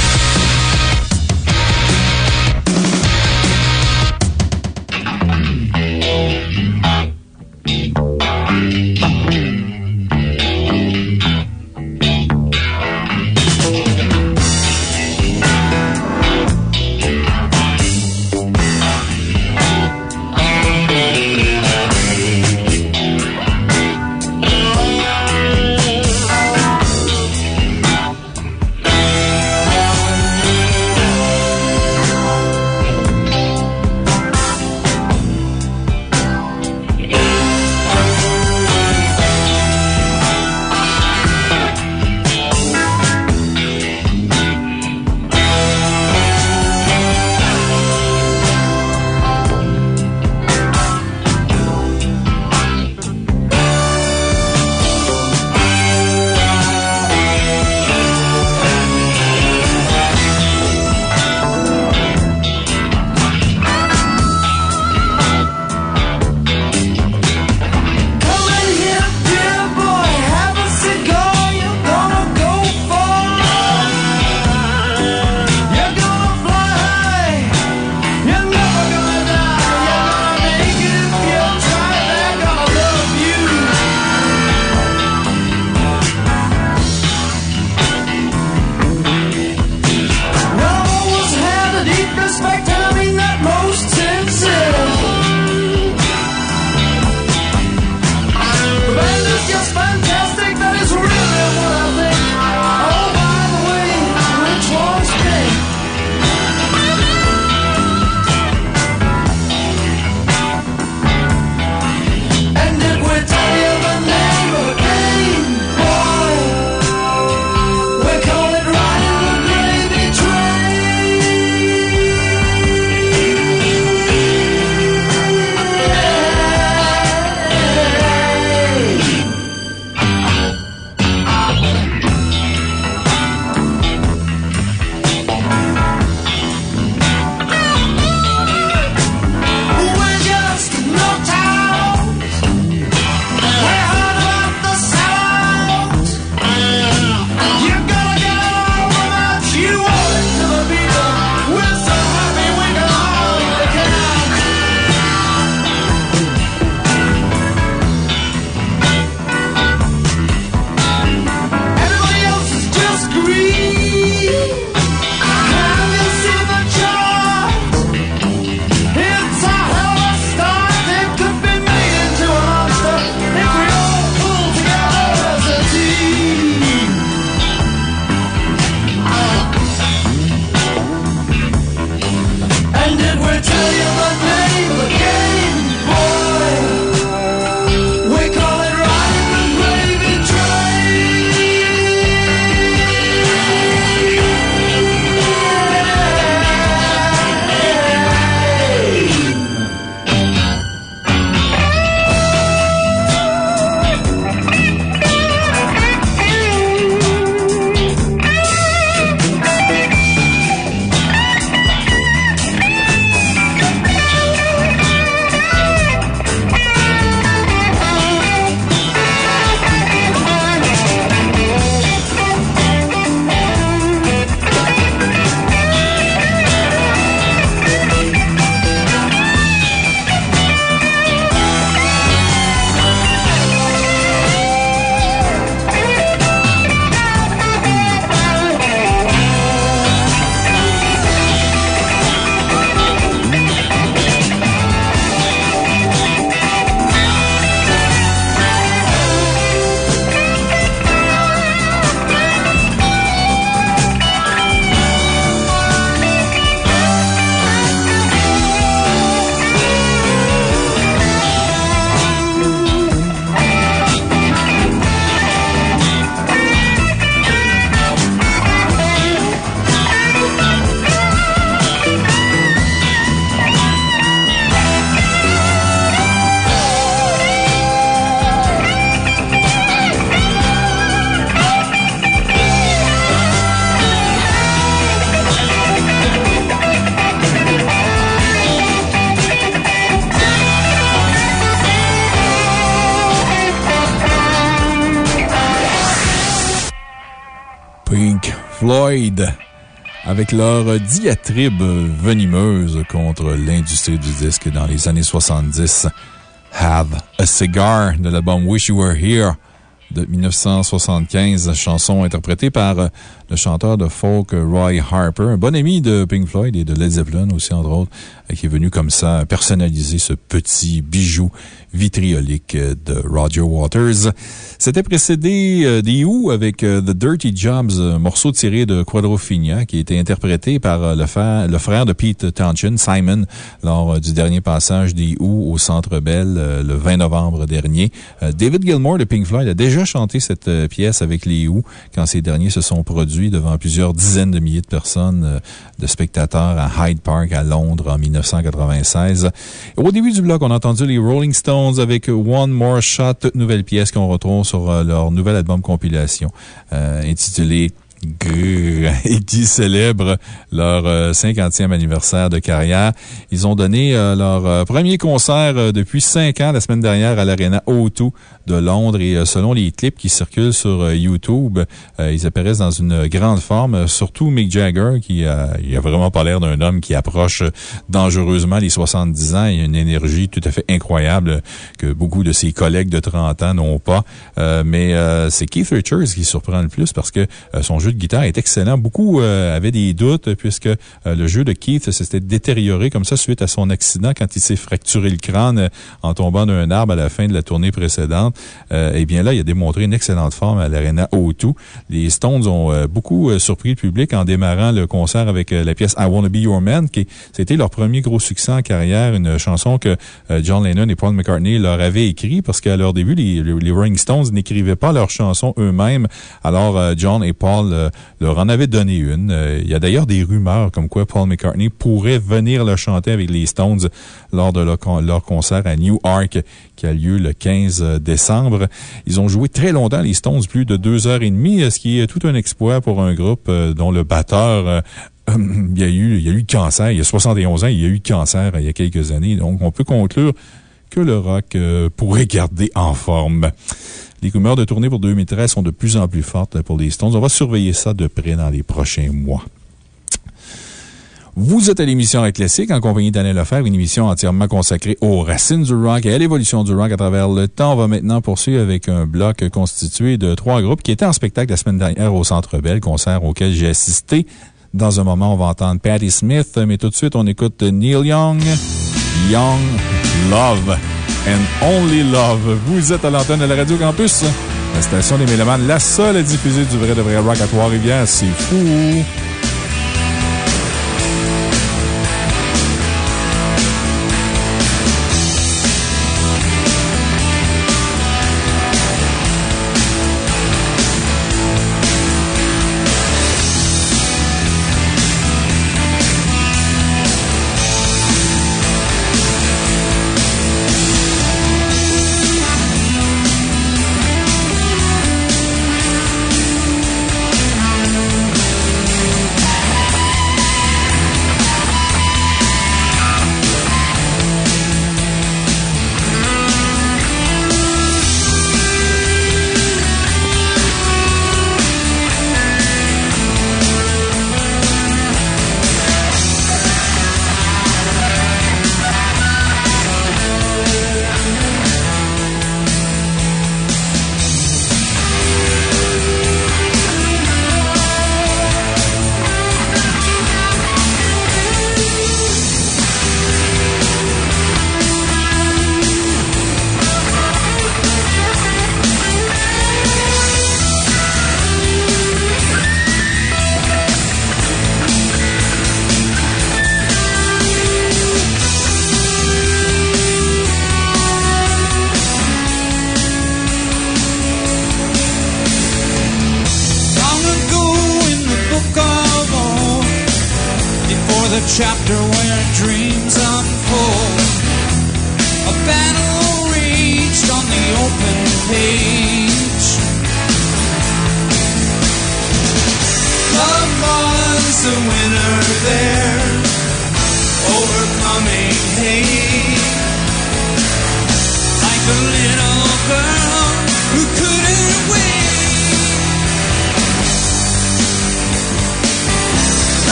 Speaker 2: Avec leur diatribe venimeuse contre l'industrie du disque dans les années 70. Have a Cigar de l'album Wish You Were Here de 1975, chanson interprétée par le chanteur de folk Roy Harper, un bon ami de Pink Floyd et de Led Zeppelin aussi, entre autres, qui est venu comme ça personnaliser ce petit bijou vitriolique de Roger Waters. C'était précédé euh, des Who avec euh, The Dirty Jobs, morceau tiré de Quadrophenia, qui a été interprété par euh, le, frère, le frère de Pete Townshend, Simon, lors du dernier passage des Who au Centre Bell le 20 novembre dernier. David Gilmour de Pink Floyd a déjà chanté cette pièce avec les Who quand ces derniers se sont produits devant plusieurs dizaines de milliers de personnes, de spectateurs à Hyde Park à Londres en 1996. au début du bloc, on a entendu les Rolling Stones avec One More Shot, toute nouvelle pièce qu'on retrouve sur euh, leur nouvel album compilation euh, intitulé et qui célèbre leur 50e euh, anniversaire de carrière. Ils ont donné leur premier concert depuis cinq ans la semaine dernière à l'Arena O2 de Londres et euh, selon les clips qui circulent sur euh, YouTube, euh, ils apparaissent dans une grande forme, surtout Mick Jagger qui a, a vraiment pas l'air d'un homme qui approche dangereusement les 70 ans. A une énergie tout à fait incroyable que beaucoup de ses collègues de 30 ans n'ont pas. mais c'est Keith Richards qui surprend le plus parce que son jeu de guitare est excellent. Beaucoup avaient des doutes puisque le jeu de Keith s'était détérioré comme ça suite à son accident quand il s'est fracturé le crâne en tombant d'un arbre à la fin de la tournée précédente. Euh, eh bien là, il a démontré une excellente forme à l'Arena O2. Les Stones ont euh, beaucoup euh, surpris le public en démarrant le concert avec la pièce I Wanna Be Your Man, qui c'était leur premier gros succès en carrière, une chanson que John Lennon et Paul McCartney leur avaient écrit parce qu'à leur début, les, les Rolling Stones n'écrivaient pas leurs chansons eux-mêmes. Alors, John et Paul leur en avaient donné une. Il y a d'ailleurs des rumeurs comme quoi Paul McCartney pourrait venir le chanter avec les Stones lors de leur, leur concert à Newark qui a lieu le 15 décembre. Ils ont joué très longtemps, les Stones, plus de deux heures et demie, ce qui est tout un exploit pour un groupe euh, dont le batteur euh, il y a eu, y a eu cancer. Il y a 71 ans, il y a eu cancer il y a quelques années. Donc, on peut conclure que le rock euh, pourrait garder en forme. Les rumeurs de tournée pour 2013 sont de plus en plus fortes pour les Stones. On va surveiller ça de près dans les prochains mois. Vous êtes à l'émission Classique en compagnie d'Anne Lefebvre, une émission entièrement consacrée aux racines du rock et à l'évolution du rock à travers le temps. On va maintenant poursuivre avec un bloc constitué de trois groupes qui étaient en spectacle la semaine dernière au Centre Bell, concert auquel j'ai assisté. Dans un moment, on va entendre Patti Smith, mais tout de suite, on écoute Neil Young, Young Love and Only Love. Vous êtes à l'antenne de la Radio Campus, la station des Mélomanes, la seule à diffuser du vrai de vrai rock à Trois-Rivières. C'est fou!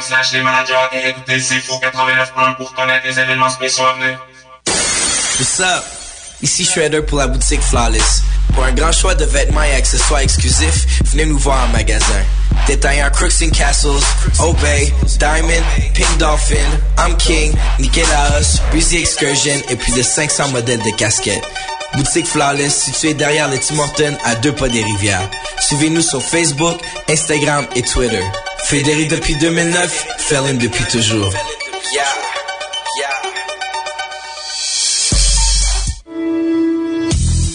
Speaker 15: Slash les managers et écoutez C'est Fou 89.1 pour connaître les événements spéciaux à venir.
Speaker 16: What's up? Ici Shredder pour la boutique Flawless. Pour un grand choix de vêtements et accessoires exclusifs, venez nous voir en magasin. Détaillant Crooks and Castles, Obey, Diamond, Pink Dolphin, I'm King, Nikélaos, Busy Excursion et plus de 500 modèles de casquettes. Boutique Flawless située derrière les Tim Hortons à deux pas des rivières. Suivez-nous sur Facebook, Instagram et Twitter. Fédéré depuis 2009, Felon depuis toujours.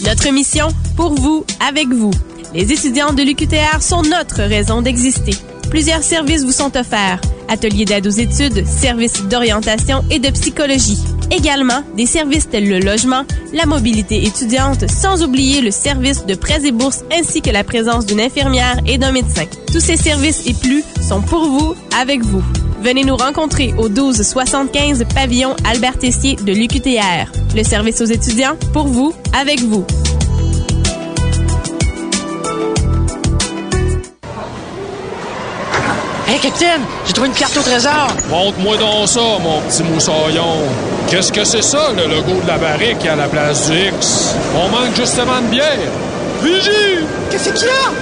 Speaker 8: Notre mission, pour vous, avec vous. Les étudiants de l'UQTR sont notre raison d'exister. Plusieurs services vous sont offerts. Ateliers d'aide aux études, services d'orientation et de psychologie. Également, des services tels le logement, la mobilité étudiante, sans oublier le service de prêts et bourses ainsi que la présence d'une infirmière et d'un médecin. Tous ces services et plus sont pour vous, avec vous. Venez nous rencontrer au 1275 pavillon Albert Tessier de l'UQTR. Le service aux étudiants, pour vous, avec vous.
Speaker 17: Hey, capitaine, j'ai trouvé une carte au trésor.
Speaker 18: Montre-moi donc ça, mon petit moussaillon. Qu'est-ce que c'est ça, le logo de la barrique à la place du X? On manque justement de bière. Vigie!
Speaker 17: Qu'est-ce qu'il y a?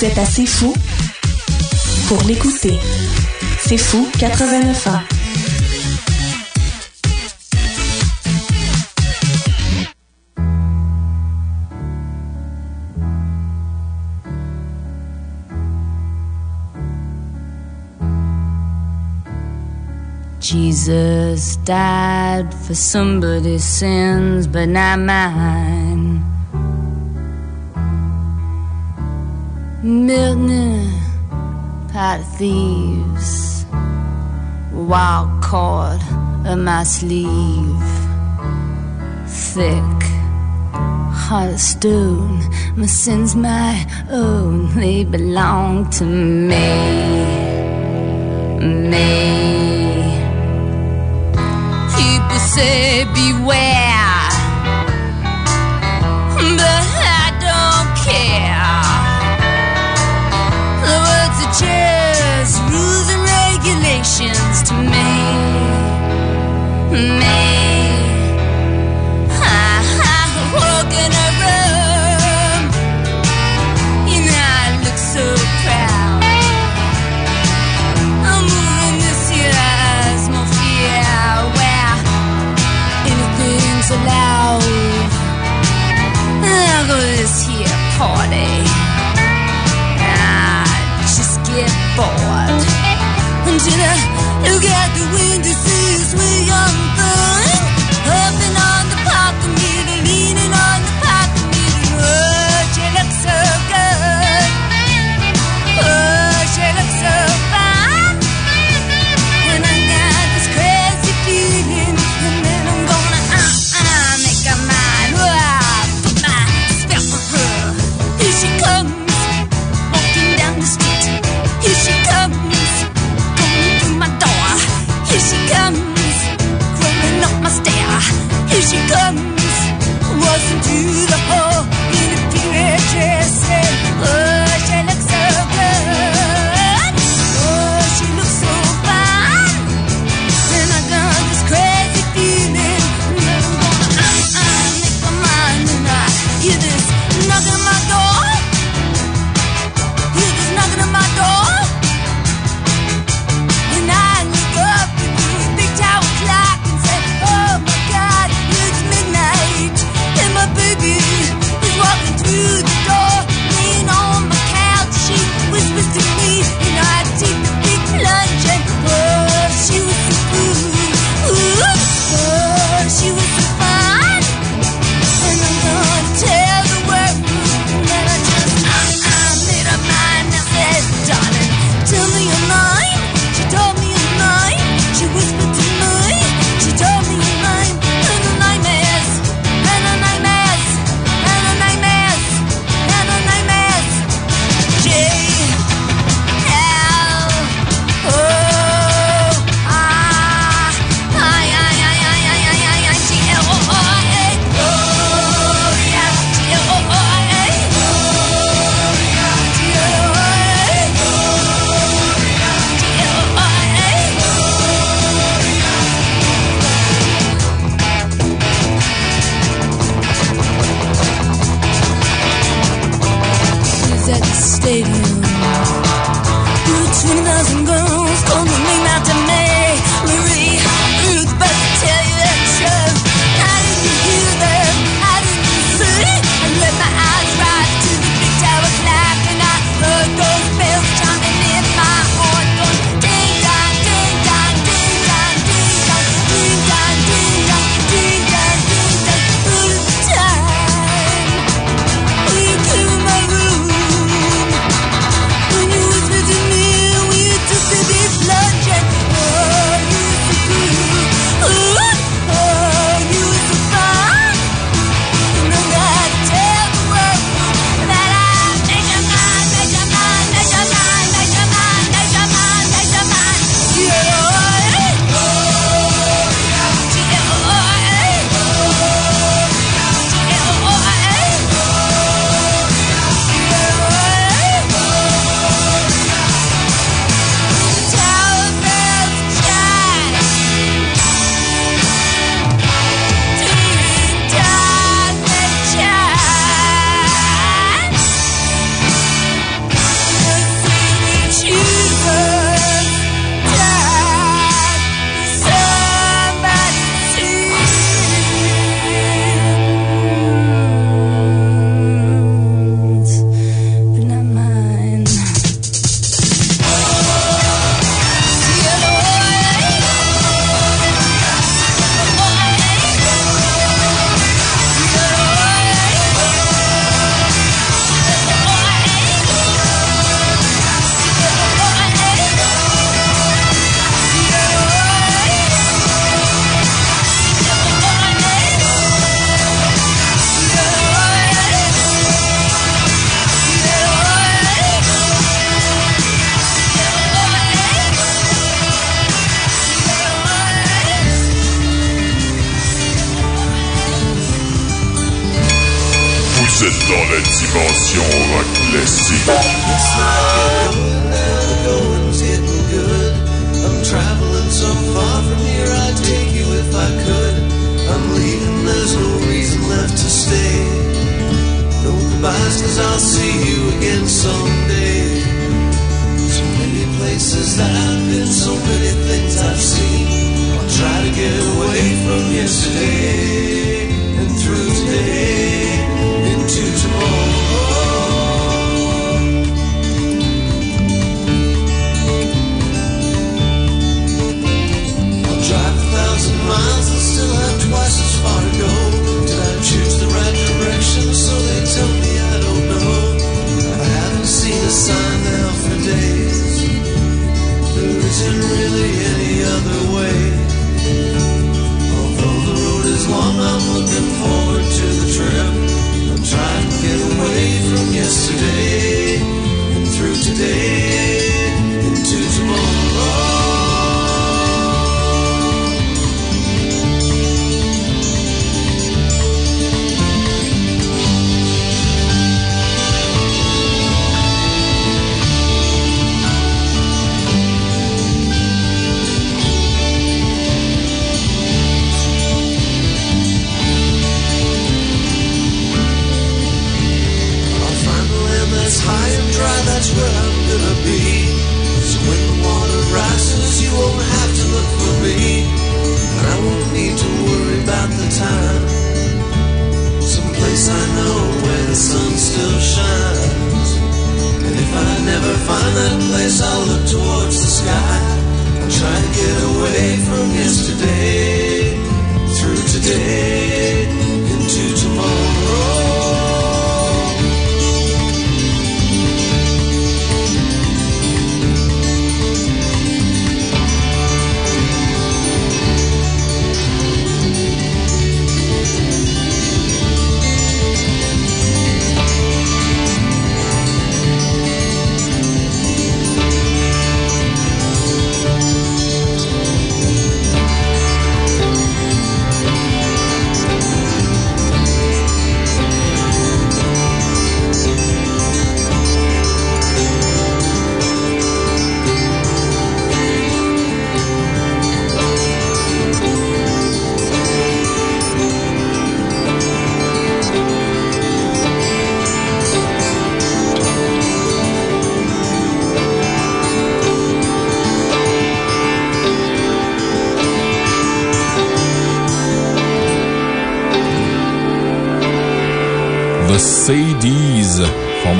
Speaker 19: Vous êtes assez fou pour l'écouter. C'est fou 89 ans.
Speaker 20: Jesus died for somebody's sins, but not mine. Milton, pot of thieves, wild cord of my sleeve, thick, heart of stone. My sins, my own, they belong to me, me. People say beware, managers, rules and regulations to me, me. I, I walk in a room, and I look so proud. I'm moving this year's more fear, where
Speaker 21: anything's allowed. I'll go this here party. until I look at the window us,
Speaker 2: we young.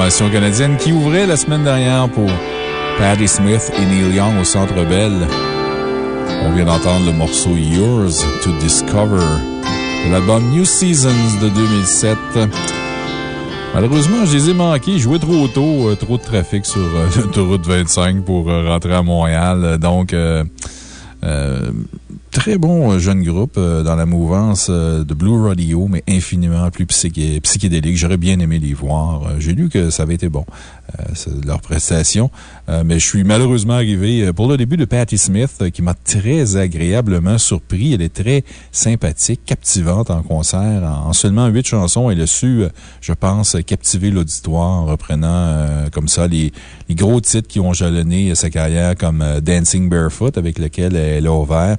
Speaker 2: Canadienne qui ouvrait la semaine dernière pour Patti Smith et Neil Young au Centre Bell. On vient d'entendre le morceau Yours to Discover de l'album New Seasons de 2007. Malheureusement, je les ai manqués. Je jouais trop tôt, euh, trop de trafic sur euh, l'autoroute 25 pour euh, rentrer à Montréal. Donc, très bon jeune groupe dans la mouvance de Blue Radio, mais infiniment plus psychédélique. J'aurais bien aimé les voir. J'ai lu que ça avait été bon. Euh, leur prestation. Euh, mais je suis malheureusement arrivé euh, pour le début de Patti Smith, qui m'a très agréablement surpris. Elle est très sympathique, captivante en concert. En seulement huit chansons, elle a su, je pense, captiver l'auditoire en reprenant comme ça les, les, gros titres qui ont jalonné sa carrière, comme Dancing Barefoot, avec lequel elle a ouvert,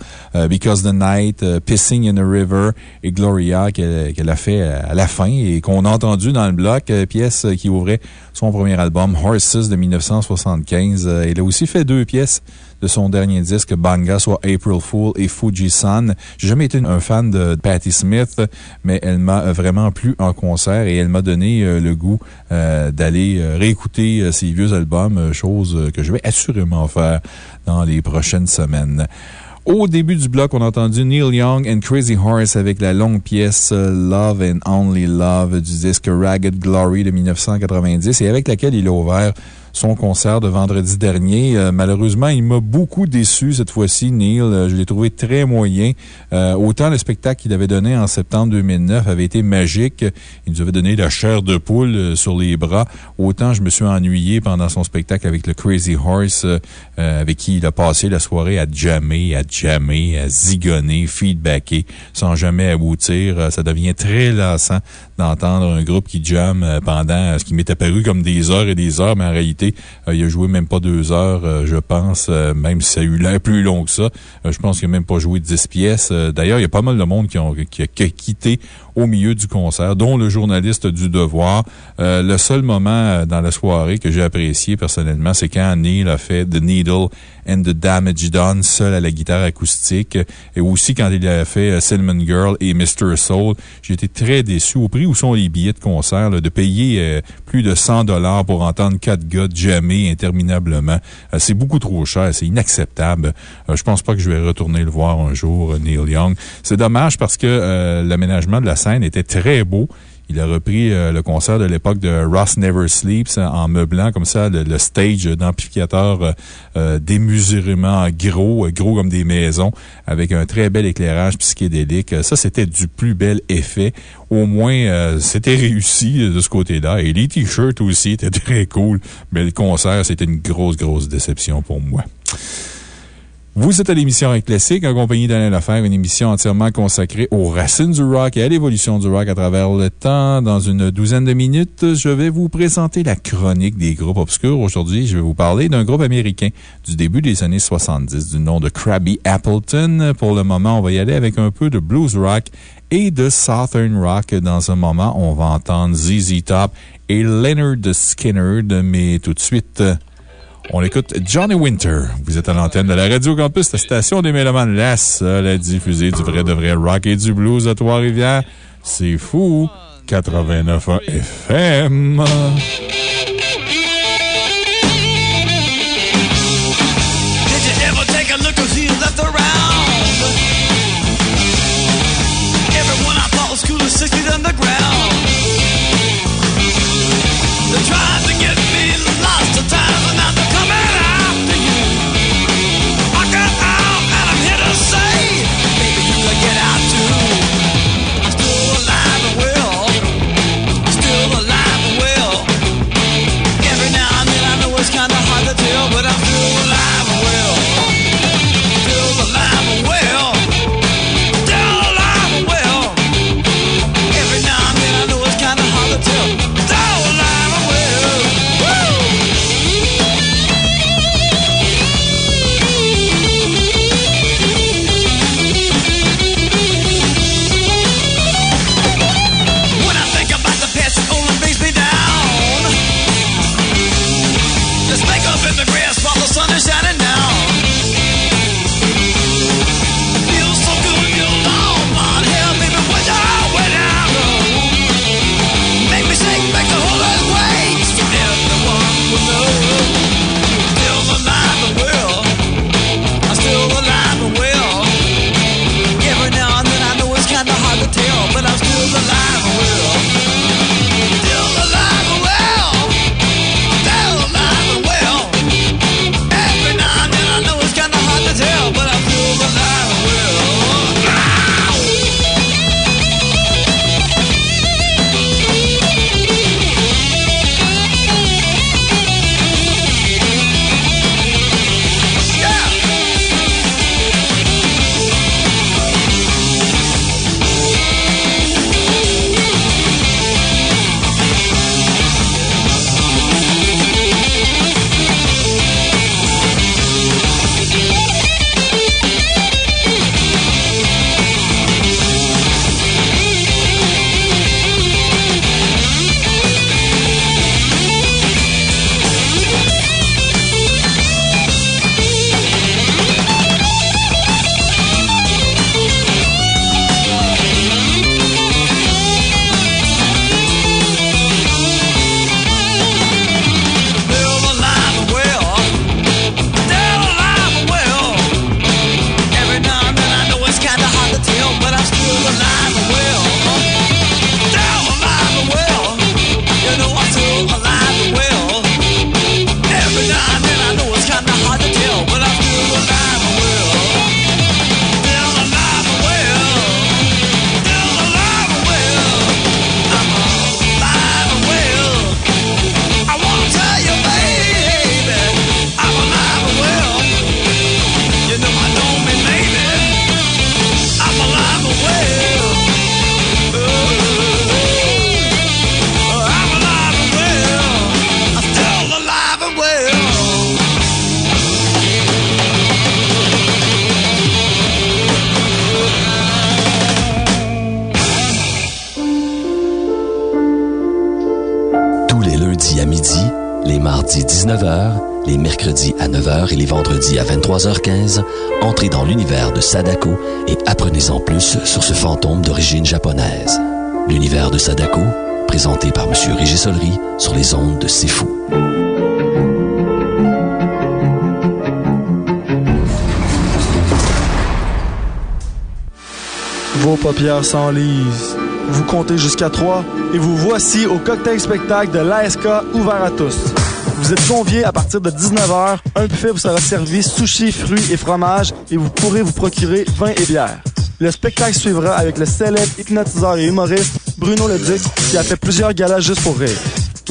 Speaker 2: Because the Night, Pissing in a River et Gloria, qu'elle a fait à la fin et qu'on a entendu dans le bloc, pièce qui ouvrait son premier album, Horses de 1975. Euh, il a aussi fait deux pièces de son dernier disque, Banga, soit April Fool et Fuji-san. J'ai jamais été un fan de Patti Smith, mais elle m'a vraiment plu en concert et elle m'a donné euh, le goût euh, d'aller réécouter ses vieux albums, chose que je vais assurément faire dans les prochaines semaines. Au début du bloc, on a entendu Neil Young and Crazy Horse avec la longue pièce euh, Love and Only Love du disque Ragged Glory de 1990 et avec laquelle il a ouvert son concert de vendredi dernier. Euh, malheureusement, il m'a beaucoup déçu cette fois-ci, Neil. Euh, je l'ai trouvé très moyen. Euh, autant le spectacle qu'il avait donné en septembre 2009 avait été magique. Il nous avait donné la chair de poule sur les bras. Autant je me suis ennuyé pendant son spectacle avec le Crazy Horse, avec qui il a passé la soirée à jammer, à jammer, à zigonner, feedbacker, sans jamais aboutir. Ça devient très lassant d'entendre un groupe qui jamme pendant ce qui m'est apparu comme des heures et des heures, mais en réalité, euh, il a joué même pas deux heures, euh, je pense, euh, même si ça a eu l'air plus long que ça. je pense qu'il n'a même pas joué dix pièces. D'ailleurs, il y a pas mal de monde qui, ont, qui a quitté au milieu du concert, dont le journaliste du Devoir. Euh, le seul moment euh, dans la soirée que j'ai apprécié personnellement, c'est quand Neil a fait The Needle and the Damage Done seul à la guitare acoustique. Et aussi quand il a fait euh, Cinnamon Girl et Mr. Soul. J'ai été très déçu. Au prix où sont les billets de concert, de payer plus de 100 dollars pour entendre quatre gars jammer interminablement. c'est beaucoup trop cher. C'est inacceptable. je pense pas que je vais retourner le voir un jour, Neil Young. C'est dommage parce que l'aménagement de la scène était très beau. Il a repris euh, le concert de l'époque de Ross Never Sleeps en meublant comme ça le, stage d'amplificateurs euh, euh, démesurément gros, gros comme des maisons, avec un très bel éclairage psychédélique. Ça, c'était du plus bel effet. Au moins, c'était réussi de ce côté-là. Et les t-shirts aussi étaient très cool. Mais le concert, c'était une grosse, grosse déception pour moi. Vous êtes à l'émission Classique en compagnie d'Alain Lafer, une émission entièrement consacrée aux racines du rock et à l'évolution du rock à travers le temps. Dans une douzaine de minutes, je vais vous présenter la chronique des groupes obscurs. Aujourd'hui, je vais vous parler d'un groupe américain du début des années 70 du nom de Krabby Appleton. Pour le moment, on va y aller avec un peu de blues rock et de southern rock. Dans un moment, on va entendre ZZ Top et Leonard Skinner, mais tout de suite, on écoute Johnny Winter. Vous êtes à l'antenne de la Radio Campus, la station des Mélomanes, la seule à diffuser du vrai de vrai rock et du blues à Trois-Rivières. C'est fou! 89.1 FM.
Speaker 22: Vous comptez jusqu'à 3 et vous voici au cocktail spectacle de l'ASK ouvert à tous. Vous êtes conviés à partir de 19h. Un buffet vous sera servi sushi, fruits et fromages et vous pourrez vous procurer vin et bière. Le spectacle suivra avec le célèbre hypnotiseur et humoriste Bruno Leduc qui a fait plusieurs galas juste pour rire.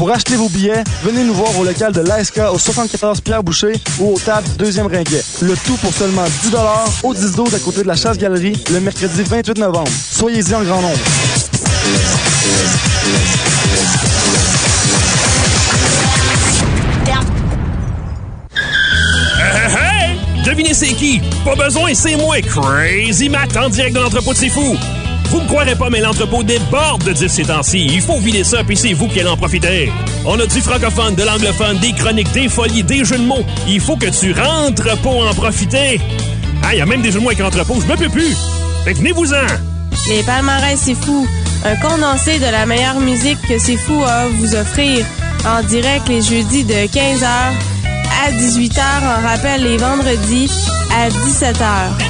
Speaker 22: Pour acheter vos billets, venez nous voir au local de l'ASK au 74 Pierre Boucher ou au table deuxième ringuet. Le tout pour seulement 10 au 10 12 à côté de la chasse-galerie le mercredi 28 novembre. Soyez-y en grand nombre.
Speaker 9: Devinez c'est qui? Pas besoin, c'est moi, Crazy Matt, en direct de l'entrepôt de C'est Fou. Vous me croirez pas, mais l'entrepôt déborde de 10 ces temps-ci. Il faut vider ça, puis c'est vous qui allez en profiter. On a du francophone, de l'anglophone, des chroniques, des folies, des jeux de mots. Il faut que tu rentres pour en profiter. Ah, il y a même des jeux de mots avec entrepôt, je me peux plus. Fait venez-vous-en.
Speaker 8: Les palmarès, c'est fou. Un condensé de la meilleure musique que c'est fou à vous offrir. En direct les jeudis de 15h à 18h. En rappel les vendredis à 17h.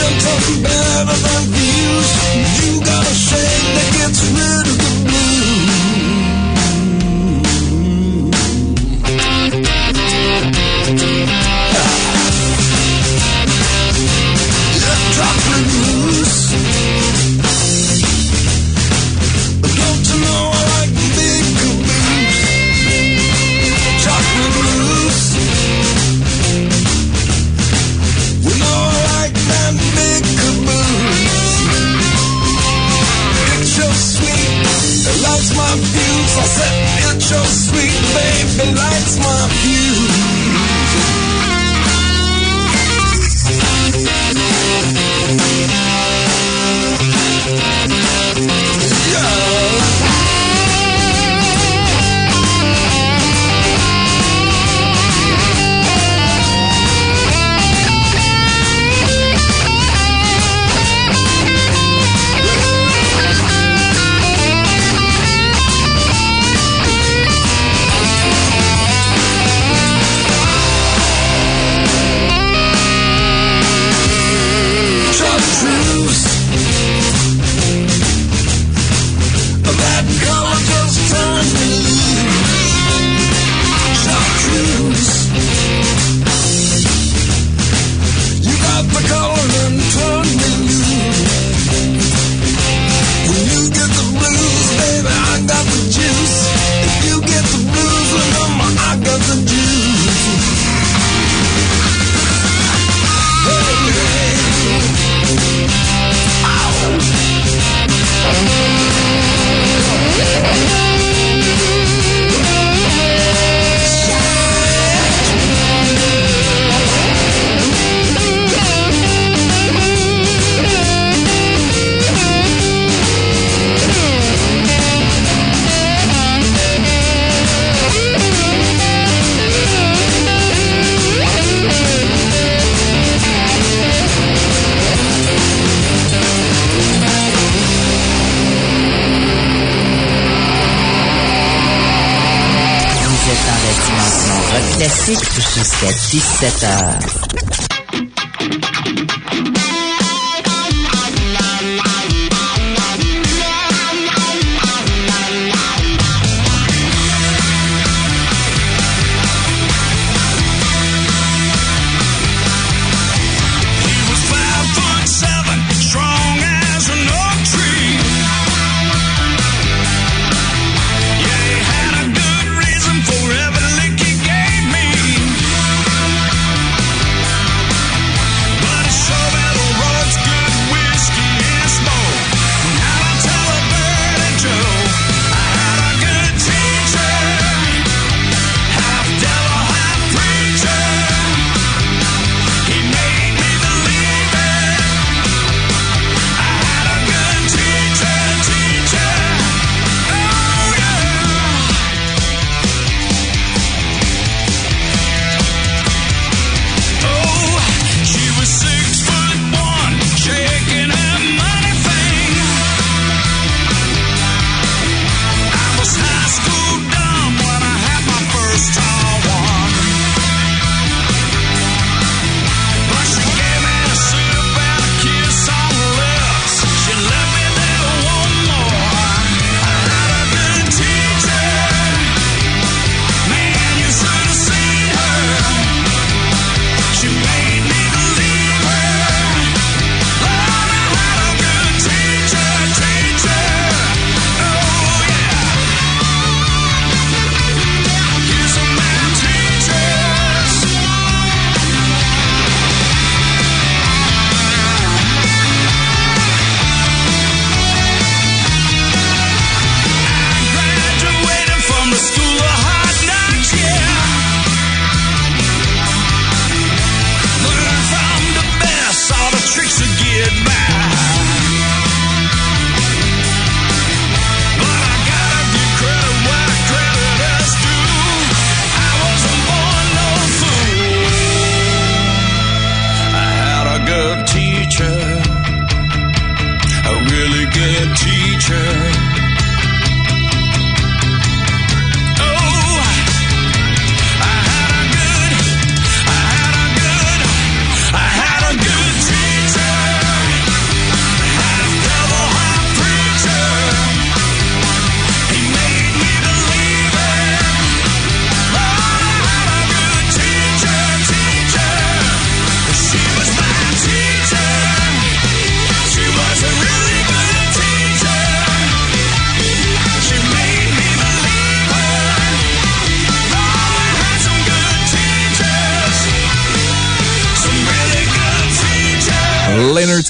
Speaker 23: I'm talking about abuse. You got a shame that gets rid of so sweet, baby, lights my fuse.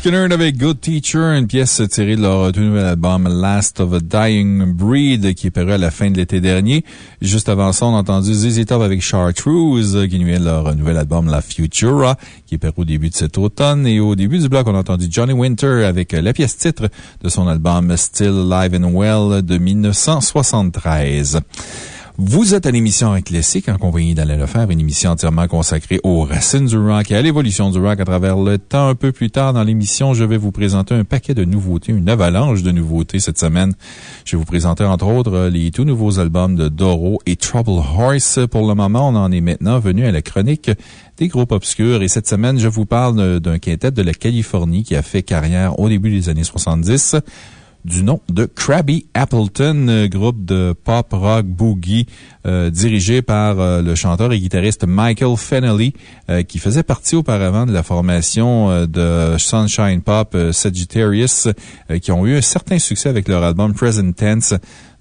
Speaker 2: Skinner avec Good Teacher, une pièce tirée de leur tout nouvel album Last of a Dying Breed qui est paru à la fin de l'été dernier. Juste avant ça, on a entendu ZZ Top avec Chartreuse qui de leur nouvel album La Futura qui est paru au début de cet automne. Et au début du bloc, on a entendu Johnny Winter avec la pièce titre de son album Still Live and Well de 1973. Vous êtes à l'émission Classique en compagnie d'Alain Lefebvre, une émission entièrement consacrée aux racines du rock et à l'évolution du rock à travers le temps. Un peu plus tard dans l'émission, je vais vous présenter un paquet de nouveautés, une avalanche de nouveautés cette semaine. Je vais vous présenter entre autres les tout nouveaux albums de Doro et Trouble Horse. Pour le moment, on en est maintenant venu à la chronique des groupes obscurs et cette semaine, je vous parle d'un quintet de la Californie qui a fait carrière au début des années 70 du nom de Krabby Appleton, euh, groupe de pop rock boogie euh, dirigé par euh, le chanteur et guitariste Michael Fennelly, qui faisait partie auparavant de la formation de Sunshine Pop Sagittarius, qui ont eu un certain succès avec leur album Present Tense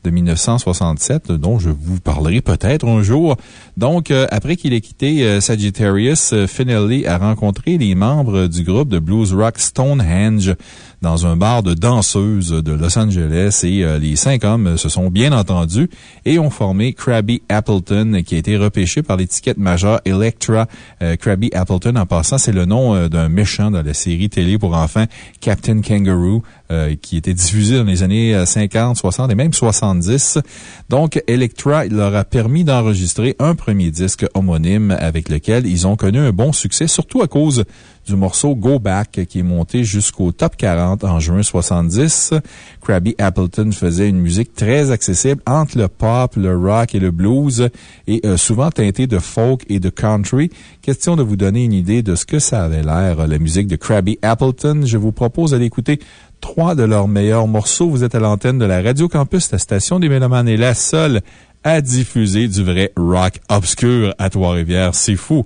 Speaker 2: de 1967, dont je vous parlerai peut-être un jour. Donc, après qu'il ait quitté Sagittarius, euh, Fennelly a rencontré les membres du groupe de blues rock Stonehenge dans un bar de danseuses de Los Angeles et euh, les cinq hommes se sont bien entendus et ont formé Krabby Appleton qui a été repêché par l'étiquette majeure Electra. Euh, Krabby Appleton, en passant, c'est le nom euh, d'un méchant dans la série télé pour enfants Captain Kangaroo euh, qui était diffusée dans les années euh, 50, 60 et même 70. Donc, Electra leur a permis d'enregistrer un premier disque homonyme avec lequel ils ont connu un bon succès, surtout à cause du morceau Go Back qui est monté jusqu'au top 40 en juin 70. Krabby Appleton faisait une musique très accessible entre le pop, le rock et le blues et euh, souvent teintée de folk et de country. Question de vous donner une idée de ce que ça avait l'air, euh, la musique de Krabby Appleton. Je vous propose d'aller écouter trois de leurs meilleurs morceaux. Vous êtes à l'antenne de la Radio Campus, la station des Mélomanes est la seule à diffuser du vrai rock obscur à Trois-Rivières. C'est fou!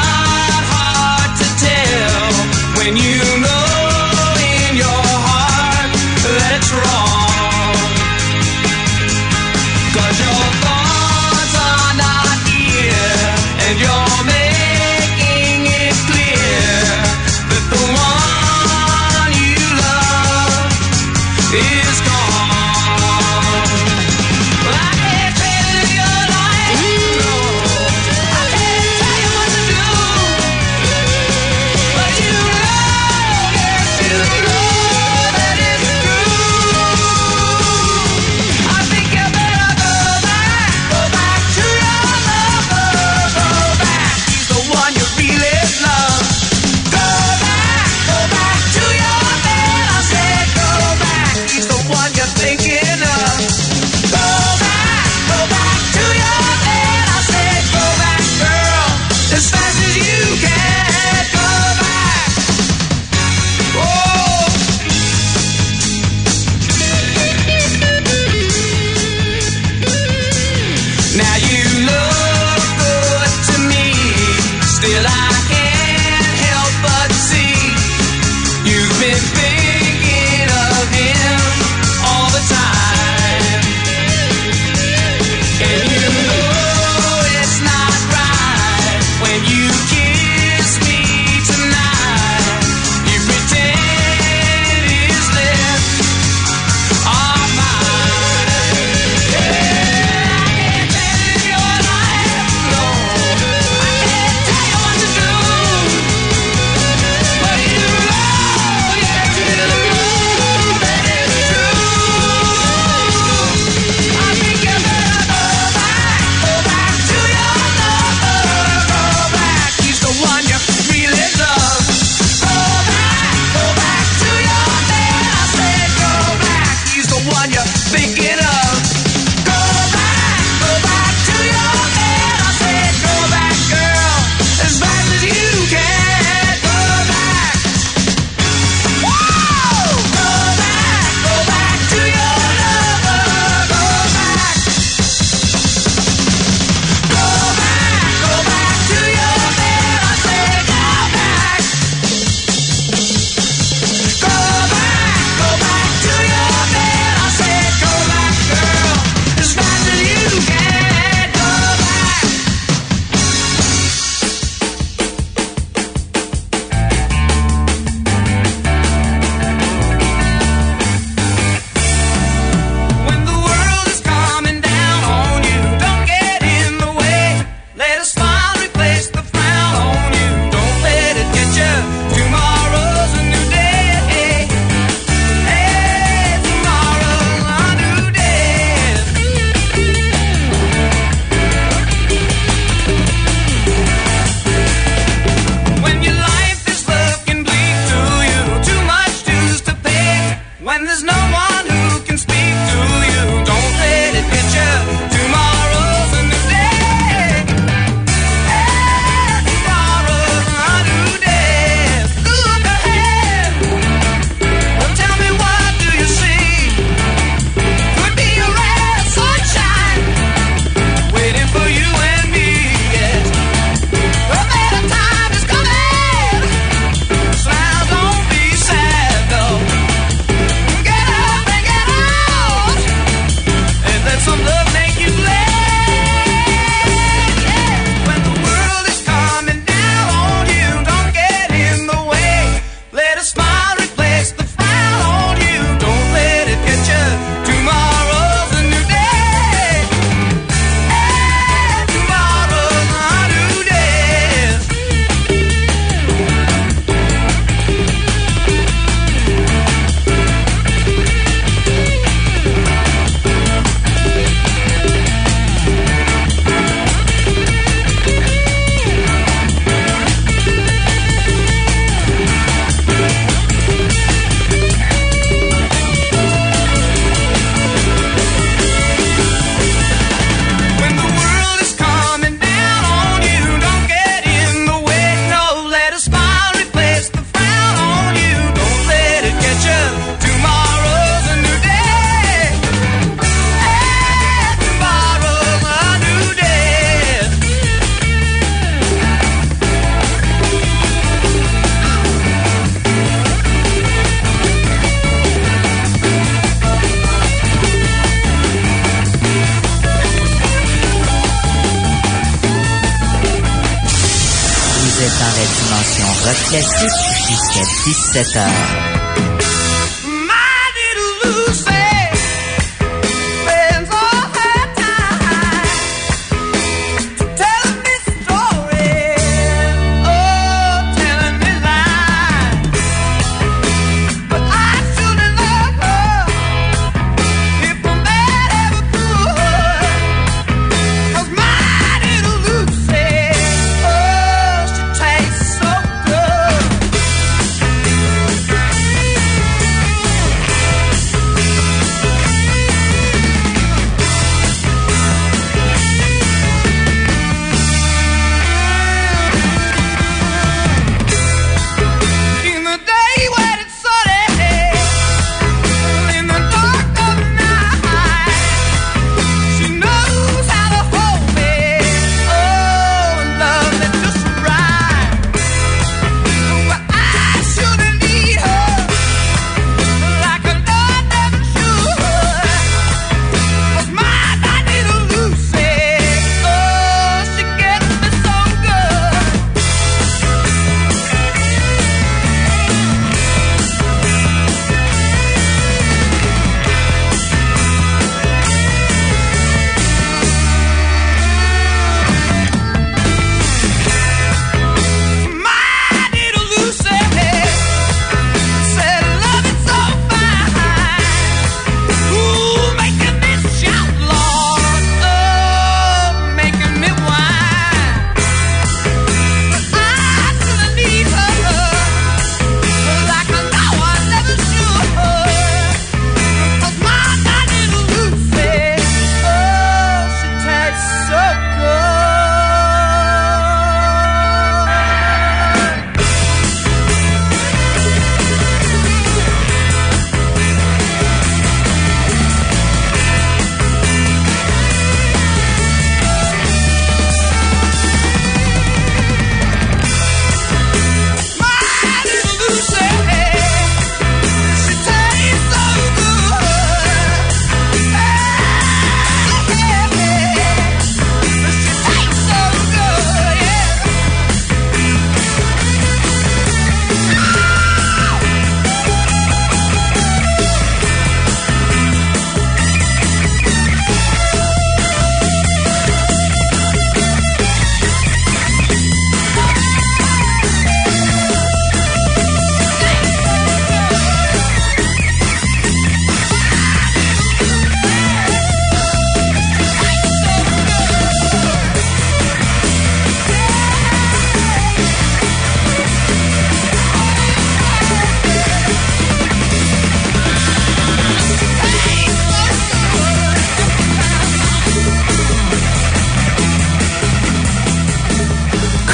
Speaker 12: jusqu'à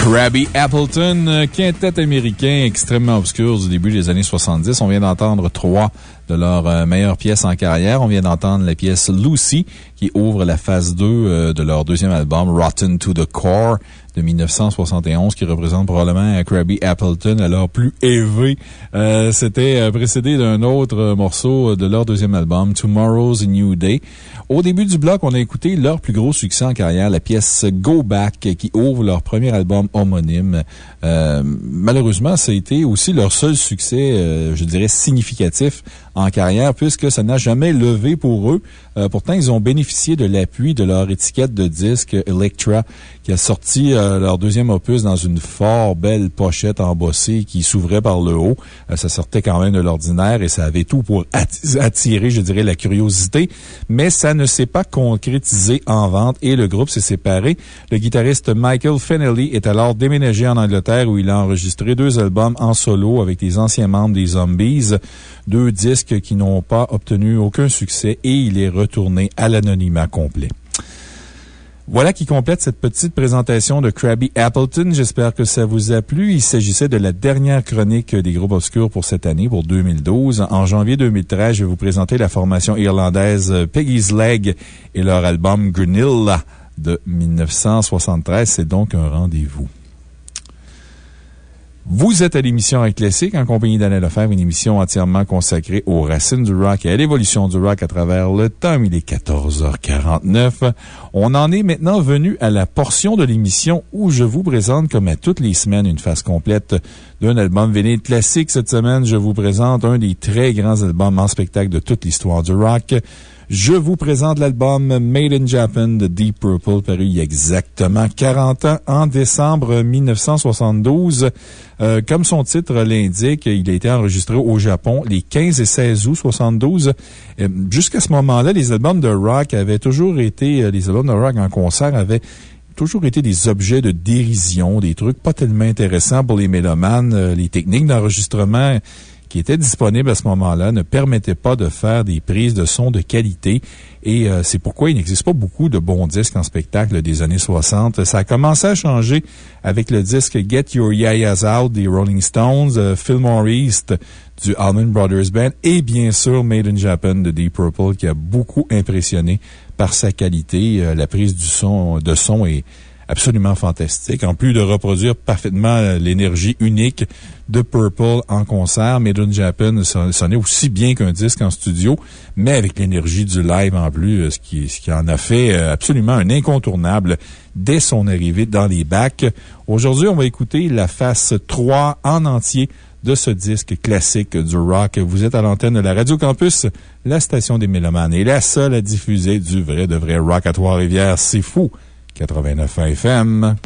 Speaker 2: Krabby Appleton, euh, quintet américain extrêmement obscur du début des années 70. On vient d'entendre trois de leurs euh, meilleures pièces en carrière. On vient d'entendre la pièce Lucy, qui ouvre la phase 2 euh, de leur deuxième album, Rotten to the Core, de 1971, qui représente probablement Krabby Appleton à leur plus élevé. Euh, C'était euh, précédé d'un autre euh, morceau de leur deuxième album, Tomorrow's New Day. Au début du bloc, on a écouté leur plus gros succès en carrière, la pièce Go Back, qui ouvre leur premier album homonyme. Euh, malheureusement, ça a été aussi leur seul succès, je dirais, significatif en carrière, puisque ça n'a jamais levé pour eux. Euh, pourtant, ils ont bénéficié de l'appui de leur étiquette de disque Electra, qui a sorti euh, leur deuxième opus dans une fort belle pochette embossée qui s'ouvrait par le haut. Euh, ça sortait quand même de l'ordinaire et ça avait tout pour atti- attirer, je dirais, la curiosité. Mais ça ne s'est pas concrétisé en vente et le groupe s'est séparé. Le guitariste Michael Fennelly est alors déménagé en Angleterre où il a enregistré deux albums en solo avec les anciens membres des Zombies. Deux disques qui n'ont pas obtenu aucun succès et il est à l'anonymat complet. Voilà qui complète cette petite présentation de Krabby Appleton. J'espère que ça vous a plu. Il s'agissait de la dernière chronique des groupes obscurs pour cette année, pour 2012. En janvier 2013, je vais vous présenter la formation irlandaise Peggy's Leg et leur album Grenilla de 1973. C'est donc un rendez-vous. Vous êtes à l'émission Rock Classique en compagnie d'Alain Lefebvre, une émission entièrement consacrée aux racines du rock et à l'évolution du rock à travers le temps. Il est 14h49. On en est maintenant venu à la portion de l'émission où je vous présente, comme à toutes les semaines, une phase complète d'un album vinyle classique. Cette semaine, je vous présente un des très grands albums en spectacle de toute l'histoire du rock. Je vous présente l'album Made in Japan de Deep Purple, paru il y a exactement 40 ans, en décembre 1972. Euh, comme son titre l'indique, il a été enregistré au Japon les 15 et 16 août 72. Euh, Jusqu'à ce moment-là, les albums de rock avaient toujours été, euh, les albums de rock en concert avaient toujours été des objets de dérision, des trucs pas tellement intéressants pour les mélomanes. Euh, les techniques d'enregistrement qui étaient disponibles à ce moment-là ne permettaient pas de faire des prises de son de qualité. Et euh, c'est pourquoi il n'existe pas beaucoup de bons disques en spectacle des années 60. Ça a commencé à changer avec le disque Get Your Yayas Out des Rolling Stones, euh, Fillmore East du Allman Brothers Band et bien sûr Made in Japan de Deep Purple qui a beaucoup impressionné par sa qualité. Euh, la prise du son, de son est absolument fantastique. En plus de reproduire parfaitement euh, l'énergie unique de Purple en concert, Made in Japan son- sonnait aussi bien qu'un disque en studio, mais avec l'énergie du live en plus, euh, ce qui, ce qui en a fait euh, absolument un incontournable dès son arrivée dans les bacs. Aujourd'hui, on va écouter la face 3 en entier de ce disque classique du rock. Vous êtes à l'antenne de la Radio Campus, la station des Mélomanes et la seule à diffuser du vrai de vrai rock à Trois-Rivières. C'est fou! 89 FM.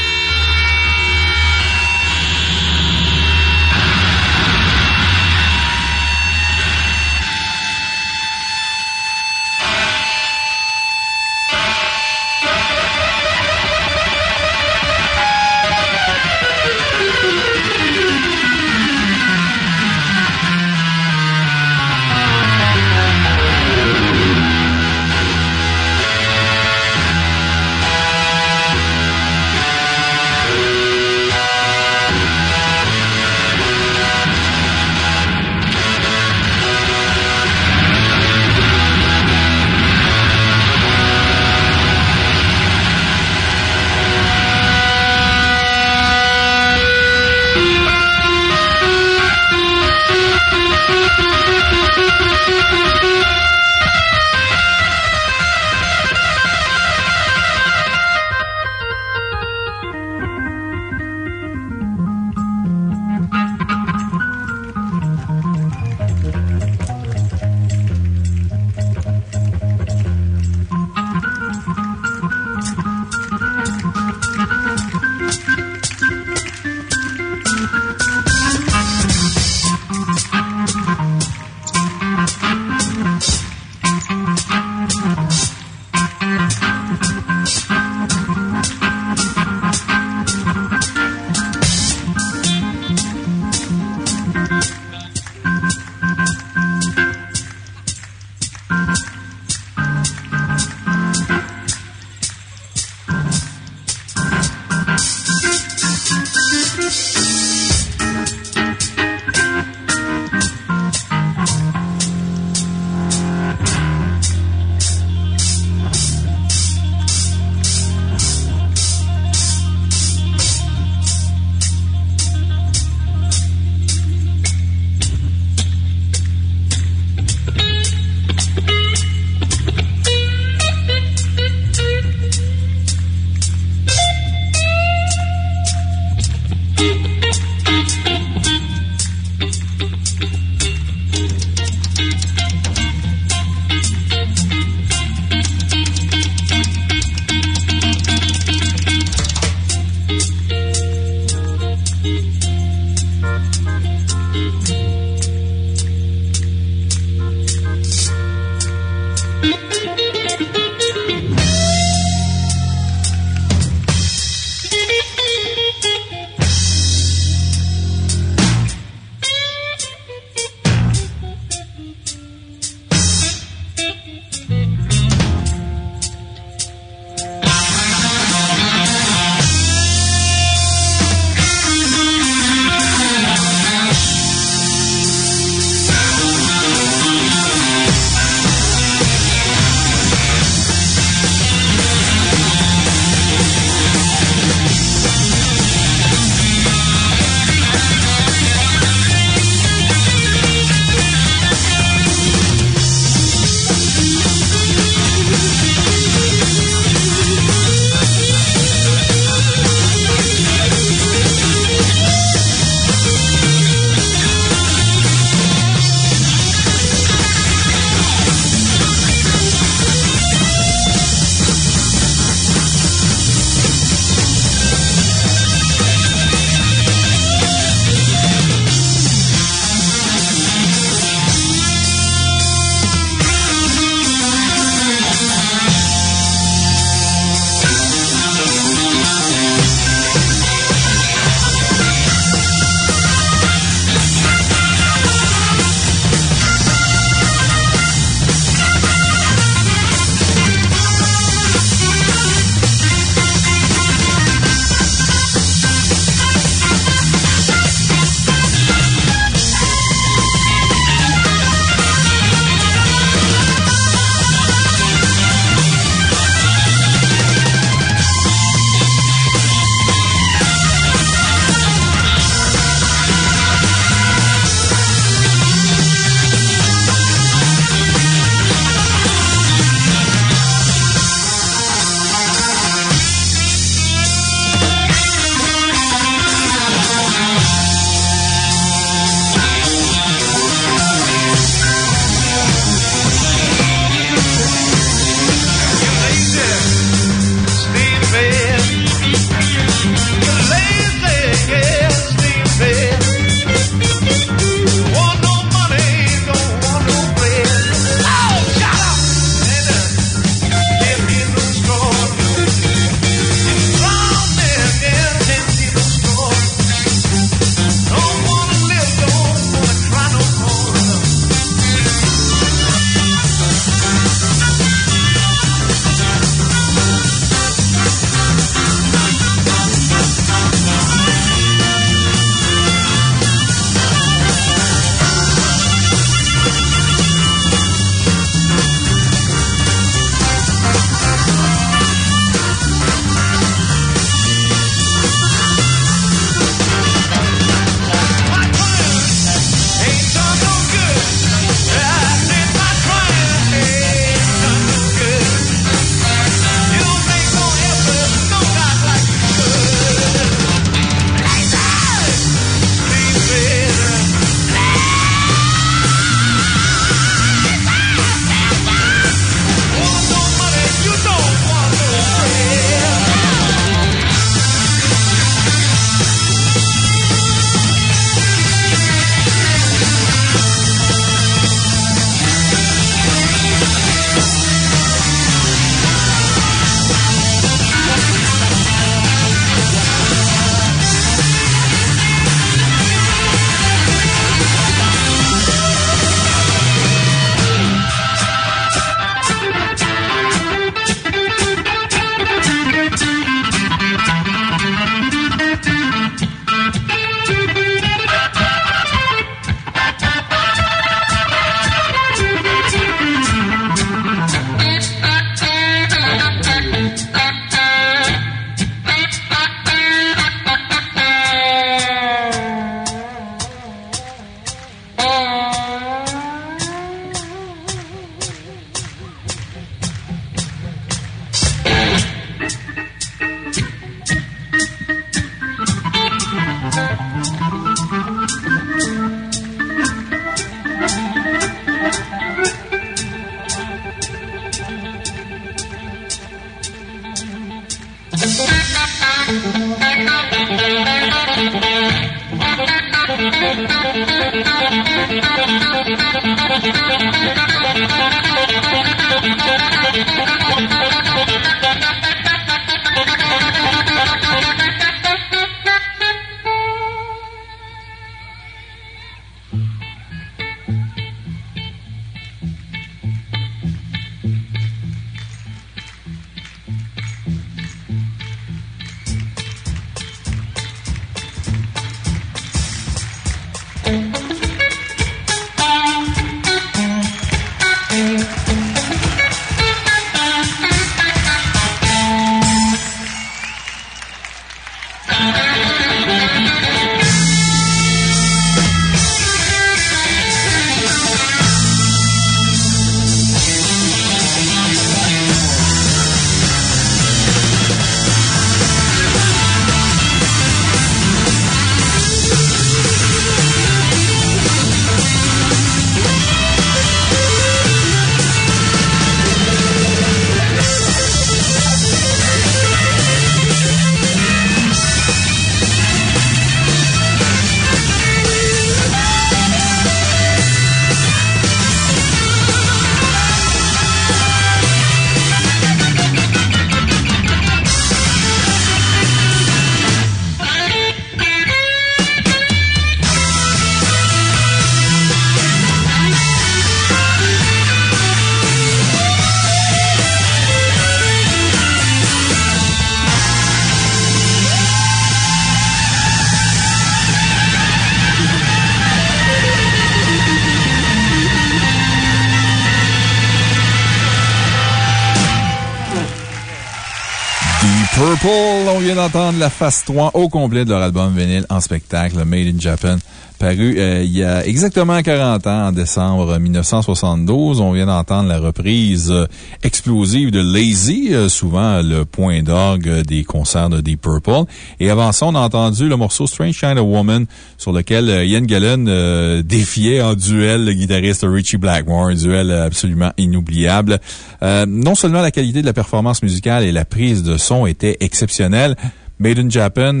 Speaker 2: D'entendre la phase 3 au complet de leur album vinyle en spectacle, Made in Japan, euh, il y a exactement 40 ans, en décembre 1972. On vient d'entendre la reprise euh, explosive de Lazy, euh, souvent le point d'orgue des concerts de Deep Purple. Et avant ça, on a entendu le morceau Strange Kind of Woman, sur lequel Ian Gallon euh, défiait en duel le guitariste Richie Blackmore, un duel absolument inoubliable. Non seulement la qualité de la performance musicale et la prise de son étaient exceptionnelles, Made in Japan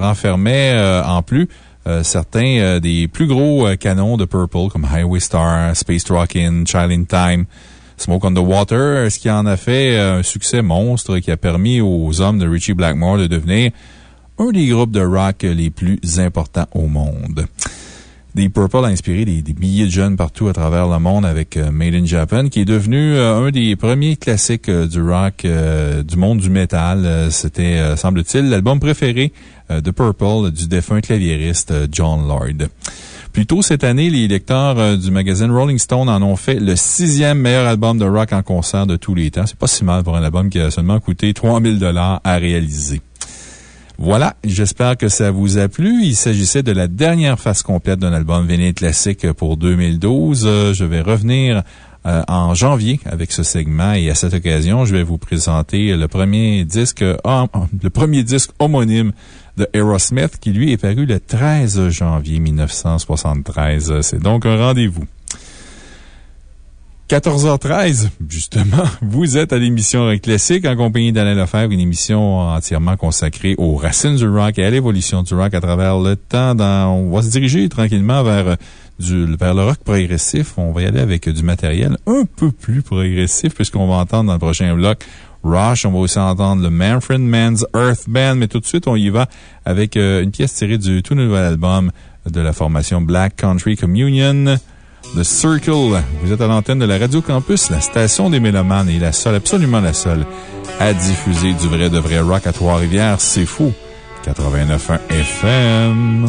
Speaker 2: renfermait en plus euh, certains euh, des plus gros euh, canons de Purple, comme Highway Star, Space Rockin', Child in Time, Smoke on the Water, ce qui en a fait un succès monstre qui a permis aux hommes de Richie Blackmore de devenir un des groupes de rock les plus importants au monde? Deep Purple a inspiré des, milliers de jeunes partout à travers le monde avec Made in Japan, qui est devenu un des premiers classiques du rock, du monde du métal. C'était, semble-t-il, l'album préféré de Purple du défunt claviériste euh, John Lord. Plus tôt cette année, les lecteurs euh, du magazine Rolling Stone en ont fait le sixième meilleur album de rock en concert de tous les temps. C'est pas si mal pour un album qui a seulement coûté 3000 dollars à réaliser. Voilà, j'espère que ça vous a plu. Il s'agissait de la dernière phase complète d'un album vinyle classique pour 2012. Euh, Je vais revenir euh, en janvier avec ce segment et à cette occasion, je vais vous présenter le premier disque, le premier disque homonyme de Aerosmith qui lui est paru le 13 janvier 1973. C'est donc un rendez-vous. 14h13, justement, vous êtes à l'émission Rock Classique en compagnie d'Alain Lefebvre, une émission entièrement consacrée aux racines du rock et à l'évolution du rock à travers le temps. On va se diriger tranquillement vers, euh, vers le rock progressif. On va y aller avec du matériel un peu plus progressif puisqu'on va entendre dans le prochain bloc Rush. On va aussi entendre le Manfred Mann's Earth Band, mais tout de suite, on y va avec euh, une pièce tirée du tout nouvel album de la formation Black Country Communion. The Circle. Vous êtes à l'antenne de la Radio Campus, la station des Mélomanes et la seule, absolument la seule, à diffuser du vrai de vrai rock à Trois-Rivières. C'est fou. 89.1 FM.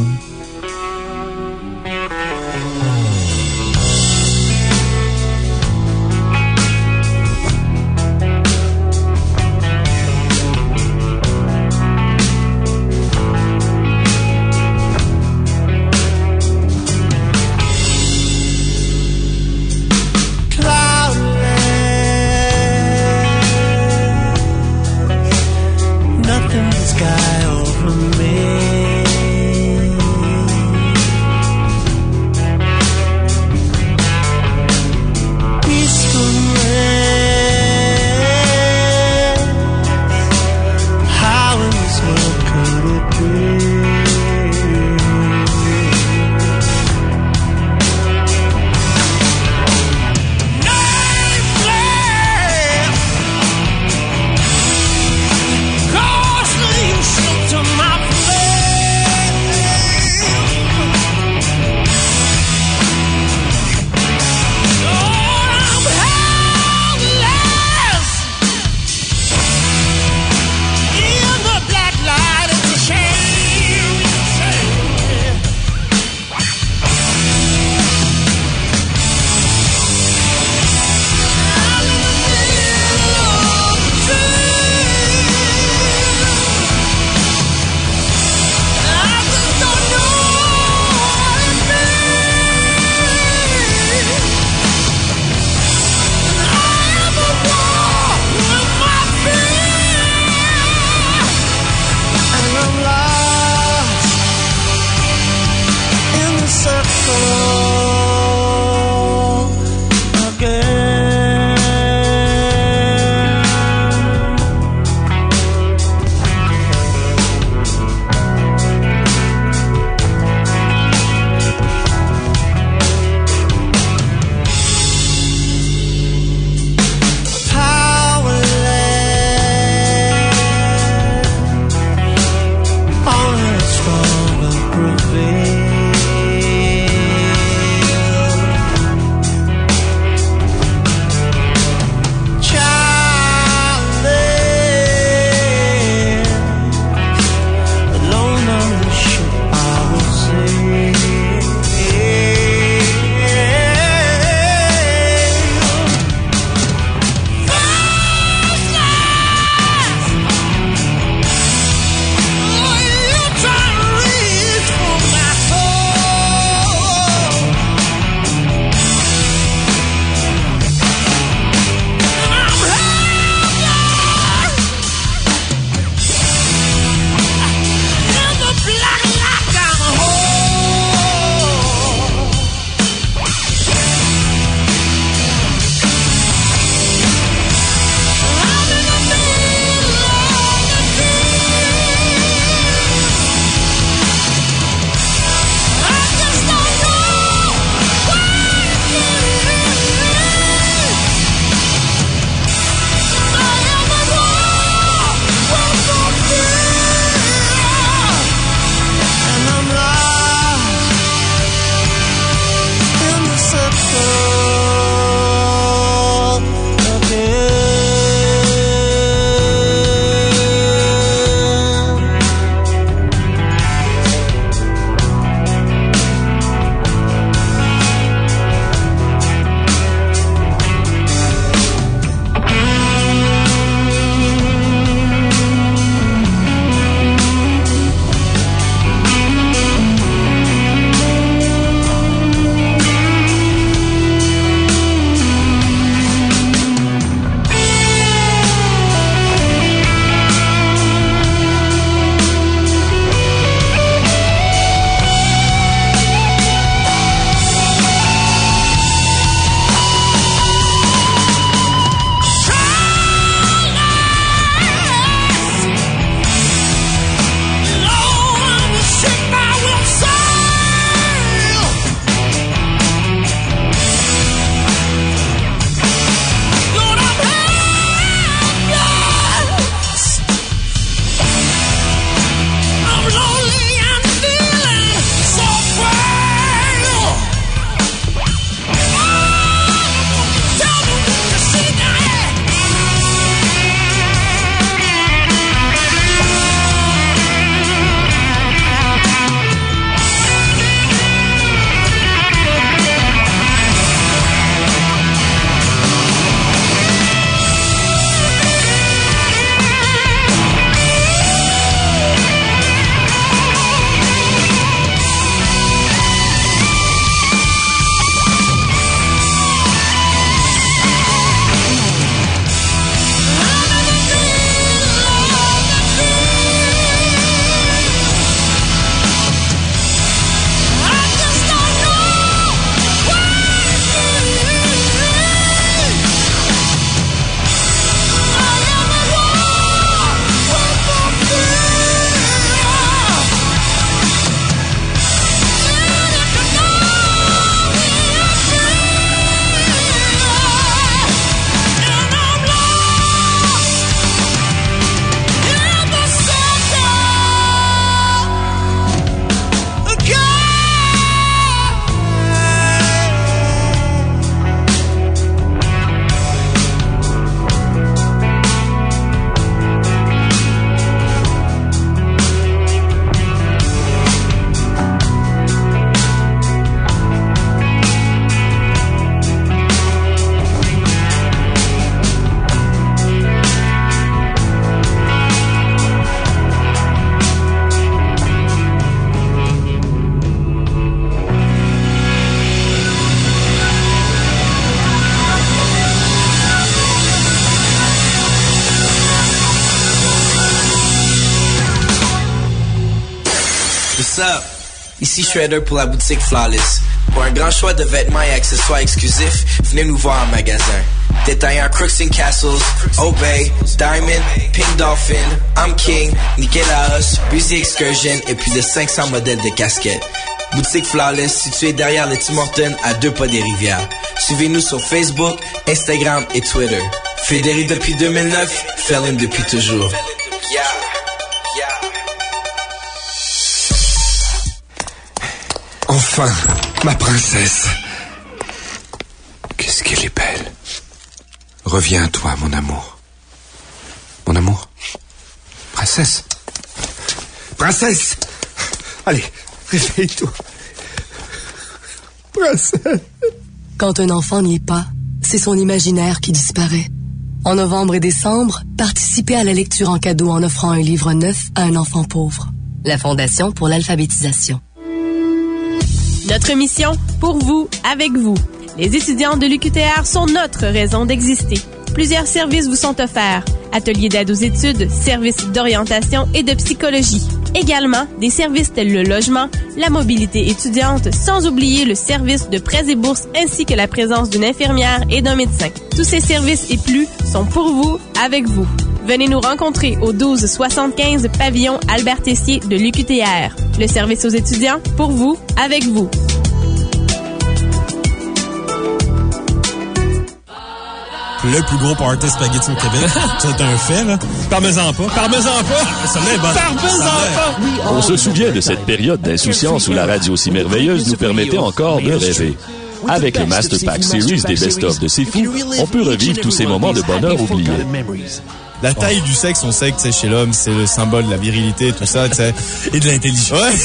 Speaker 16: Ici Shredder pour la boutique Flawless. Pour un grand choix de vêtements et accessoires exclusifs, venez nous voir en magasin. Détaillant Crooks and Castles, Obey, Diamond, Pink Dolphin, I'm King, Nikélaos, Busy Excursion et plus de 500 modèles de casquettes. Boutique Flawless située derrière le Tim Hortons à deux pas des rivières. Suivez-nous sur Facebook, Instagram et Twitter. Fédéré depuis 2009, Felon depuis toujours.
Speaker 24: Ma princesse. Qu'est-ce qu'elle est belle. Reviens à toi, mon amour. Mon amour. Princesse. Princesse. Allez, réveille-toi. Princesse.
Speaker 25: Quand un enfant n'y est pas, c'est son imaginaire qui disparaît. En novembre et décembre, participez à la lecture en cadeau en offrant un livre neuf à un enfant pauvre. La Fondation pour l'alphabétisation.
Speaker 8: Notre mission, pour vous, avec vous. Les étudiants de l'UQTR sont notre raison d'exister. Plusieurs services vous sont offerts. Ateliers d'aide aux études, services d'orientation et de psychologie. Également, des services tels le logement, la mobilité étudiante, sans oublier le service de prêts et bourses ainsi que la présence d'une infirmière et d'un médecin. Tous ces services et plus sont pour vous, avec vous. Venez nous rencontrer au 1275 pavillon Albert Tessier de l'UQTR. Le service aux étudiants, pour vous, avec vous.
Speaker 26: Le plus gros party spaghetti au Québec. C'est un fait, là. Parmesan pas. Parmesan pas. Ça m'est bon.
Speaker 7: Parmesan pas. On se souvient de cette période d'insouciance où la radio si merveilleuse nous permettait encore de rêver. Avec le Master Pack Series des best-of de C'est Fou, on peut revivre tous ces moments de bonheur oubliés.
Speaker 26: La taille du sexe, on sait que c'est chez l'homme, c'est le symbole de la virilité, tout ça, tu sais. Et de l'intelligence. Ouais.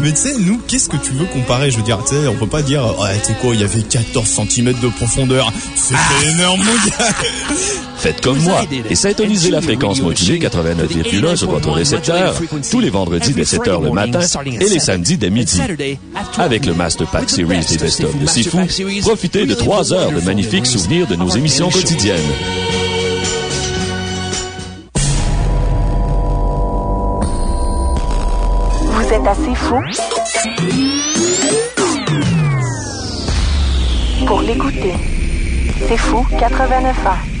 Speaker 26: Mais tu sais, nous, qu'est-ce que tu veux comparer? Je veux dire, tu sais, on peut pas dire, ouais, tu sais quoi, il y avait 14 cm de profondeur. C'était énorme, mon gars.
Speaker 7: Faites comme moi et syntonisez la fréquence modulée 89,1 sur votre récepteur tous les vendredis dès 7 h le matin et les samedis dès midi. Avec le Master Pack Series des Best-of de Fou, profitez de 3 heures de magnifiques souvenirs de nos émissions quotidiennes.
Speaker 19: Vous êtes assez fou? Pour l'écouter. C'est fou 89 ans.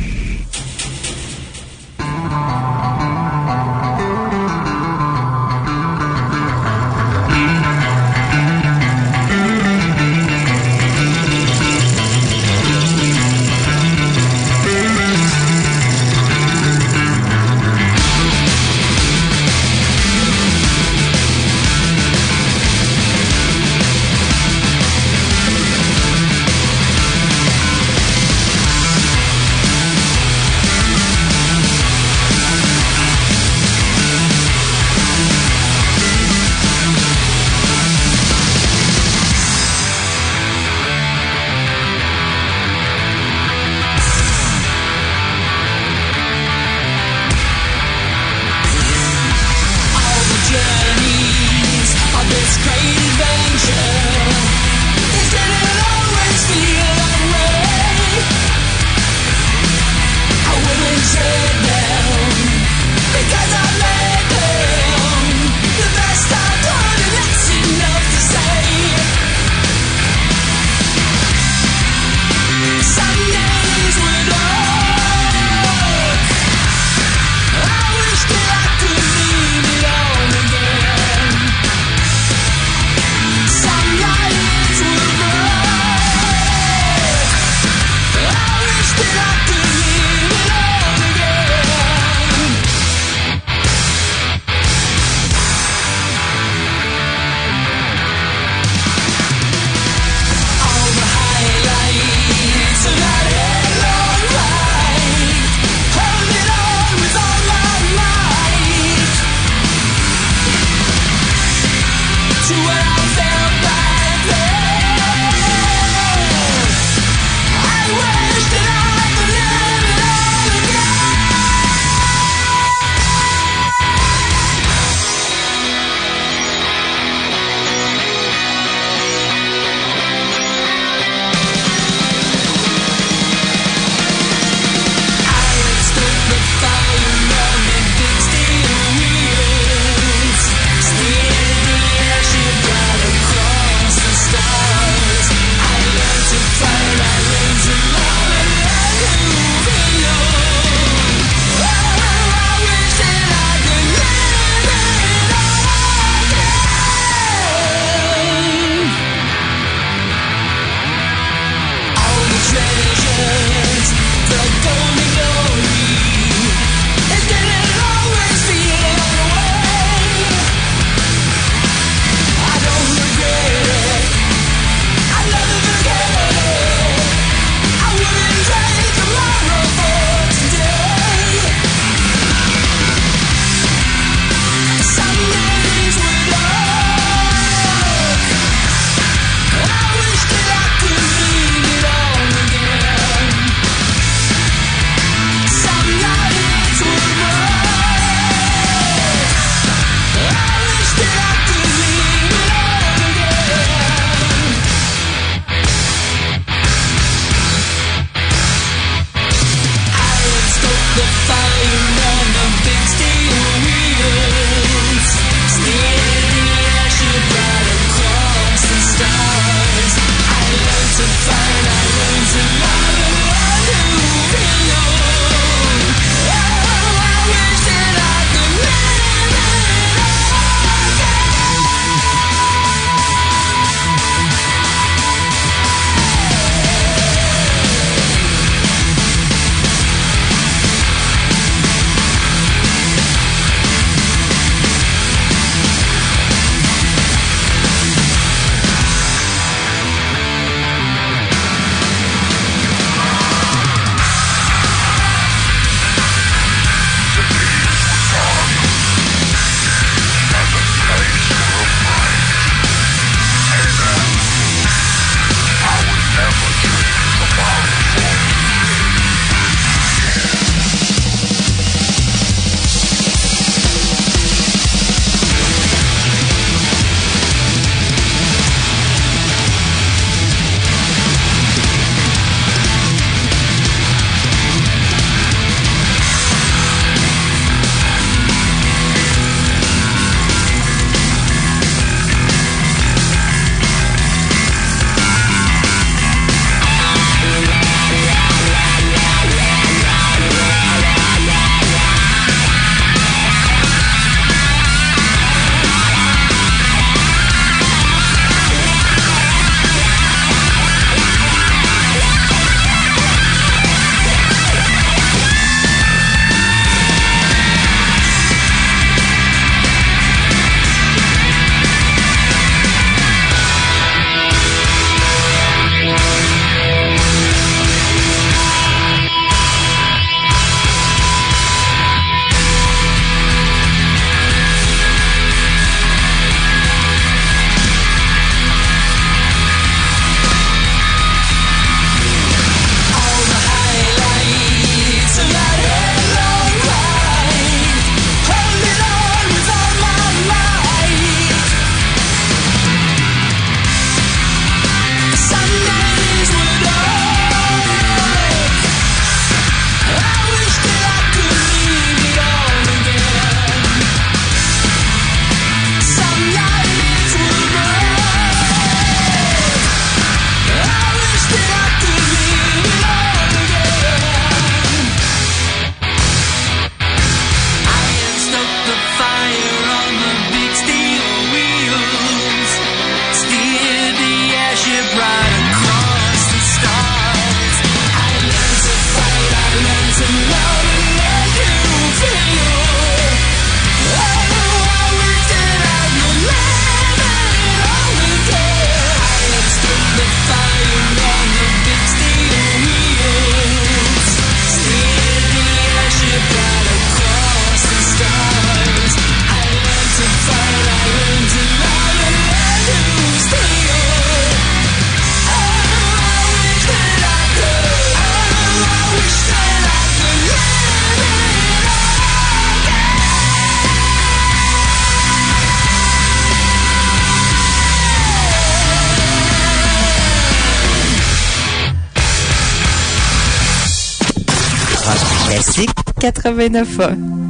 Speaker 10: 89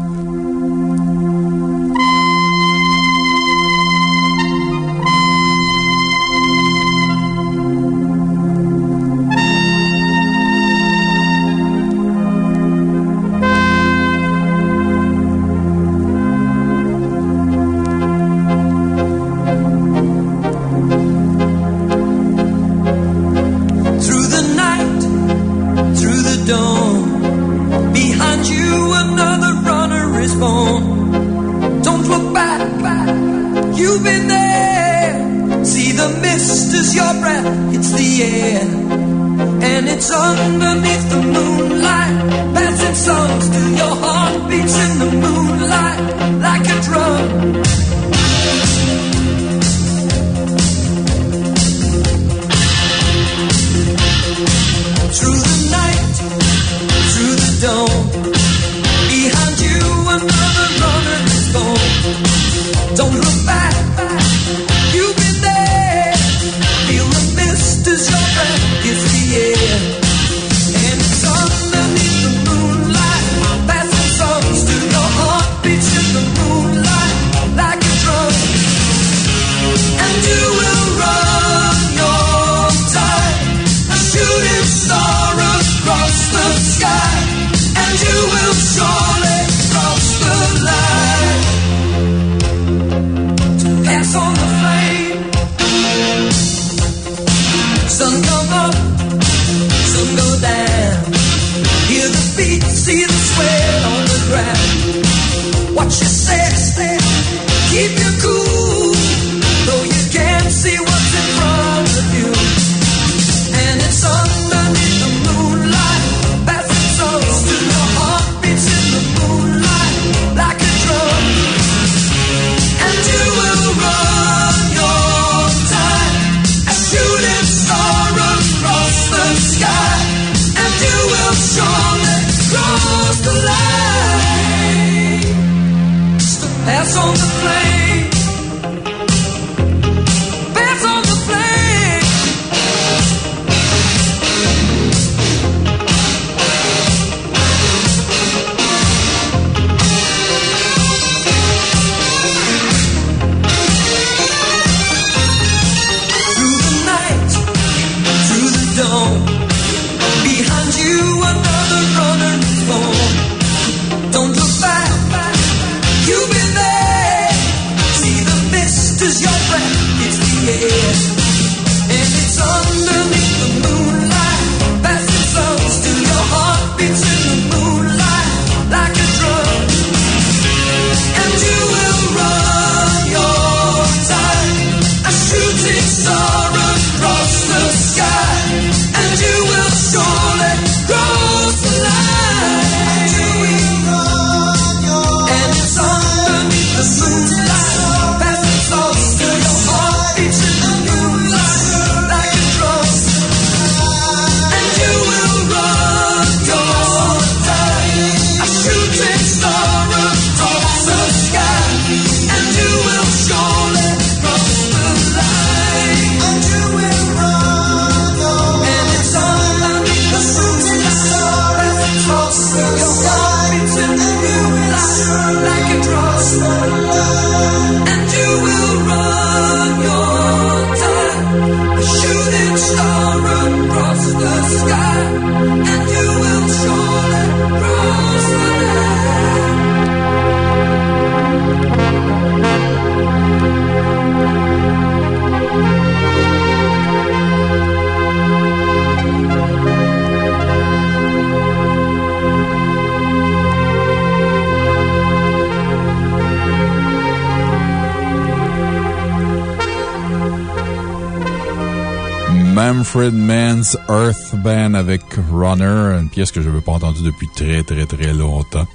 Speaker 2: pièce que je n'avais pas entendue depuis très, très, très longtemps.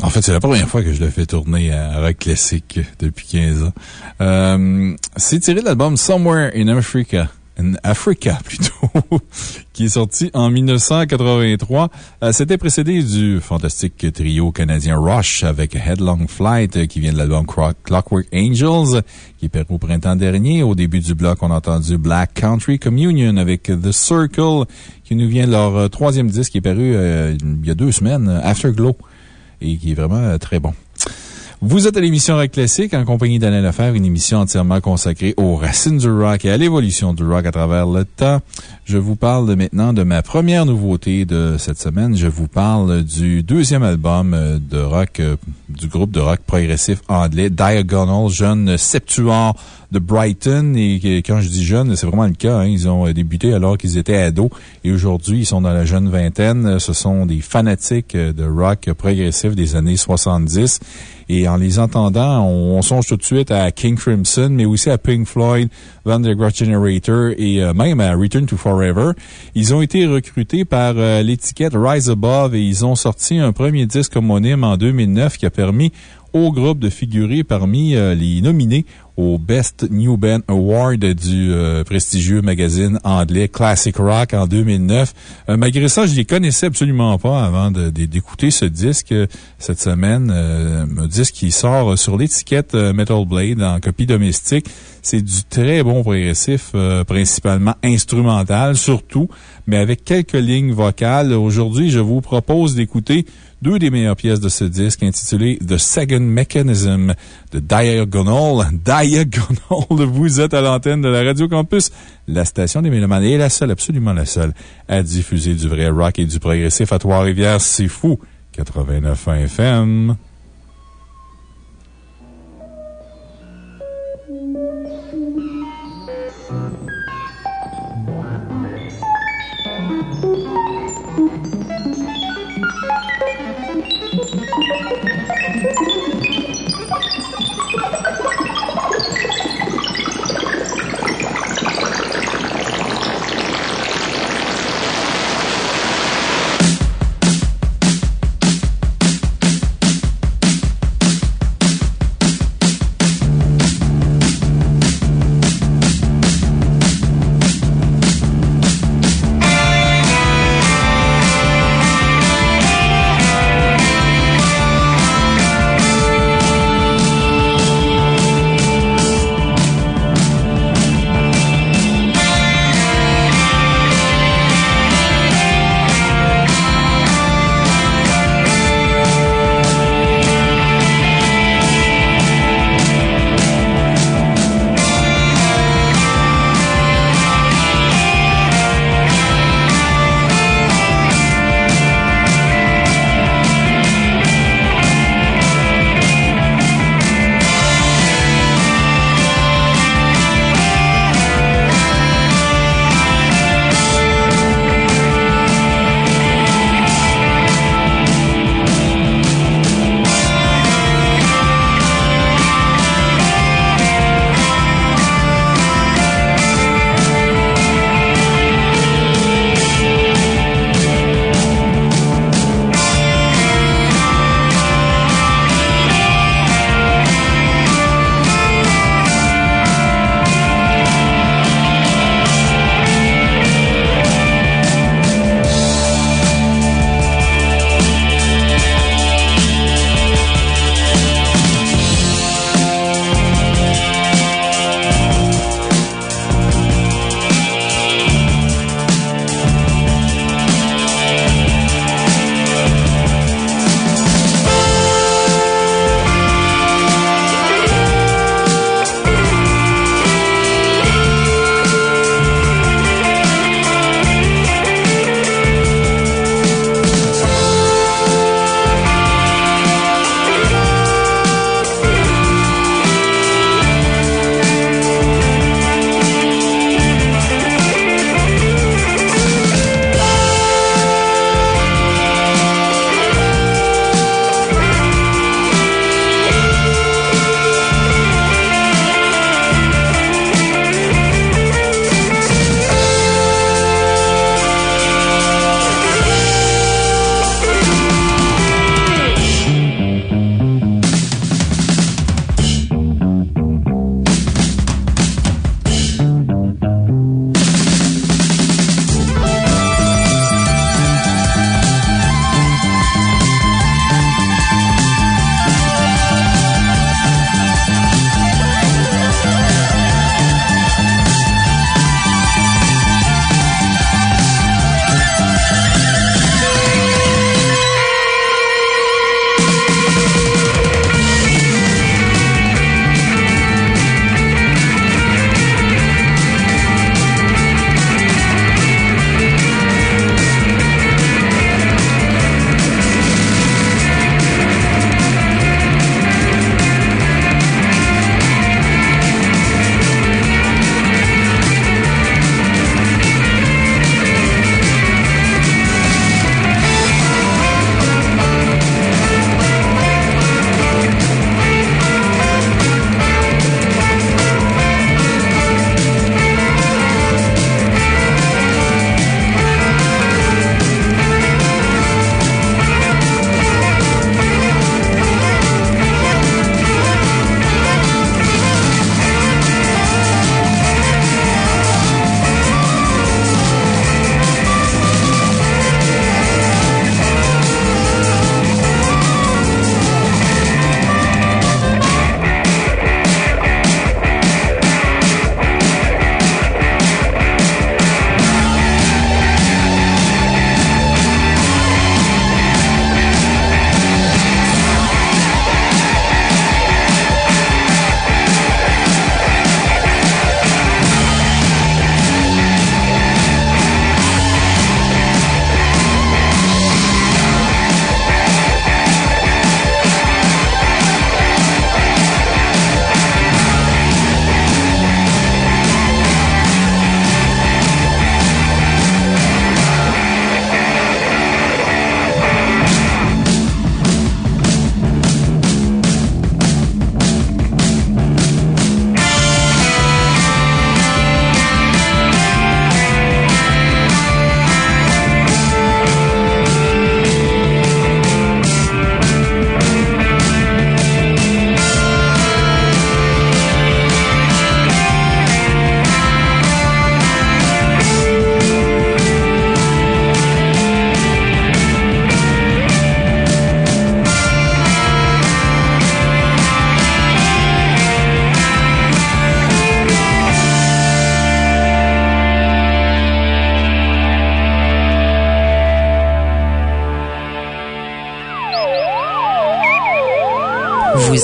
Speaker 2: En fait, c'est la première fois que je le fais tourner à rock classique depuis 15 ans. Euh, c'est tiré de l'album Somewhere in Africa. In Africa, plutôt. qui est sorti en 1983. Euh, C'était précédé du fantastique trio canadien Rush avec Headlong Flight qui vient de l'album Clockwork Angels qui est au printemps dernier. Au début du bloc, on a entendu Black Country Communion avec The Circle qui nous vient de leur euh, troisième disque qui est paru euh, il y a deux semaines, euh, Afterglow, et qui est vraiment très bon. Vous êtes à l'émission Rock Classique en compagnie d'Alain Lefebvre, une émission entièrement consacrée aux racines du rock et à l'évolution du rock à travers le temps. Je vous parle maintenant de ma première nouveauté de cette semaine. Je vous parle du deuxième album de rock, du groupe de rock progressif anglais Diagonal, jeune septuor de Brighton. Et quand je dis jeune, c'est vraiment le cas. hein. Ils ont euh, débuté alors qu'ils étaient ados et aujourd'hui, ils sont dans la jeune vingtaine. Ce sont des fanatiques euh, de rock progressif des années 70. Et en les entendant, on, on songe tout de suite à King Crimson, mais aussi à Pink Floyd, Van der Graaf Generator et euh, même à Return to Forever. Ils ont été recrutés par l'étiquette Rise Above et ils ont sorti un premier disque homonyme en 2009 qui a permis au groupe de figurer parmi euh, les nominés au Best New Band Award du euh, prestigieux magazine anglais Classic Rock en 2009. Euh, malgré ça, je les connaissais absolument pas avant d'écouter ce disque cette semaine. Un disque qui sort sur l'étiquette Metal Blade en copie domestique. C'est du très bon progressif, principalement instrumental, surtout, mais avec quelques lignes vocales. Aujourd'hui, je vous propose d'écouter deux des meilleures pièces de ce disque intitulé The Second Mechanism de Diagonal. Diagonal, vous êtes à l'antenne de la Radio Campus, la station des Mélomanes et la seule, absolument la seule, à diffuser du vrai rock et du progressif à Trois-Rivières. C'est fou. 89 FM.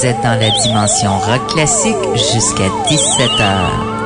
Speaker 27: Vous êtes dans la dimension rock classique jusqu'à 17h.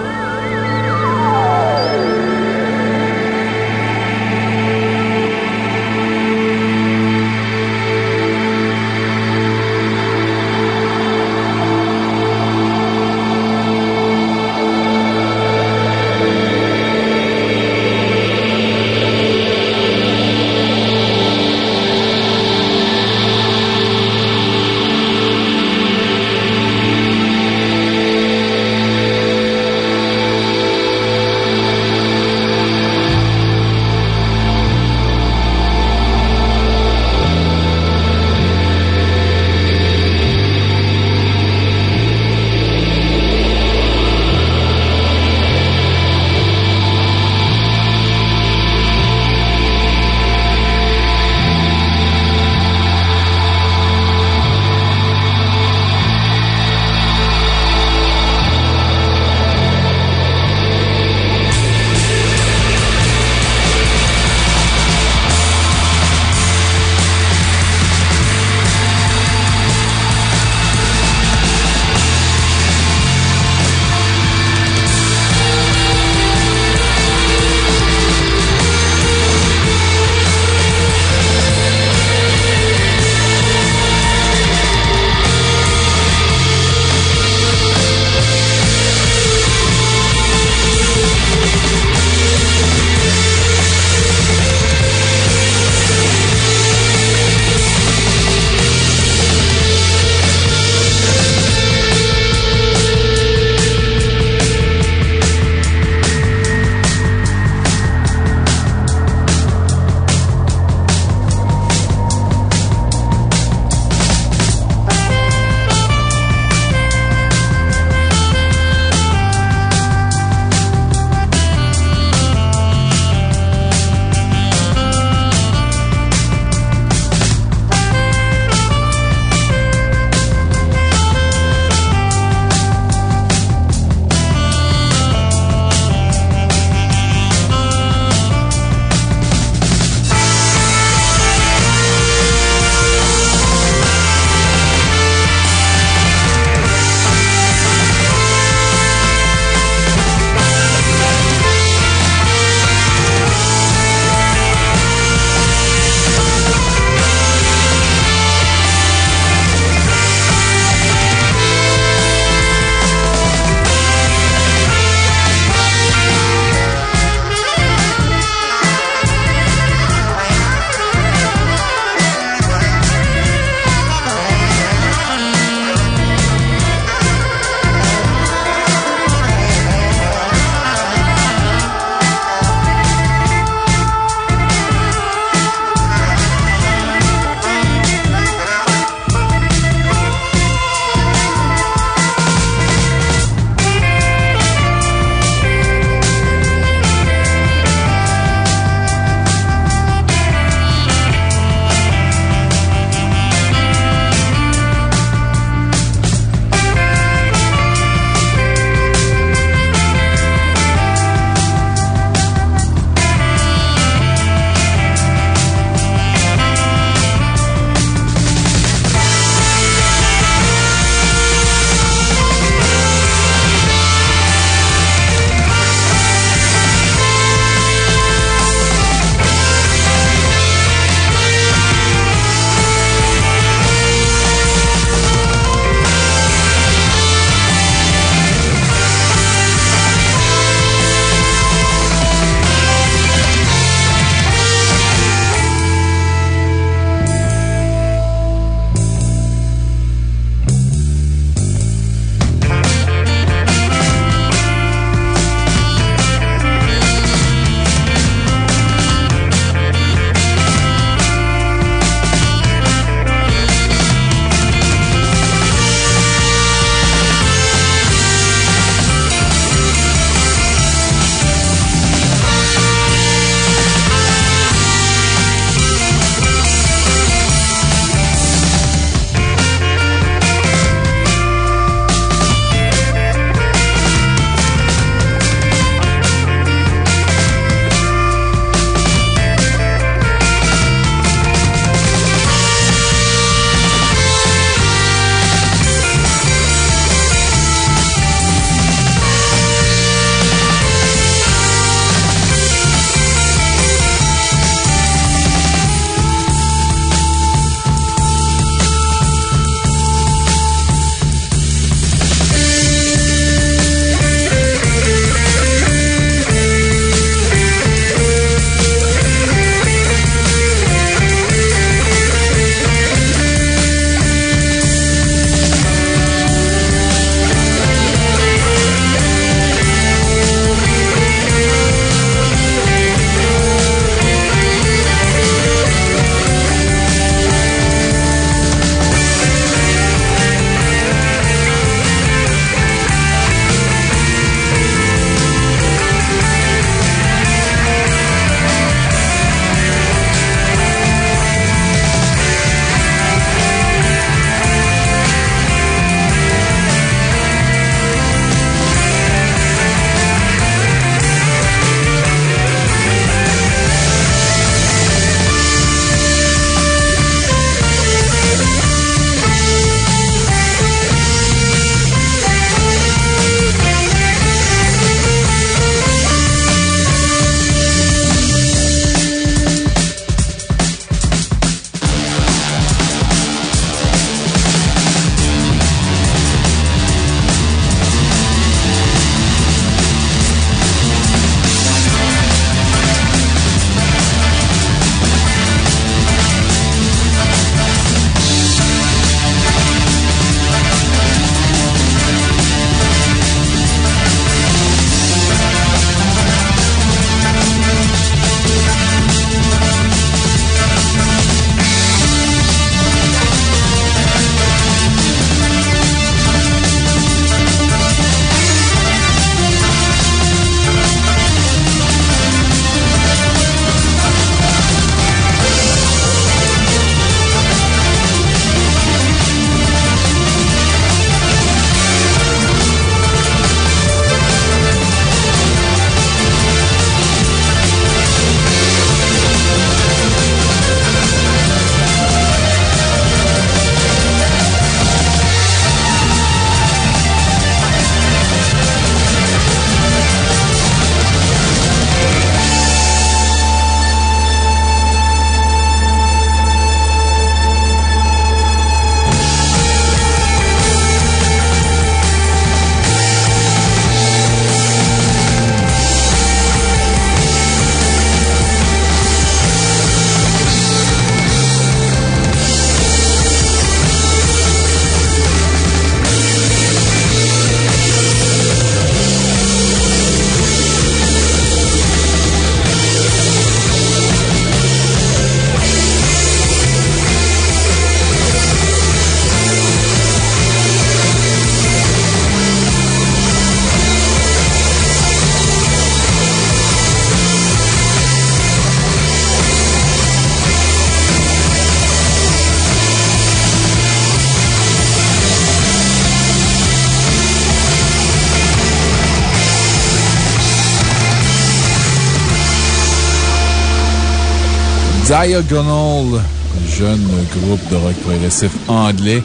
Speaker 2: Diagonal, jeune groupe de rock progressif anglais,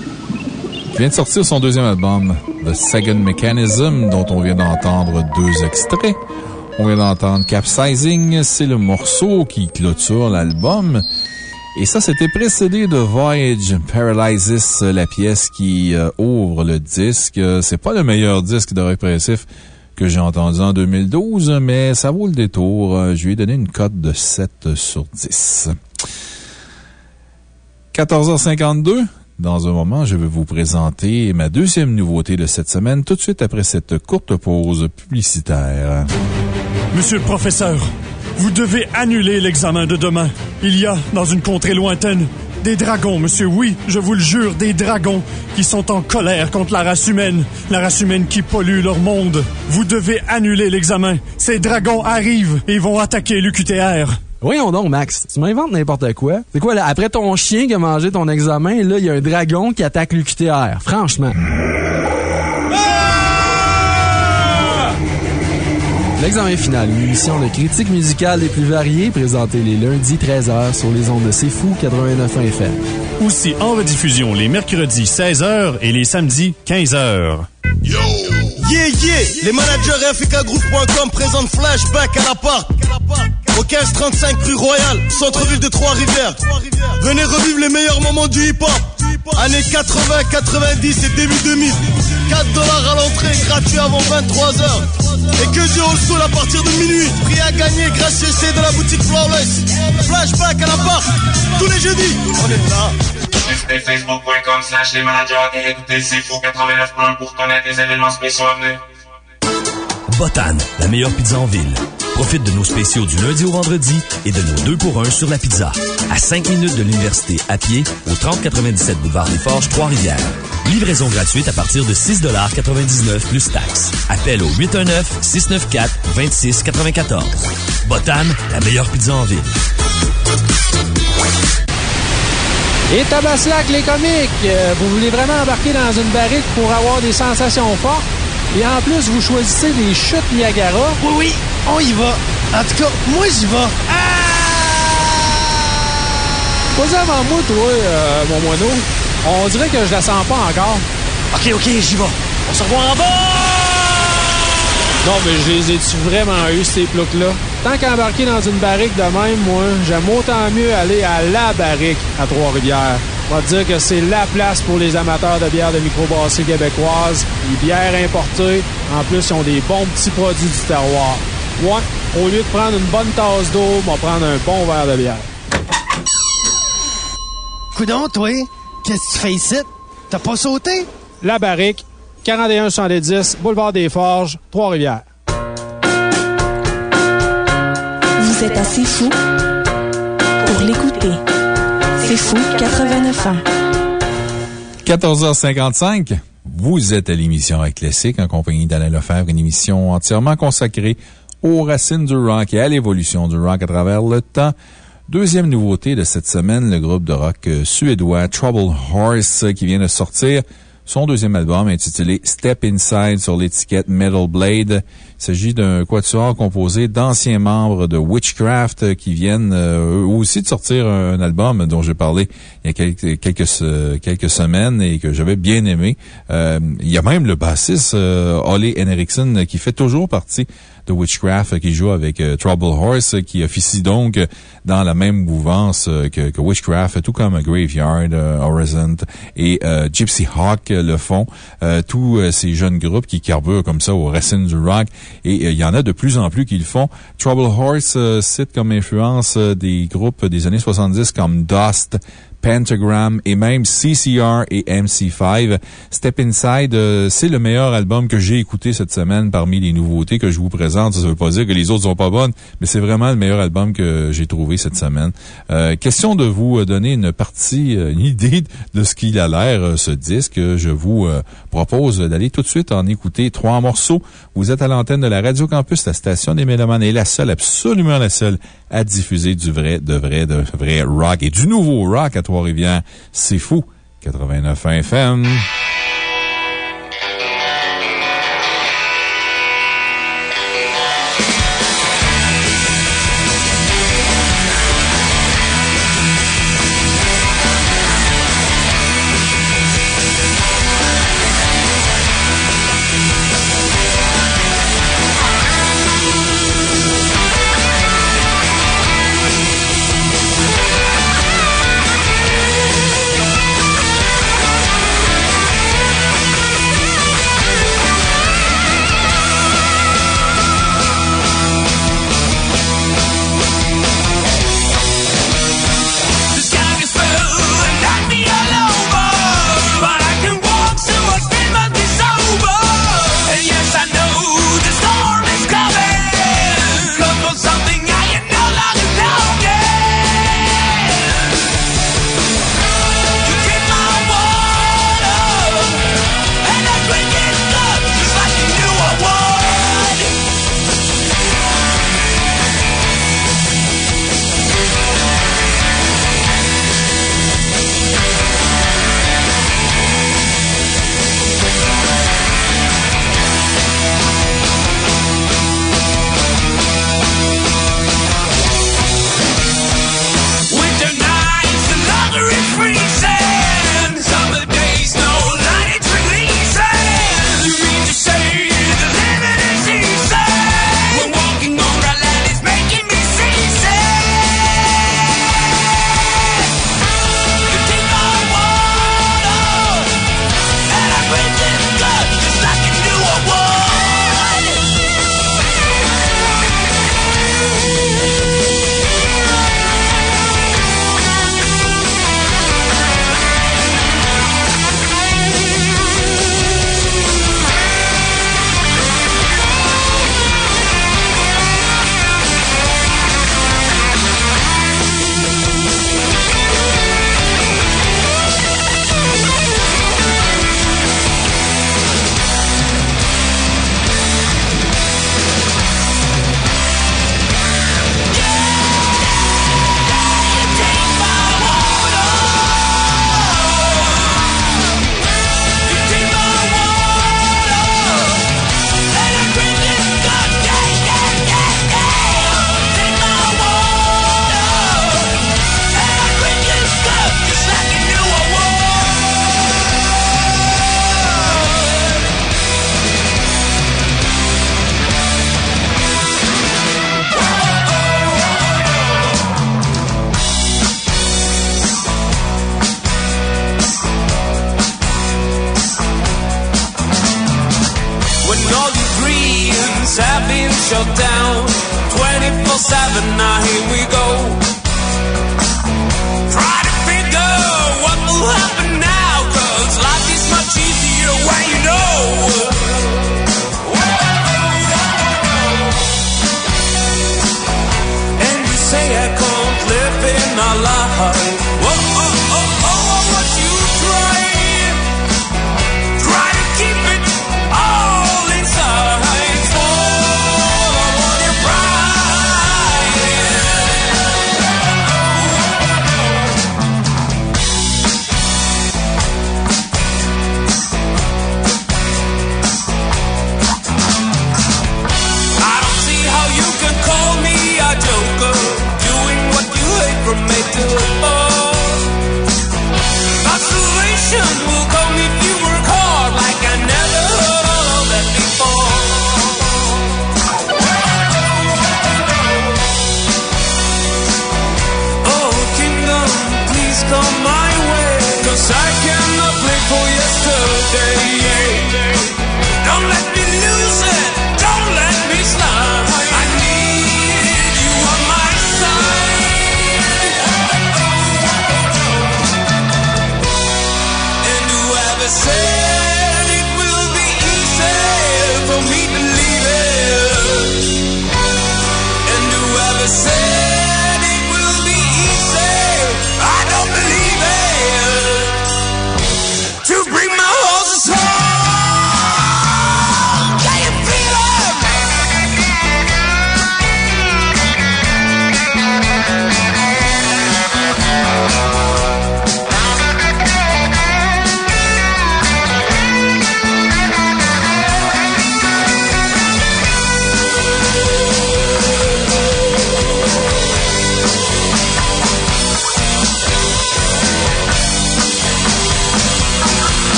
Speaker 2: vient de sortir son deuxième album, The Second Mechanism, dont on vient d'entendre deux extraits. On vient d'entendre Capsizing, c'est le morceau qui clôture l'album. Et ça, c'était précédé de Voyage Paralysis, la pièce qui euh, ouvre le disque. C'est pas le meilleur disque de rock progressif que j'ai entendu en 2012, mais ça vaut le détour. Euh, Je lui ai donné une cote de 7 sur 10. 14h52. Dans un moment, je vais vous présenter ma deuxième nouveauté de cette semaine, tout de suite après cette courte pause publicitaire.
Speaker 28: Monsieur le professeur, vous devez annuler l'examen de demain. Il y a, dans une contrée lointaine, des dragons, monsieur, oui, je vous le jure, des dragons qui sont en colère contre la race humaine, la race humaine qui pollue leur monde. Vous devez annuler l'examen. Ces dragons arrivent et vont attaquer l'UQTR.
Speaker 29: Voyons donc, Max, tu m'inventes n'importe quoi. C'est quoi, là, après ton chien qui a mangé ton examen, là, il y a un dragon qui attaque l'UQTR. Franchement. L'examen final, une émission de critique musicale les plus variées, présentée les lundis 13h sur les ondes de C'est Fou 89 FM.
Speaker 28: Aussi en rediffusion les mercredis 16h et les samedis 15h.
Speaker 30: Yeah, yeah! Les managers FKGroup.com présentent Flashback à l'appart. Au 1535 rue Royale, centre-ville de Trois-Rivières. Venez revivre les meilleurs moments du hip-hop. Années 80, 90 et début 2000. 4 dollars à l'entrée, gratuit avant 23h. Et que du haut soul à partir de minuit. Prix à gagner grâce à de la boutique Flawless. Flashback à l'appart. Tous les jeudis, on est là.
Speaker 15: Facebook.com slash les et écoutez C'est Fou 89.1 pour connaître les événements spéciaux à venir.
Speaker 31: Botan, la meilleure pizza en ville. Profite de nos spéciaux du lundi au vendredi et de nos deux pour un sur la pizza. À 5 minutes de l'université à pied au 3097 boulevard des Forges, Trois-Rivières. Livraison gratuite à partir de 6,99 plus taxes. Appel au 819-694-2694. Botan, la meilleure pizza en ville.
Speaker 18: Et Tabaslac, les comiques, euh, vous voulez vraiment embarquer dans une barrique pour avoir des sensations fortes? Et en plus, vous choisissez des chutes Niagara?
Speaker 30: Oui, oui, on y va. En tout cas, moi, j'y vais.
Speaker 18: Pas avant moi, toi, euh, mon moineau. On dirait que je la sens pas encore.
Speaker 30: Ok, ok, j'y vais. On se revoit en bas!
Speaker 18: Non, mais je les ai-tu vraiment eu, ces ploucs-là? Tant qu'embarquer dans une barrique de même, moi, j'aime autant mieux aller à la barrique à Trois-Rivières. On va te dire que c'est la place pour les amateurs de bière de microbrasserie québécoise. Les bières importées. En plus, ils ont des bons petits produits du terroir. Ouais, au lieu de prendre une bonne tasse d'eau, on va prendre un bon verre de bière.
Speaker 30: Coudon, toi, qu'est-ce que tu fais ici? T'as pas sauté?
Speaker 18: La barrique, 41-70, boulevard des Forges, Trois-Rivières.
Speaker 19: Vous êtes assez fou pour l'écouter. C'est fou 89 ans.
Speaker 2: 14h55. Vous êtes à l'émission Rock Classique en compagnie d'Alain Lefebvre, une émission entièrement consacrée aux racines du rock et à l'évolution du rock à travers le temps. Deuxième nouveauté de cette semaine, le groupe de rock euh, suédois Trouble Horse qui vient de sortir son deuxième album intitulé Step Inside sur l'étiquette Metal Blade. Il s'agit d'un quatuor composé d'anciens membres de Witchcraft euh, qui viennent euh, aussi de sortir un album dont j'ai parlé il y a quelques, quelques, se- quelques semaines et que j'avais bien aimé. Euh, il y a même le bassiste euh, Ollie Henriksen qui fait toujours partie Witchcraft qui joue avec euh, Trouble Horse qui officie donc dans la même mouvance euh, que, Witchcraft, tout comme Graveyard, euh, Horizon et Gypsy Hawk le font. Tous ces jeunes groupes qui carburent comme ça aux racines du rock et il y en a de plus en plus qui le font. Trouble Horse cite comme influence des groupes des années 70 comme Dust, Pentagram et même CCR et MC5. Step Inside, euh, c'est le meilleur album que j'ai écouté cette semaine parmi les nouveautés que je vous présente. Ça ne veut pas dire que les autres sont pas bonnes, mais c'est vraiment le meilleur album que j'ai trouvé cette semaine. Euh, question de vous donner une partie, euh, une idée de ce qu'il a l'air, euh, ce disque. Je vous euh, propose d'aller tout de suite en écouter trois morceaux. Vous êtes à l'antenne de la Radio Campus, la station des Mélomanes est la seule, absolument la seule à diffuser du vrai, de vrai, de vrai rock et du nouveau rock à Trois-Rivières. C'est fou. 89 FM.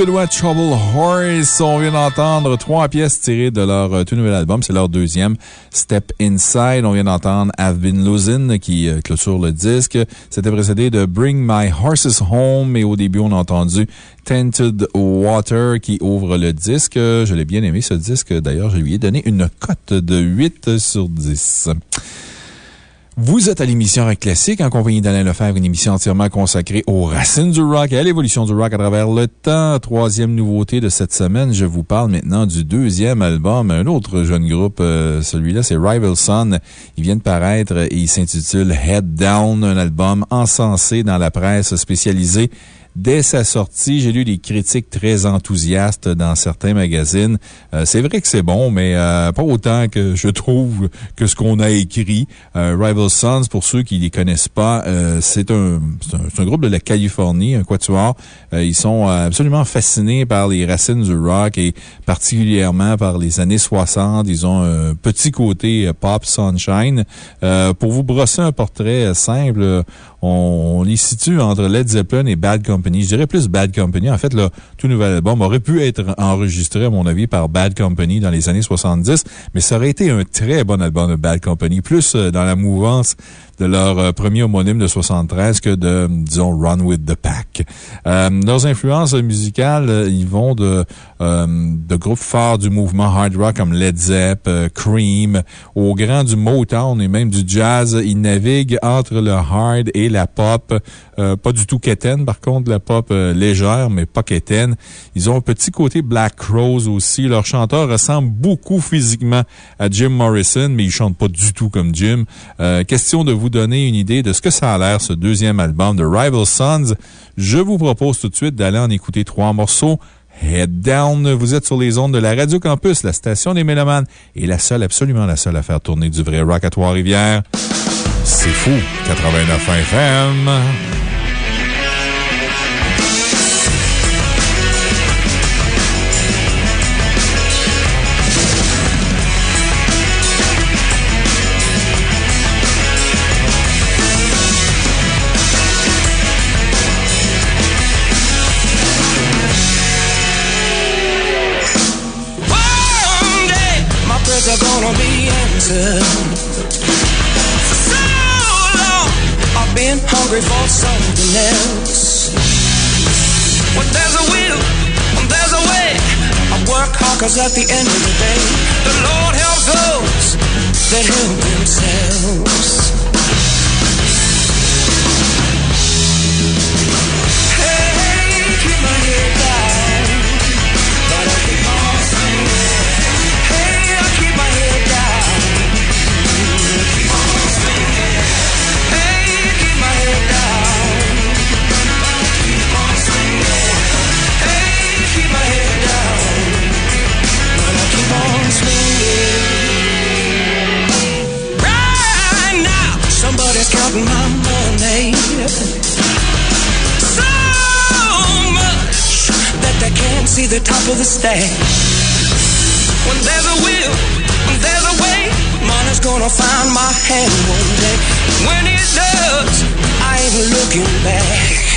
Speaker 2: Suédois Trouble Horse, on vient d'entendre trois pièces tirées de leur euh, tout nouvel album. C'est leur deuxième, Step Inside. On vient d'entendre I've Been Losing qui euh, clôture le disque. C'était précédé de Bring My Horses Home et au début, on a entendu Tented Water qui ouvre le disque. Je l'ai bien aimé ce disque. D'ailleurs, je lui ai donné une cote de 8 sur 10. Vous êtes à l'émission Rock Classique en compagnie d'Alain Lefebvre, une émission entièrement consacrée aux racines du rock et à l'évolution du rock à travers le temps. Troisième nouveauté de cette semaine, je vous parle maintenant du deuxième album, un autre jeune groupe. euh, Celui-là, c'est Rival Son. Il vient de paraître et il s'intitule Head Down, un album encensé dans la presse spécialisée. Dès sa sortie, j'ai lu des critiques très enthousiastes dans certains magazines. Euh, c'est vrai que c'est bon, mais euh, pas autant que je trouve que ce qu'on a écrit. Euh, Rival Sons, pour ceux qui ne les connaissent pas, c'est un, un, groupe de la Californie, un quatuor. Ils sont absolument fascinés par les racines du rock et particulièrement par les années 60. Ils ont un petit côté pop sunshine. Pour vous brosser un portrait simple, on, on les situe entre Led Zeppelin et Bad Company. Je dirais plus Bad Company. En fait, le tout nouvel album aurait pu être enregistré, à mon avis, par Bad Company dans les années 70, mais ça aurait été un très bon album de Bad Company, plus euh, dans la mouvance de leur euh, premier homonyme de 73 que de, disons, Run with the Pack. Euh, leurs influences musicales, euh, ils vont de, de groupes forts du mouvement hard rock comme Led Zepp, Cream, au grand du Motown et même du jazz. Ils naviguent entre le hard et la pop. Euh, pas du tout quétaine, par contre, la pop légère, mais pas quétaine. Ils ont un petit côté Black Crowes aussi. Leur chanteur ressemble beaucoup physiquement à Jim Morrison, mais ils chantent pas du tout comme Jim. Question de vous donner une idée de ce que ça a l'air, ce deuxième album de Rival Sons. Je vous propose tout de suite d'aller en écouter trois morceaux. Head Down, vous êtes sur les ondes de la Radio Campus, la station des Mélomanes, et la seule, absolument la seule à faire tourner du vrai rock à Trois-Rivières. C'est fou, 89 FM.
Speaker 32: Answer. For so long, I've been hungry for something else. When there's a will, when there's a way, I work hard 'cause at the end of the day, the Lord helps those that help themselves. See the top of the stack. When there's a will, when there's a way, money's gonna find my hand one day. When it does, I ain't looking back.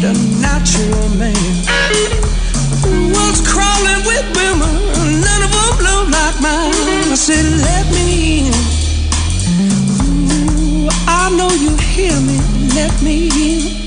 Speaker 32: Need a natural man. Was crawling with women, none of them look like mine. I said, let me in. Ooh, I know you hear me, let me in.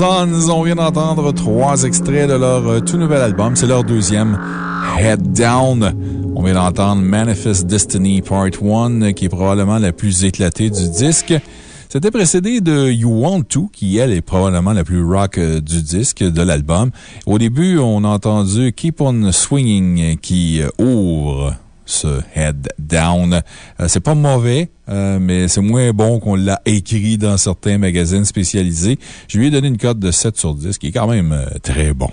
Speaker 2: On vient d'entendre trois extraits de leur euh, tout nouvel album. C'est leur deuxième, Head Down. On vient d'entendre Manifest Destiny Part 1, qui est probablement la plus éclatée du disque. C'était précédé de You Want To, qui, elle, est probablement la plus rock euh, du disque, de l'album. Au début, on a entendu Keep On Swinging, qui euh, ouvre ce Head Down. Euh, c'est pas mauvais, euh, mais c'est moins bon qu'on l'a écrit dans certains magazines spécialisés. Je lui ai donné une cote de 7 sur 10, qui est quand même euh, très bon.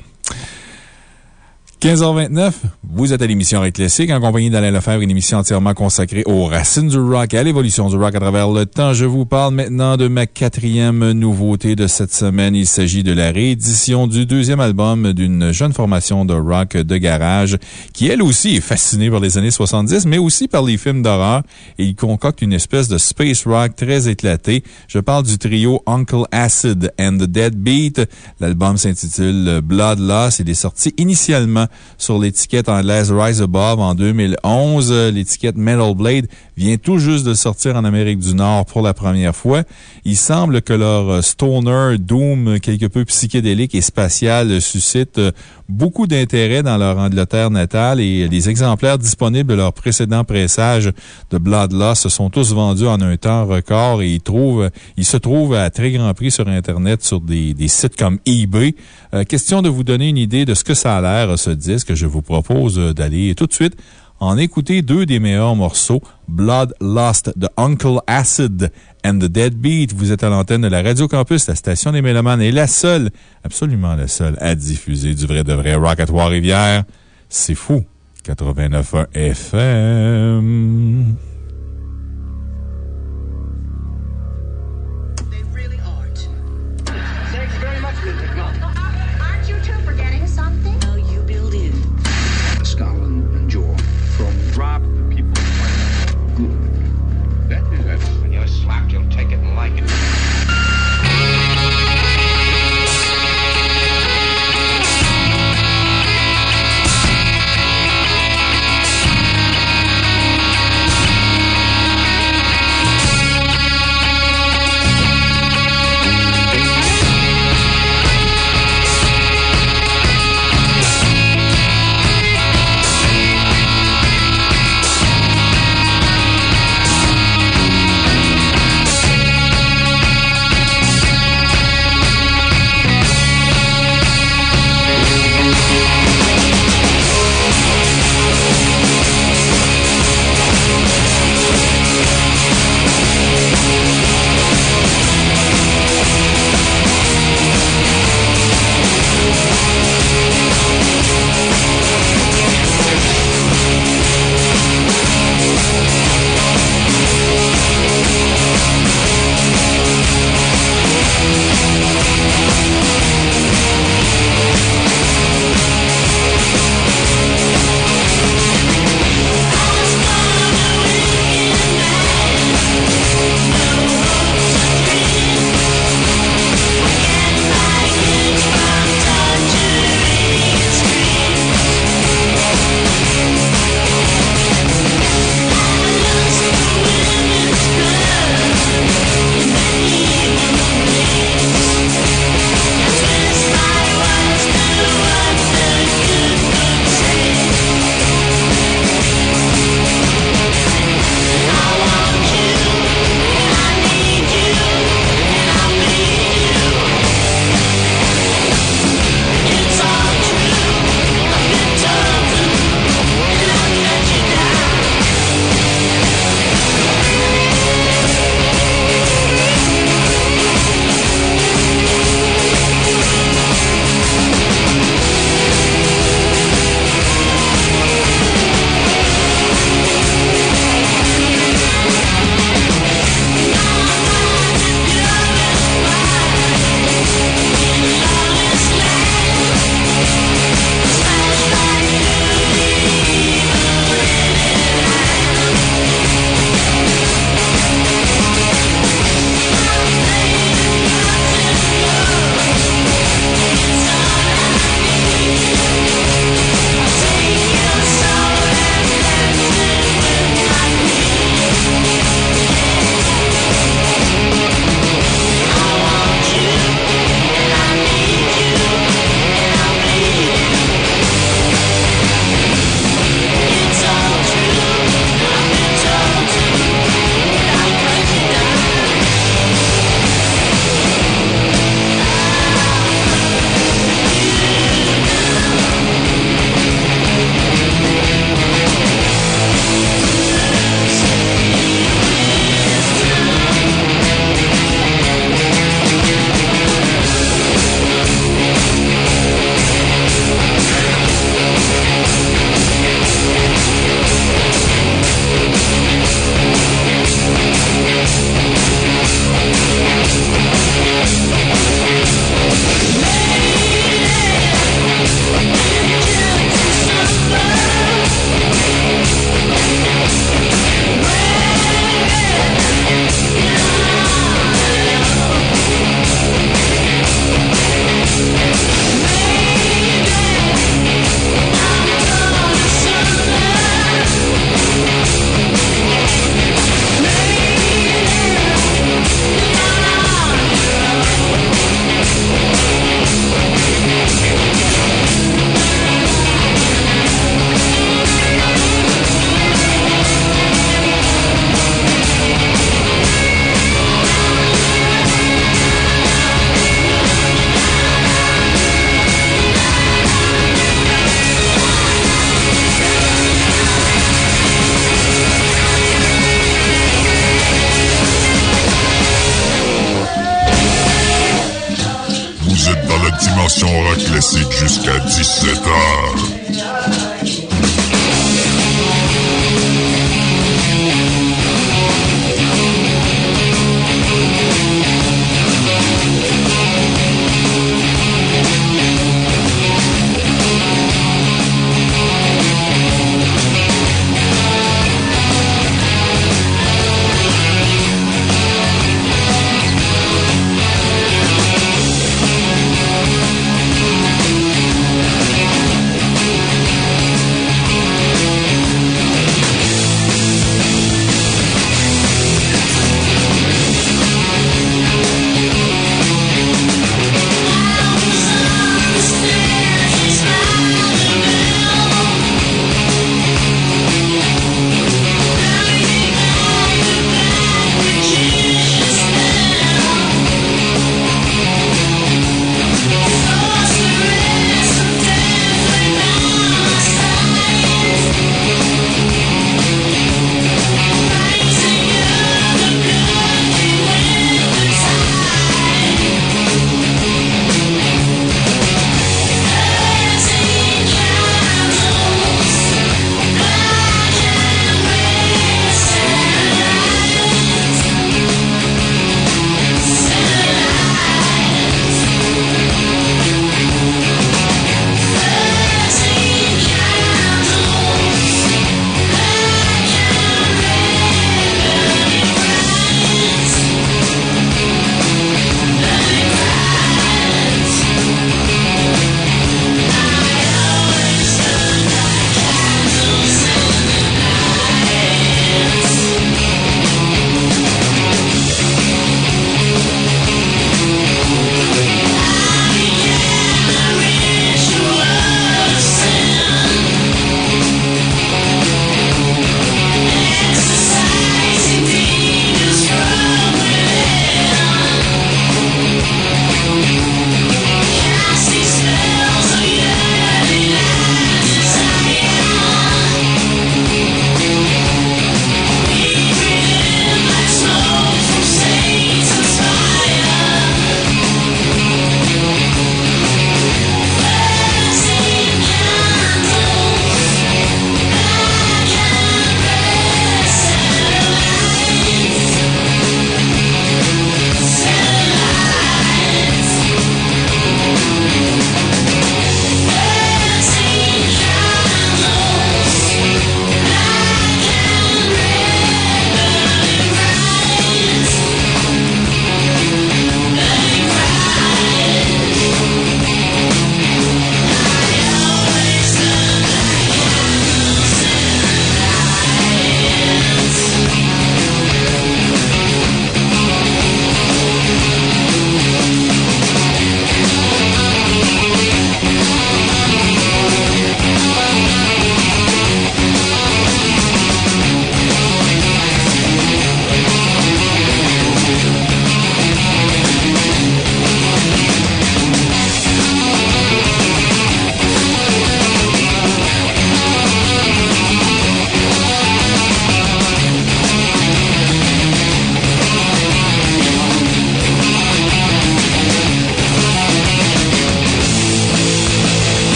Speaker 2: 15h29, vous êtes à l'émission Rock Classique en compagnie d'Alain Lefebvre, une émission entièrement consacrée aux racines du rock et à l'évolution du rock à travers le temps. Je vous parle maintenant de ma quatrième nouveauté de cette semaine. Il s'agit de la réédition du deuxième album d'une jeune formation de rock de garage qui, elle aussi, est fascinée par les années 70, mais aussi par les films d'horreur et il concocte une espèce de space rock très éclaté. Je parle du trio Uncle Acid and the Dead Beat. L'album s'intitule Blood Loss. Il est sorti initialement sur l'étiquette anglaise Rise Above en 2011. L'étiquette Metal Blade vient tout juste de sortir en Amérique du Nord pour la première fois. Il semble que leur stoner doom quelque peu psychédélique et spatial suscite beaucoup d'intérêt dans leur Angleterre natale et les exemplaires disponibles de leur précédent pressage de Bloodlust se sont tous vendus en un temps record et ils, trouvent, se trouvent à très grand prix sur Internet sur des, sites comme eBay. Euh, question de vous donner une idée de ce que ça a l'air, ce disque. Je vous propose d'aller tout de suite en écouter deux des meilleurs morceaux, Blood Lost de Uncle Acid and the Dead Beat. Vous êtes à l'antenne de la Radio Campus, la station des Mélomanes est la seule, absolument la seule à diffuser du vrai de vrai rock à Trois-Rivières. C'est fou. 89.1 FM.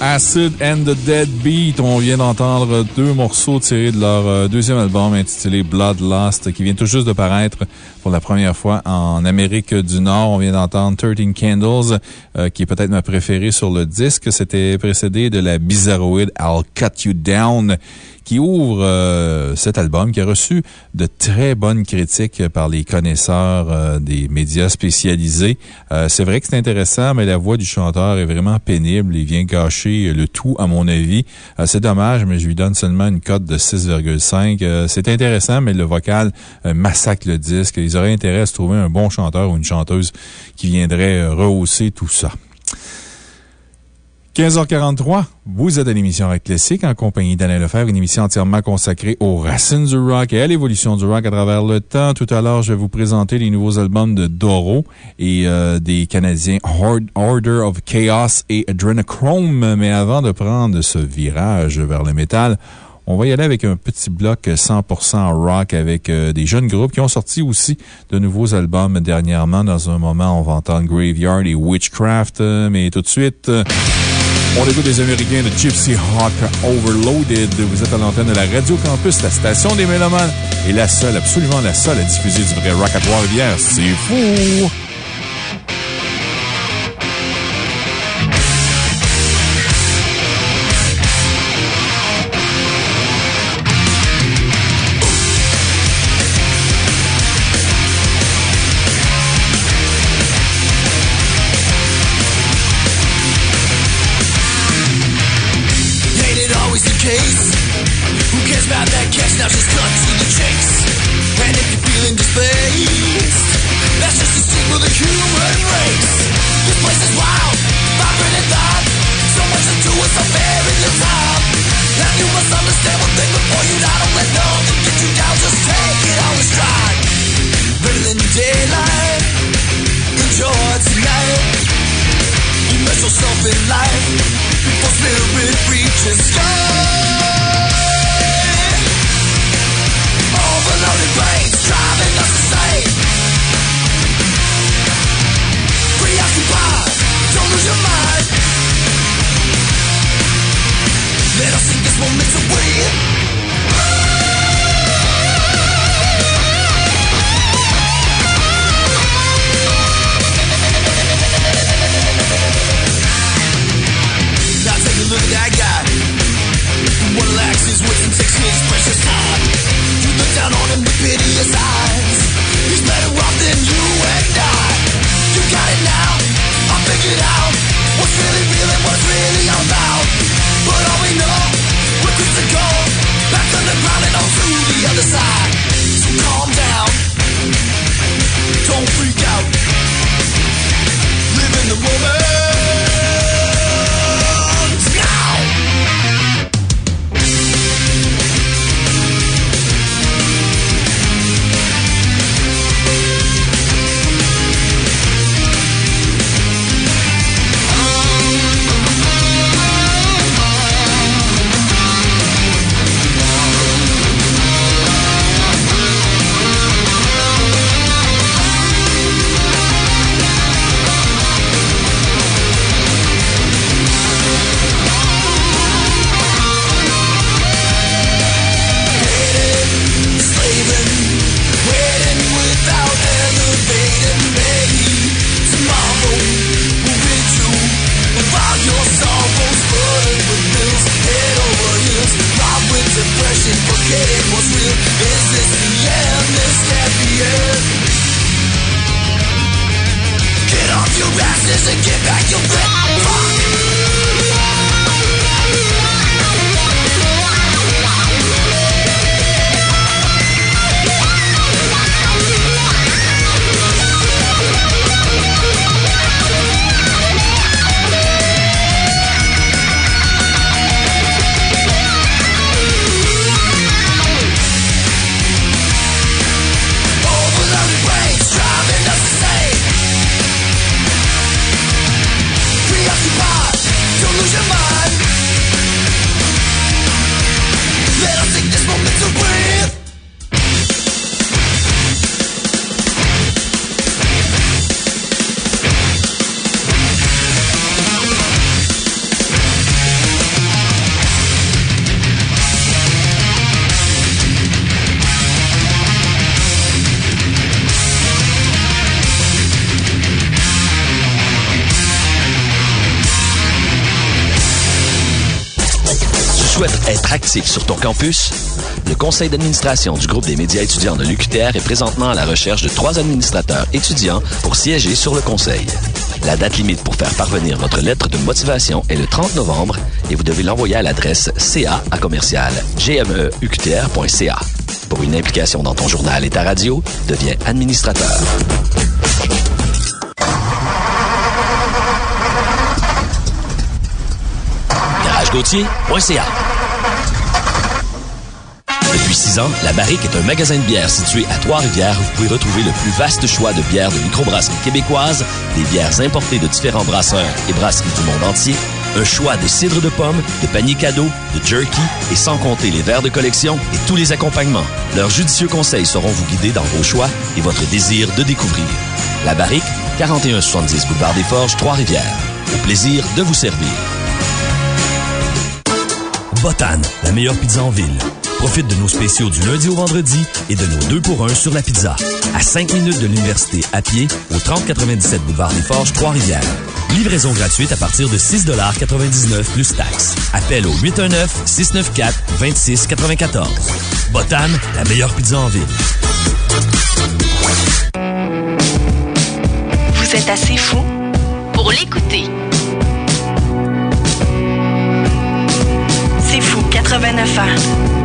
Speaker 2: Acid and the Dead Beat. On vient d'entendre deux morceaux tirés de leur euh, deuxième album intitulé Bloodlust qui vient tout juste de paraître pour la première fois en Amérique du Nord. On vient d'entendre 13 Candles, euh, qui est peut-être ma préférée sur le disque. C'était précédé de la bizarroïde I'll Cut You Down qui ouvre euh, cet album, qui a reçu de très bonnes critiques par les connaisseurs euh, des médias spécialisés. Euh, c'est vrai que c'est intéressant, mais la voix du chanteur est vraiment pénible et vient gâcher le tout, à mon avis. c'est dommage, mais je lui donne seulement une cote de 6,5. c'est intéressant, mais le vocal massacre le disque. Ils auraient intérêt à se trouver un bon chanteur ou une chanteuse qui viendrait rehausser tout ça. 15h43, vous êtes à l'émission Rock Classique en compagnie d'Alain Lefebvre, une émission entièrement consacrée aux racines du rock et à l'évolution du rock à travers le temps. Tout à l'heure, je vais vous présenter les nouveaux albums de Doro et euh, des Canadiens Order of Chaos et Adrenochrome. Mais avant de prendre ce virage vers le métal, on va y aller avec un petit bloc 100% rock avec euh, des jeunes groupes qui ont sorti aussi de nouveaux albums dernièrement. Dans un moment, on va entendre Graveyard et Witchcraft, euh, mais tout de suite, on écoute des Américains de Gypsy Hawk Overloaded. Vous êtes à l'antenne de la Radio Campus, la station des Mélomanes, et la seule, absolument la seule à diffuser du vrai rock à Trois-Rivières. C'est fou!
Speaker 7: sur ton campus? Le conseil d'administration du groupe des médias étudiants de l'UQTR est présentement à la recherche de trois administrateurs étudiants pour siéger sur le conseil. La date limite pour faire parvenir votre lettre de motivation est le 30 novembre et vous devez l'envoyer à l'adresse ca à commercial gmeuqtr.ca. Pour une implication dans ton journal et ta radio, deviens administrateur. La Barrique est un magasin de bières situé à Trois-Rivières où vous pouvez retrouver le plus vaste choix de bières de microbrasserie québécoise, des bières importées de différents brasseurs et brasseries du monde entier, un choix de cidre de pommes, de paniers cadeaux, de jerky et sans compter les verres de collection et tous les accompagnements. Leurs judicieux conseils sauront vous guider dans vos choix et votre désir de découvrir. La Barrique, 4170 Boulevard des Forges, Trois-Rivières. Au plaisir de vous servir.
Speaker 31: Botan, la meilleure pizza en ville. Profite de nos spéciaux du lundi au vendredi et de nos deux pour un sur la pizza. À 5 minutes de l'université à pied au 3097 boulevard des Forges, Trois-Rivières. Livraison gratuite à partir de 6,99 plus taxes. Appel au 819-694-2694. Botan, la meilleure pizza en ville.
Speaker 19: Vous êtes assez fou pour l'écouter. C'est fou, 89 ans.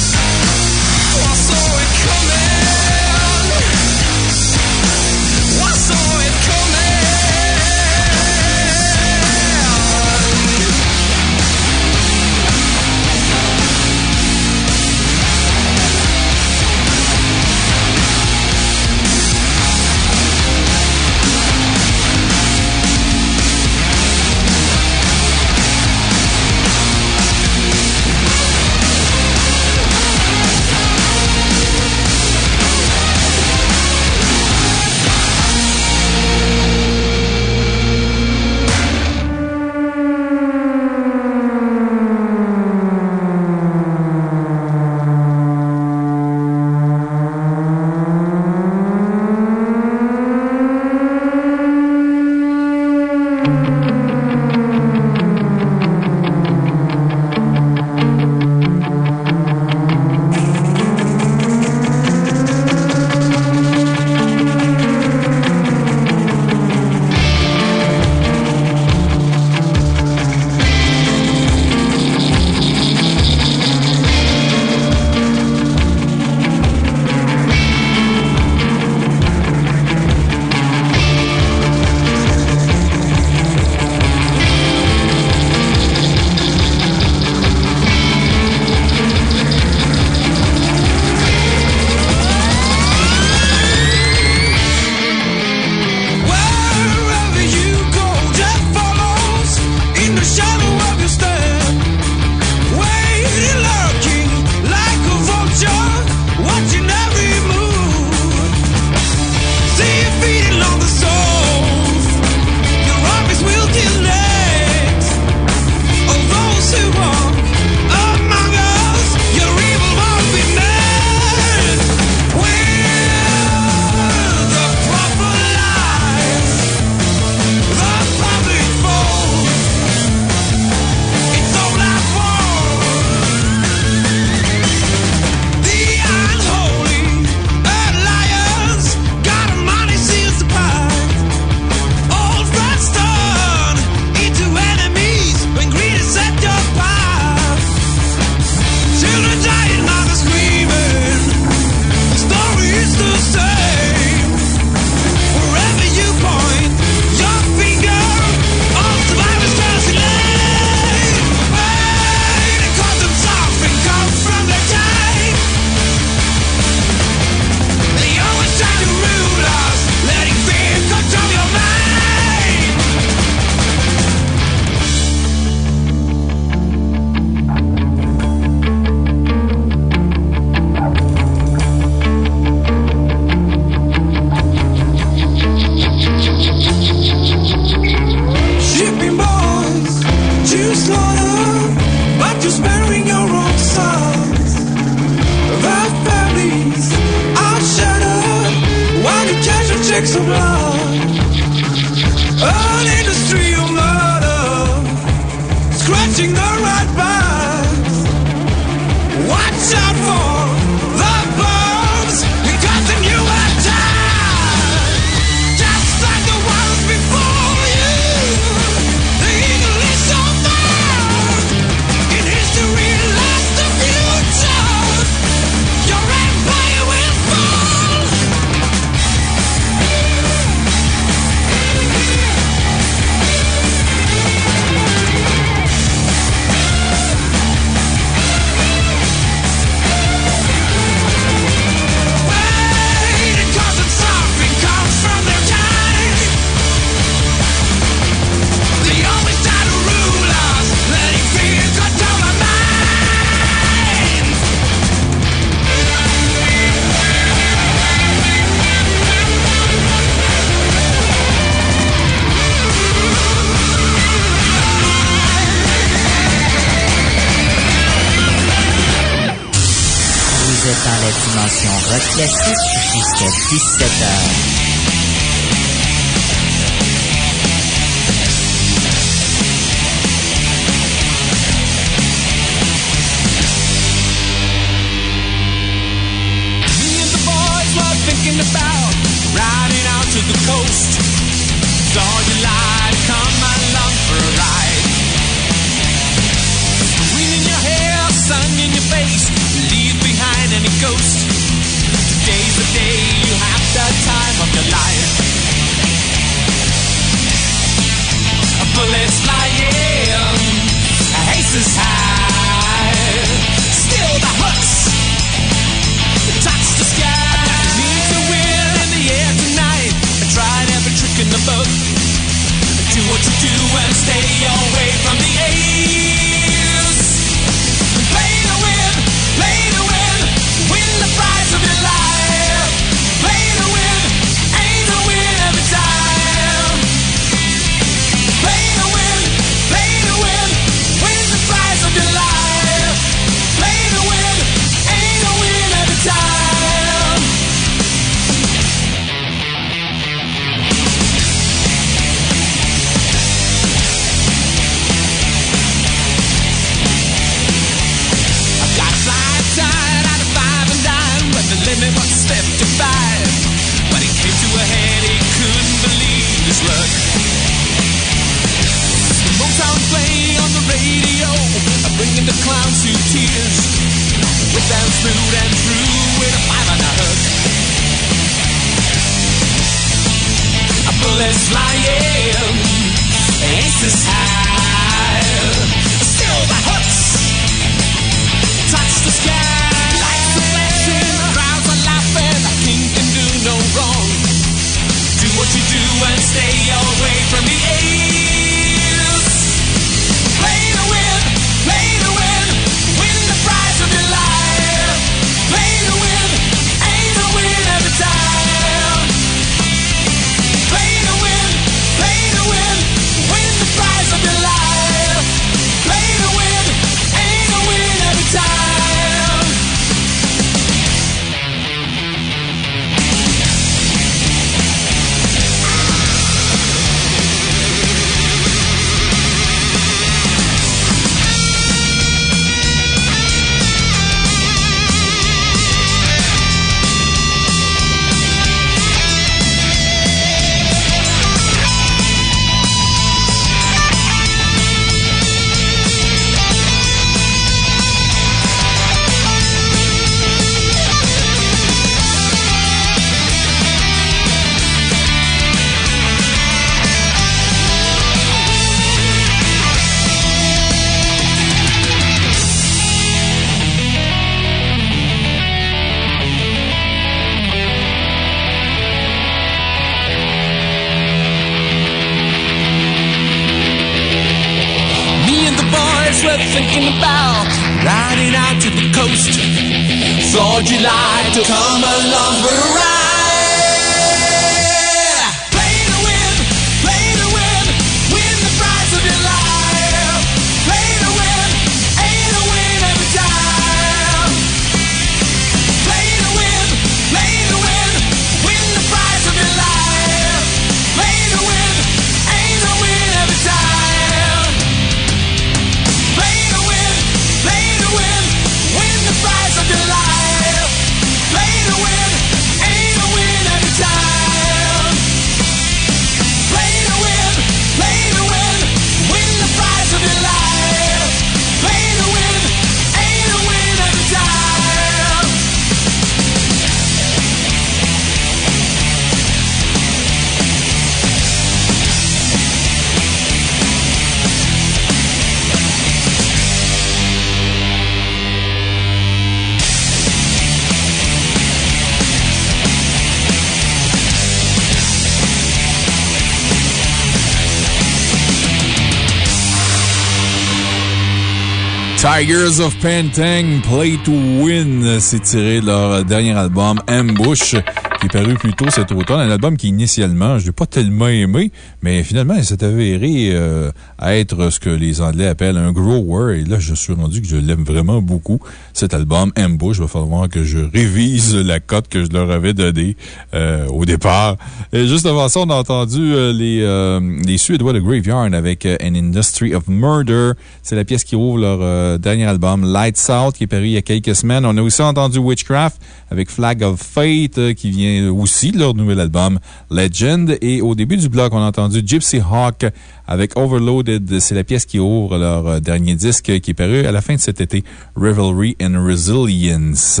Speaker 2: Tigers of Pantang, Play to Win. C'est tiré de leur dernier album, Ambush, qui est paru plus tôt cet automne. Un album qui, initialement, je l'ai pas tellement aimé, mais finalement, il s'est avéré euh, être ce que les Anglais appellent un grower. Et là, je suis rendu que je l'aime vraiment beaucoup. Cet album, Ambush, il va falloir que je révise la cote que je leur avais donnée euh, au départ. Et juste avant ça, on a entendu euh, les, euh, les Suédois de Graveyard avec An Industry of Murder. C'est la pièce qui ouvre leur dernier album, Lights Out, qui est paru il y a quelques semaines. On a aussi entendu Witchcraft avec Flag of Fate, euh, qui vient aussi de leur nouvel album, Legend. Et au début du bloc, on a entendu Gypsy Hawk avec Overloaded. C'est la pièce qui ouvre leur euh, dernier disque qui est paru à la fin de cet été, Revelry and Resilience.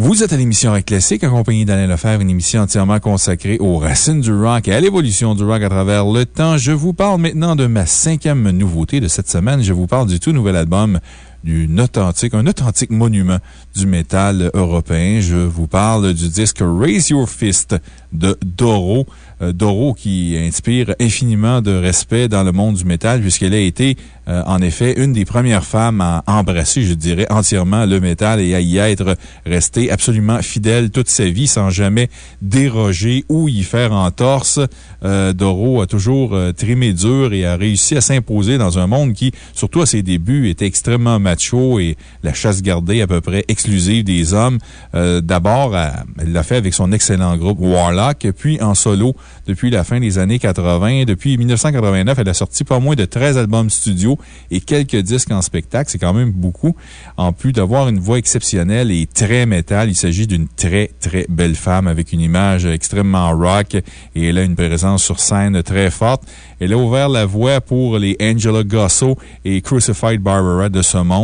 Speaker 2: Vous êtes à l'émission Rock Classique, accompagné d'Alain Lefebvre, une émission entièrement consacrée aux racines du rock et à l'évolution du rock à travers le temps. Je vous parle maintenant de ma cinquième nouveauté de cette semaine. Je vous parle du tout nouvel album d'une authentique, un authentique monument du métal européen. Je vous parle du disque Raise Your Fist de Doro. Euh, Doro qui inspire infiniment de respect dans le monde du métal puisqu'elle a été, euh, en effet, une des premières femmes à embrasser, je dirais, entièrement le métal et à y être restée absolument fidèle toute sa vie sans jamais déroger ou y faire entorse. Euh, Doro a toujours trimé dur et a réussi à s'imposer dans un monde qui, surtout à ses débuts, était extrêmement macho et la chasse gardée à peu près exclusive des hommes. Euh, D'abord, elle elle l'a fait avec son excellent groupe Warlock, puis en solo depuis la fin des années 80. Depuis 1989, elle a sorti pas moins de 13 albums studio et quelques disques en spectacle. C'est quand même beaucoup. En plus d'avoir une voix exceptionnelle et très métal, il s'agit d'une très, très belle femme avec une image extrêmement rock et elle a une présence sur scène très forte. Elle a ouvert la voie pour les Angela Gosso et Crucified Barbara de ce monde.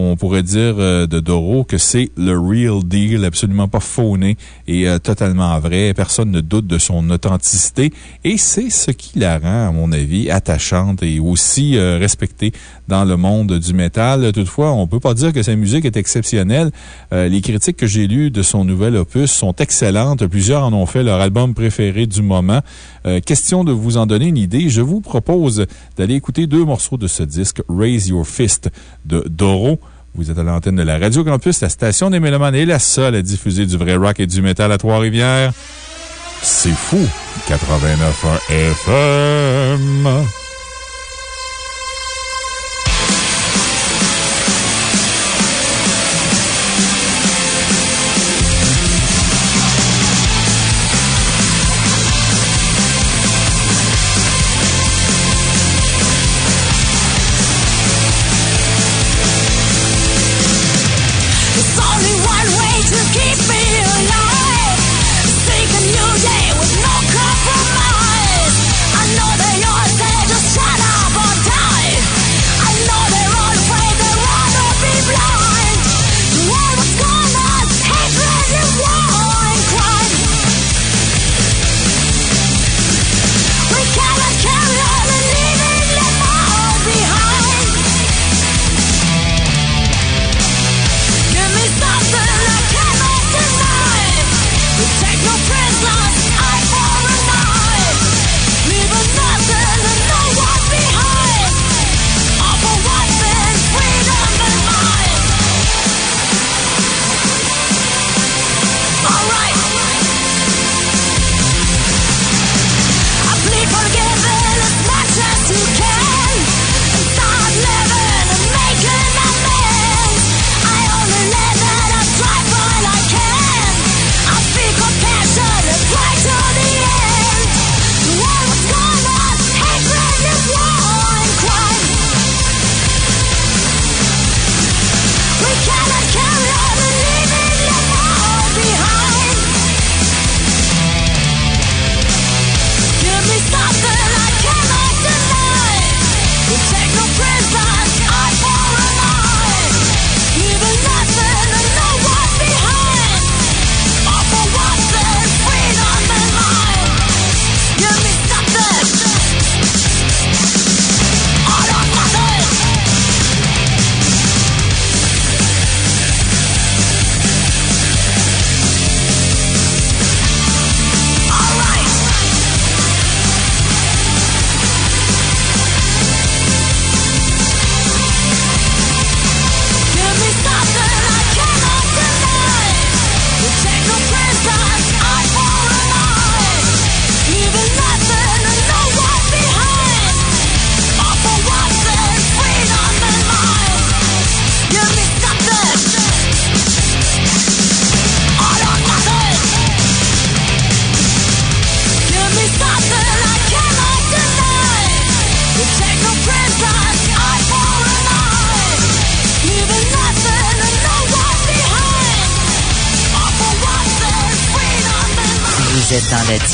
Speaker 2: On pourrait dire euh, de Doro que c'est le real deal, absolument pas fauné et euh, totalement vrai. Personne ne doute de son authenticité et c'est ce qui la rend, à mon avis, attachante et aussi euh, respectée dans le monde du métal. Toutefois, on peut pas dire que sa musique est exceptionnelle. Les critiques que j'ai lues de son nouvel opus sont excellentes. Plusieurs en ont fait leur album préféré du moment. Euh, question de vous en donner une idée, je vous propose d'aller écouter deux morceaux de ce disque, Raise Your Fist de Doro. Vous êtes à l'antenne de la Radio Campus, la station des Mélomanes est la seule à diffuser du vrai rock et du métal à Trois-Rivières. C'est fou! 89.1 FM.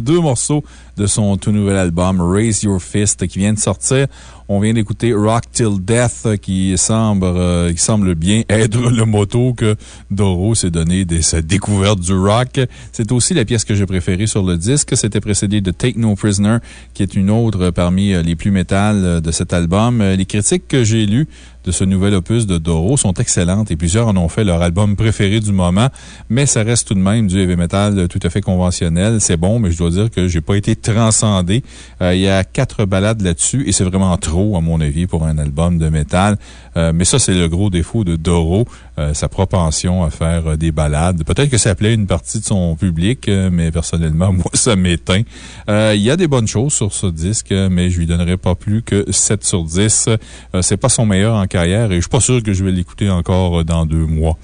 Speaker 2: Deux morceaux de son tout nouvel album Raise Your Fist qui vient de sortir. On vient d'écouter Rock Till Death qui semble, euh, qui semble bien être le motto que Doro s'est donné dès sa découverte du rock. C'est aussi la pièce que j'ai préférée sur le disque. C'était précédé de Take No Prisoner qui est une autre parmi les plus métal de cet album. Les critiques que j'ai lues de ce nouvel opus de Doro sont excellentes et plusieurs en ont fait leur album préféré du moment, mais ça reste tout de même du heavy metal tout à fait conventionnel. C'est bon, mais je dois dire que j'ai pas été transcendé. Euh, il y a quatre balades là-dessus et c'est vraiment trop, à mon avis, pour un album de métal. Euh, mais ça, c'est le gros défaut de Doro, euh, sa propension à faire euh, des balades. Peut-être que ça plaît une partie de son public, mais personnellement, moi, ça m'éteint. Il y a des bonnes choses sur ce disque, mais je lui donnerai pas plus que 7 sur 10. Euh, c'est pas son meilleur en carrière et je suis pas sûr que je vais l'écouter encore euh, dans deux mois.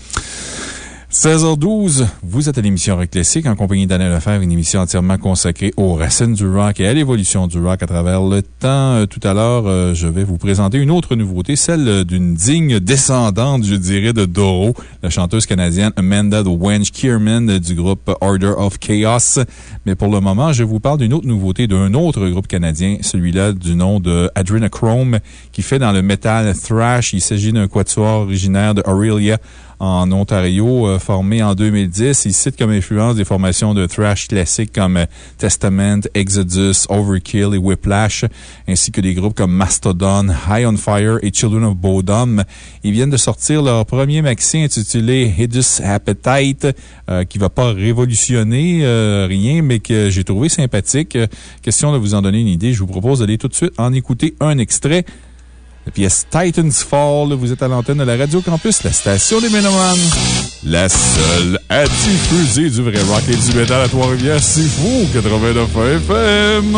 Speaker 2: 16h12, vous êtes à l'émission Rock Classique en compagnie d'Alain Lefebvre, une émission entièrement consacrée aux racines du rock et à l'évolution du rock à travers le temps. Euh, Tout à l'heure, euh, je vais vous présenter une autre nouveauté, celle euh, d'une digne descendante, je dirais, de Doro, la chanteuse canadienne Amanda The Wench Kierman du groupe Order of Chaos. Mais pour le moment, je vous parle d'une autre nouveauté d'un autre groupe canadien, celui-là du nom de Adrenochrome, qui fait dans le metal thrash. Il s'agit d'un quatuor originaire de Aurelia en Ontario, euh, formé en 2010. Il cite comme influence des formations de thrash classiques comme euh, Testament, Exodus, Overkill et Whiplash, ainsi que des groupes comme Mastodon, High on Fire et Children of Bodom. Ils viennent de sortir leur premier maxi intitulé Hideous Appetite, euh, qui va pas révolutionner rien, mais que j'ai trouvé sympathique. Question de vous en donner une idée, je vous propose d'aller tout de suite en écouter un extrait.
Speaker 33: La pièce Titans Fall. Vous êtes à l'antenne de la Radio Campus, la station des Ménomanes. La seule à diffuser du vrai rock et du métal à Trois-Rivières. C'est fou, 89 FM.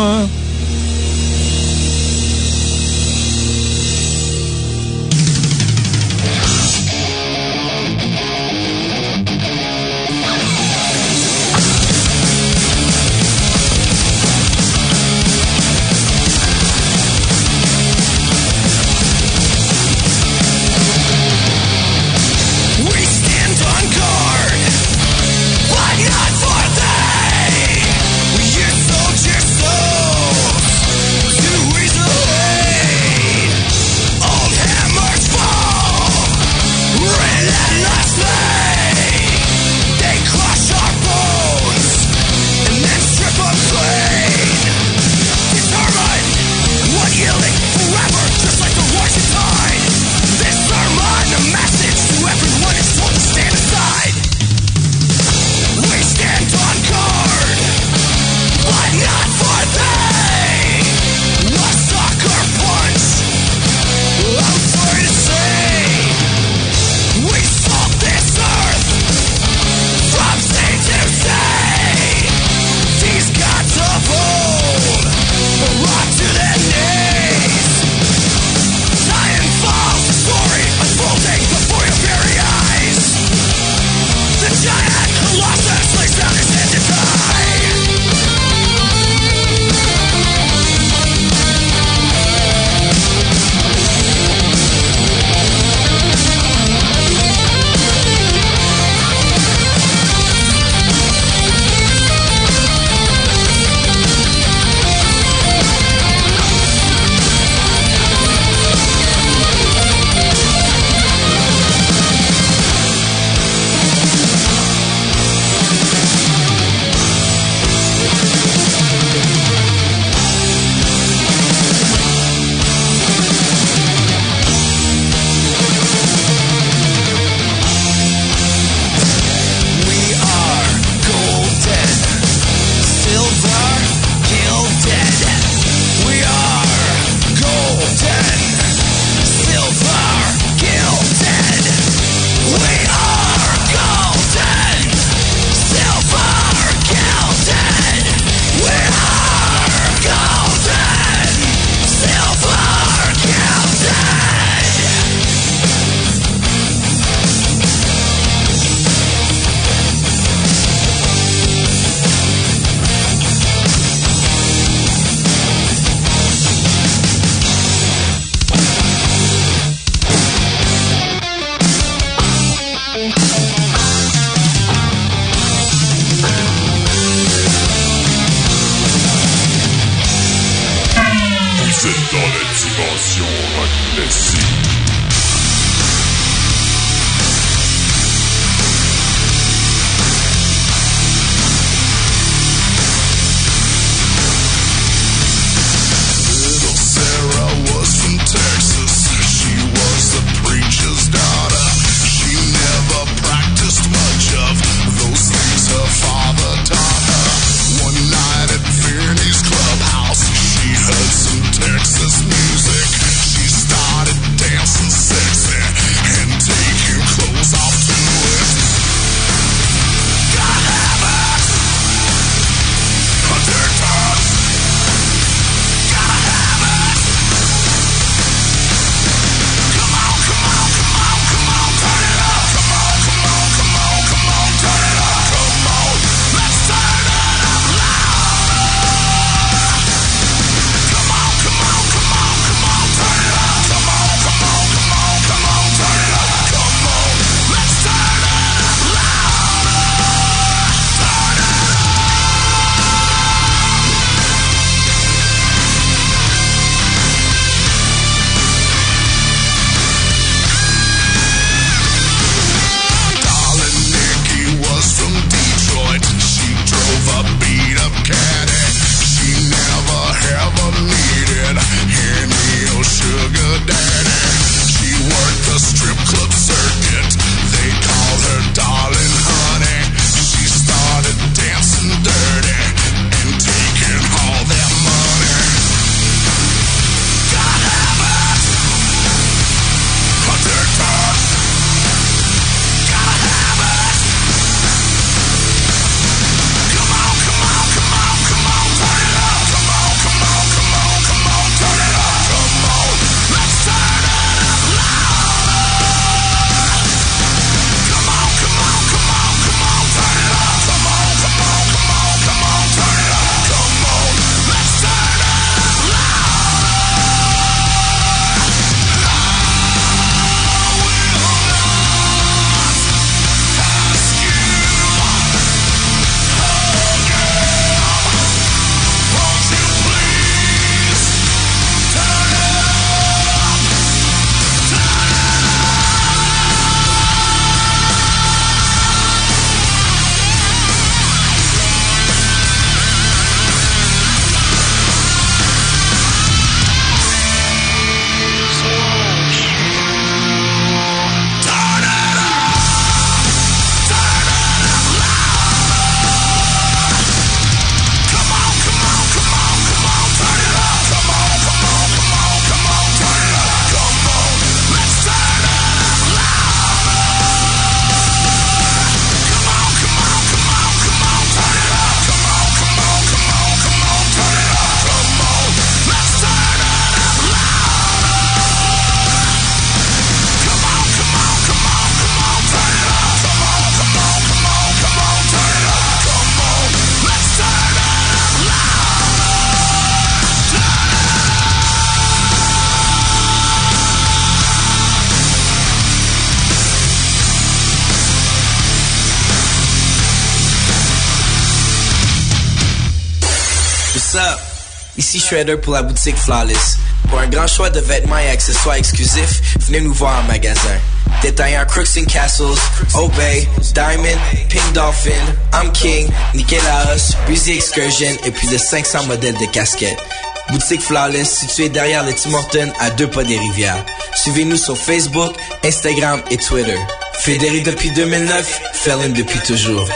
Speaker 16: Pour la boutique Flawless. Pour un grand choix de vêtements et accessoires exclusifs, venez nous voir en magasin. Détaillant Crooks and Castles, Obey, Diamond, Pink Dolphin, I'm King, Nikélaos, Busy Excursion et plus de 500 modèles de casquettes. Boutique Flawless située derrière le Tim Hortons à deux pas des rivières. Suivez-nous sur Facebook, Instagram et Twitter. Fédéré depuis 2009, Felon depuis toujours.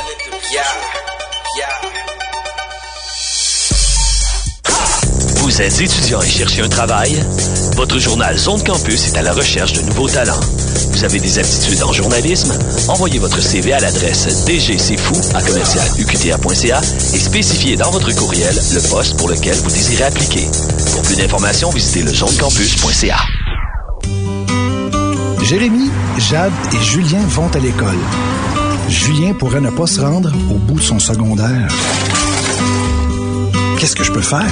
Speaker 7: Vous êtes étudiant et cherchez un travail? Votre journal Zone Campus est à la recherche de nouveaux talents. Vous avez des aptitudes en journalisme? Envoyez votre CV à l'adresse dgcfou à commercialuqta.ca et spécifiez dans votre courriel le poste pour lequel vous désirez appliquer. Pour plus d'informations, visitez le zonecampus.ca.
Speaker 34: Jérémy, Jade et Julien vont à l'école. Julien pourrait ne pas se rendre au bout de son secondaire. Qu'est-ce que je peux faire?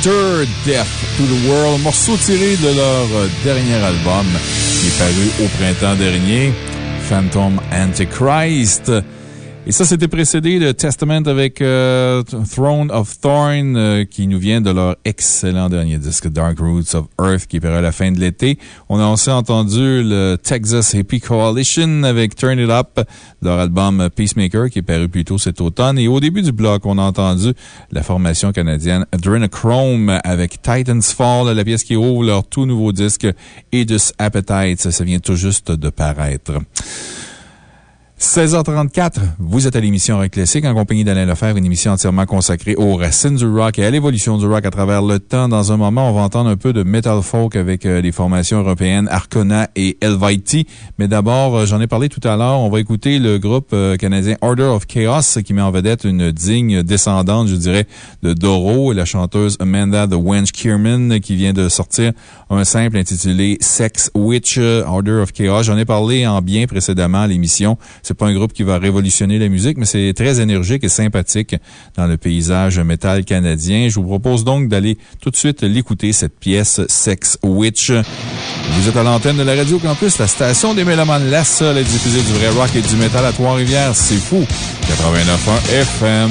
Speaker 2: Creator Death to the World, morceau tiré de leur euh, dernier album qui est paru au printemps dernier, Phantom Antichrist. Et ça, c'était précédé de Testament avec euh, Throne of Thorn, euh, qui nous vient de leur excellent dernier disque Dark Roots of Earth, qui est paru à la fin de l'été. On a aussi entendu le Texas Hippie Coalition avec Turn It Up, leur album Peacemaker, qui est paru plus tôt cet automne. Et au début du bloc, on a entendu la formation canadienne Adrenochrome avec Titans Fall, la pièce qui ouvre leur tout nouveau disque Edus Appetite. Ça, ça vient tout juste de paraître. 16h34, vous êtes à l'émission Rock Classique en compagnie d'Alain Lefebvre, une émission entièrement consacrée aux racines du rock et à l'évolution du rock à travers le temps. Dans un moment, on va entendre un peu de metal folk avec euh, les formations européennes Arcona et Helviti. Mais d'abord, euh, j'en ai parlé tout à l'heure, on va écouter le groupe euh, canadien Order of Chaos qui met en vedette une digne descendante, je dirais, de Doro et la chanteuse Amanda The Wench Kierman qui vient de sortir un simple intitulé Sex Witch Order of Chaos. J'en ai parlé en bien précédemment à l'émission. C'est pas un groupe qui va révolutionner la musique, mais c'est très énergique et sympathique dans le paysage métal canadien. Je vous propose donc d'aller tout de suite l'écouter, cette pièce Sex Witch. Vous êtes à l'antenne de la Radio Campus, la station des Mélomanes, la seule à diffuser du vrai rock et du métal à Trois-Rivières. C'est fou. 89.1 FM.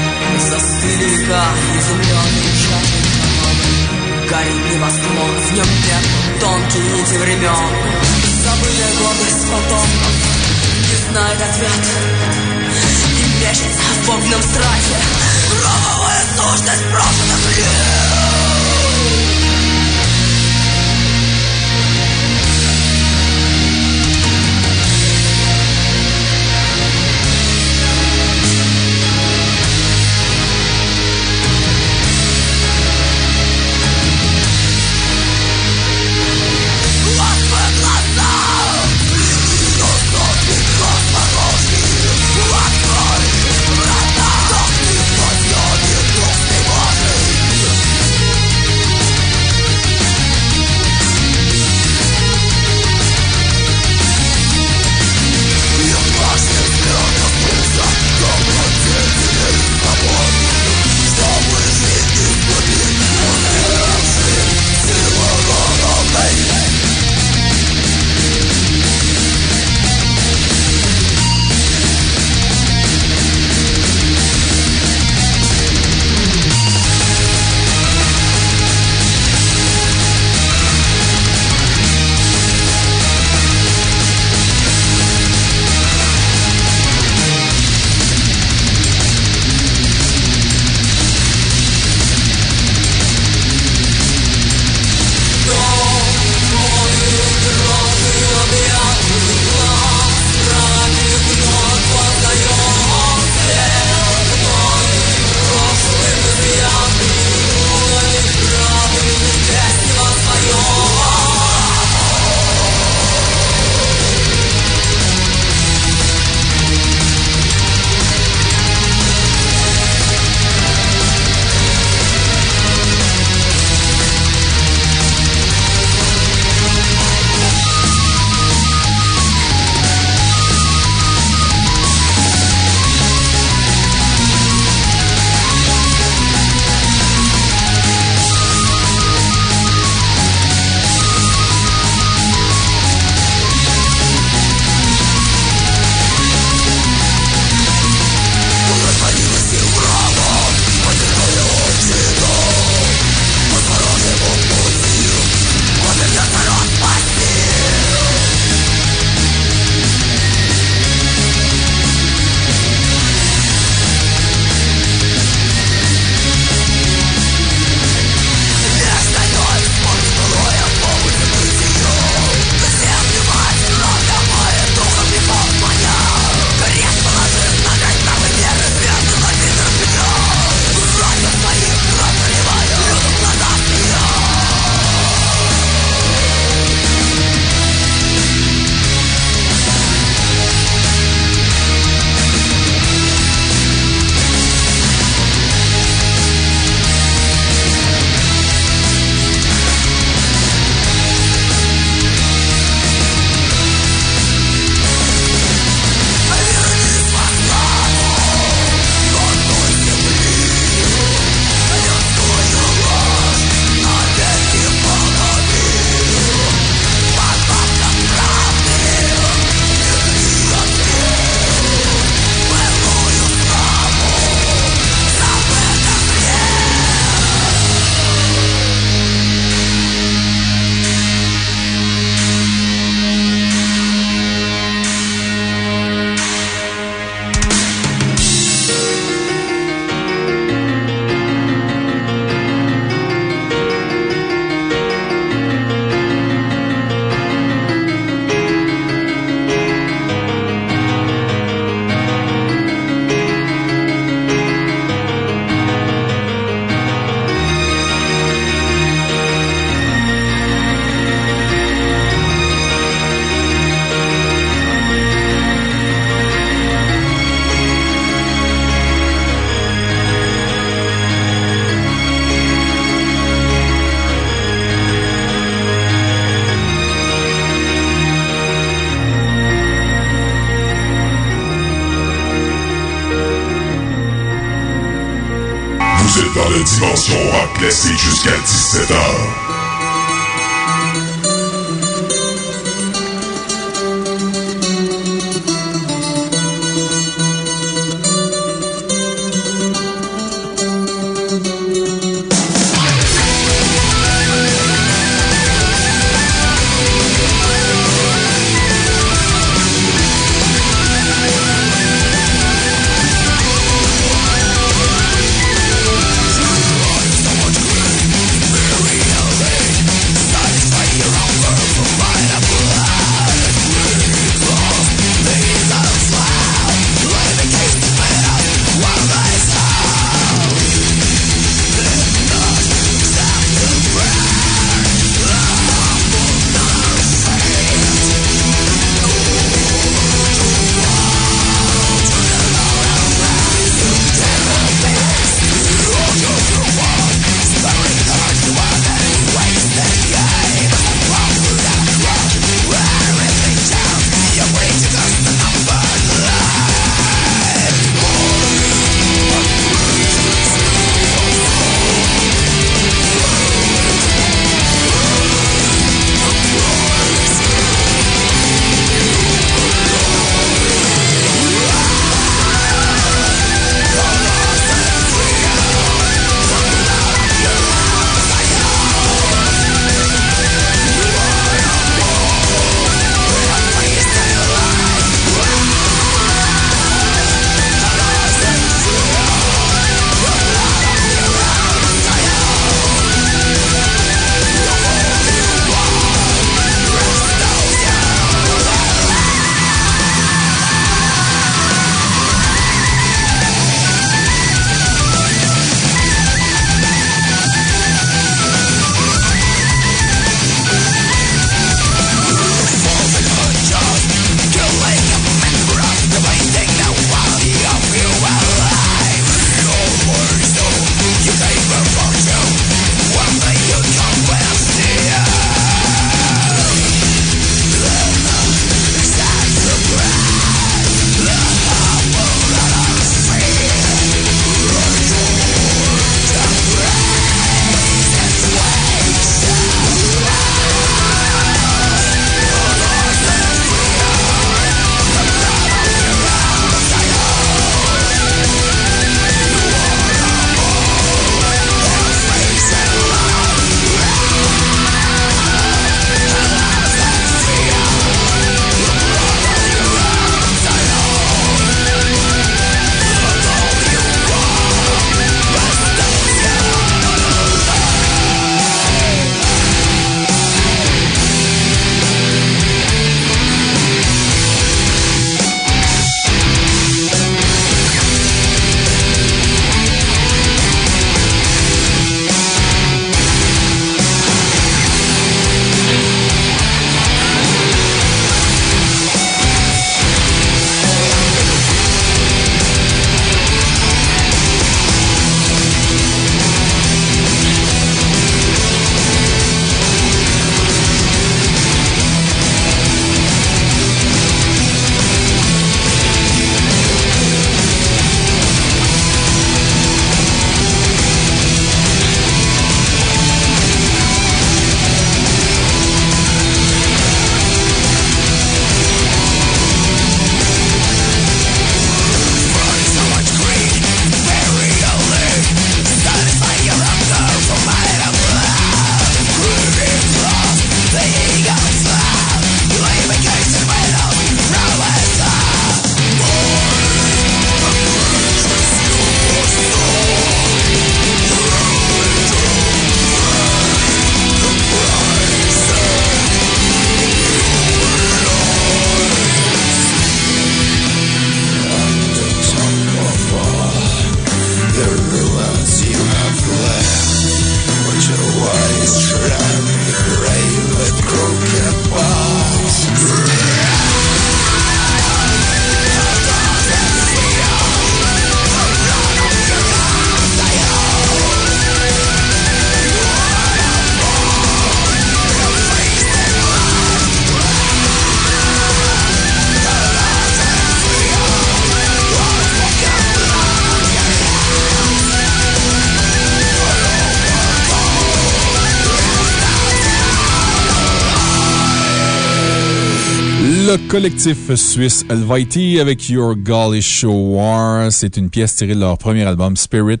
Speaker 2: Le collectif suisse Helviti avec Your Gaulish War. C'est une pièce tirée de leur premier album Spirit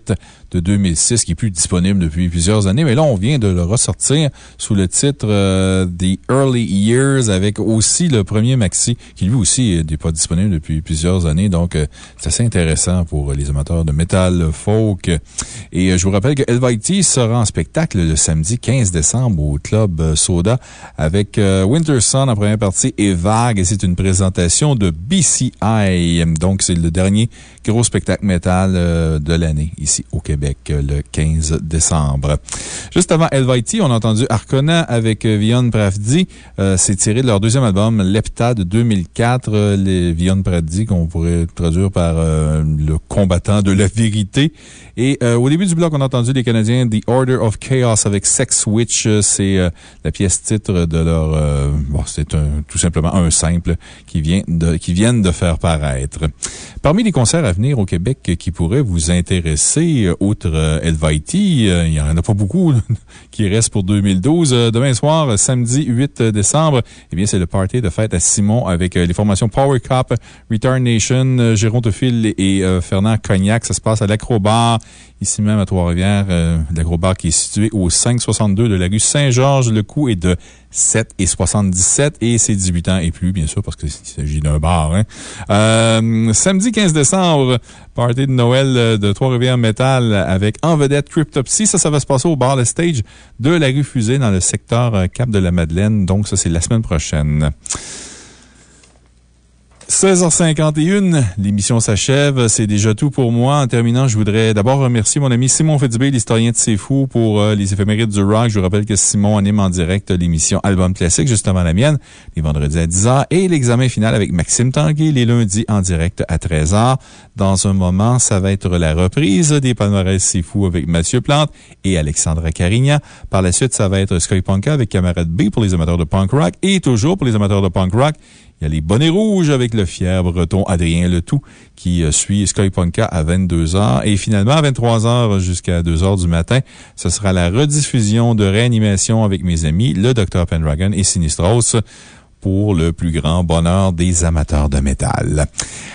Speaker 2: de 2006 qui est plus disponible depuis plusieurs années. Mais là, on vient de le ressortir sous le titre euh, The Early Years avec aussi le premier maxi qui lui aussi n'est pas disponible depuis plusieurs années. Donc, euh, c'est assez intéressant pour les amateurs de metal folk. Et euh, je vous rappelle que Helviti sera en spectacle le samedi 15 décembre au Club euh, Soda avec euh, Winter Sun en première partie et Vague. Et une présentation de BCI. Donc, c'est le dernier gros spectacle métal euh, de l'année ici au Québec euh, le 15 décembre. Juste avant Helviti, on a entendu Arcona avec euh, Vion Pravdi. Euh, C'est tiré de leur deuxième album, Lepta de 2004. Euh, Les Vion Pravdi, qu'on pourrait traduire par le combattant de la vérité. Et au début du bloc, on a entendu les Canadiens The Order of Chaos avec Sex Witch. C'est la pièce titre de leur... bon, c'est tout simplement un simple qui, vient de, qui viennent de faire paraître. Parmi les concerts à venir au Québec euh, qui pourraient vous intéresser, euh, outre euh, Helviti, euh, il n'y en a pas beaucoup qui restent pour 2012. Euh, Demain soir, euh, samedi 8 décembre, eh bien, c'est le party de fête à Simon avec euh, les formations Power Cup, Return Nation, euh, Jérôme Tofil et euh, Fernand Cognac. Ça se passe à l'Acrobar, ici même à Trois-Rivières. euh, L'Acrobar qui est situé au 562 de la rue Saint-Georges. Le coût est de 7 et 77 et c'est 18 ans et plus, bien sûr, parce qu'il s'agit d'un bar. Hein. Euh, samedi 15 décembre, party de Noël euh, de Trois-Rivières Metal avec en vedette Cryptopsy. Ça, ça va se passer au bar Le Stage de la rue Fusée dans le secteur euh, Cap de la Madeleine. Donc, ça, c'est la semaine prochaine. 16h51, l'émission s'achève. C'est déjà tout pour moi. En terminant, je voudrais d'abord remercier mon ami Simon Fitzbé, l'historien de C'est Fou, pour euh, les éphémérides du rock. Je vous rappelle que Simon anime en direct l'émission Album Classique, justement la mienne, les vendredis à 10h, et l'examen final avec Maxime Tanguay, les lundis en direct à 13h. Dans un moment, ça va être la reprise des palmarès C'est Fou avec Mathieu Plante et Alexandra Carignan. Par la suite, ça va être Sky Punka avec Camarade B pour les amateurs de punk rock et toujours pour les amateurs de punk rock. Il y a les bonnets rouges avec le fier breton Adrien Letout qui euh, suit Sky Punka à 22h. Et finalement, à 23h jusqu'à 2h du matin, ce sera la rediffusion de réanimation avec mes amis, le Dr. Pendragon et Sinistros pour le plus grand bonheur des amateurs de métal.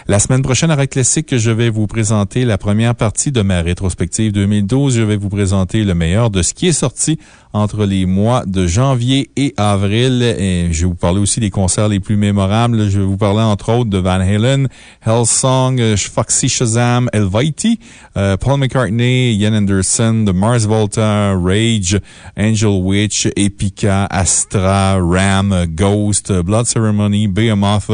Speaker 2: La semaine prochaine, à Rock Classique, je vais vous présenter la première partie de ma rétrospective 2012. Je vais vous présenter le meilleur de ce qui est sorti entre les mois de janvier et avril. Et je vais vous parler aussi des concerts les plus mémorables. Je vais vous parler entre autres de Van Halen, Hellsong, Foxy Shazam, Helviti, euh, Paul McCartney, Ian Anderson, The Mars Volta, Rage, Angel Witch, Epica, Astra, Ram, Ghost, Blood Ceremony, Behemoth,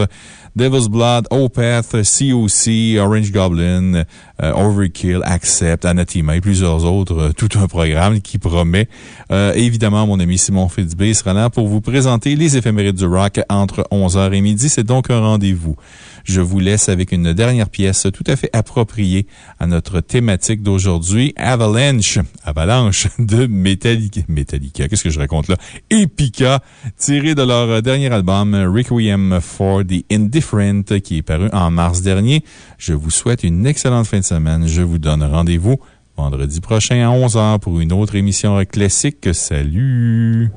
Speaker 2: Devil's Blood, Opeth, COC, Orange Goblin, euh, Overkill, Accept, Anathema et plusieurs autres. euh, tout un programme qui promet. Euh, évidemment, mon ami Simon Fitzbé sera là pour vous présenter les éphémérides du rock entre 11h et midi. C'est donc un rendez-vous. Je vous laisse avec une dernière pièce tout à fait appropriée à notre thématique d'aujourd'hui, Avalanche, Avalanche de Metallica. Metallica, qu'est-ce que je raconte là? Epica, tiré de leur dernier album, Requiem for the Indifferent, qui est paru en mars dernier. Je vous souhaite une excellente fin de semaine. Je vous donne rendez-vous vendredi prochain à 11h pour une autre émission classique. Salut!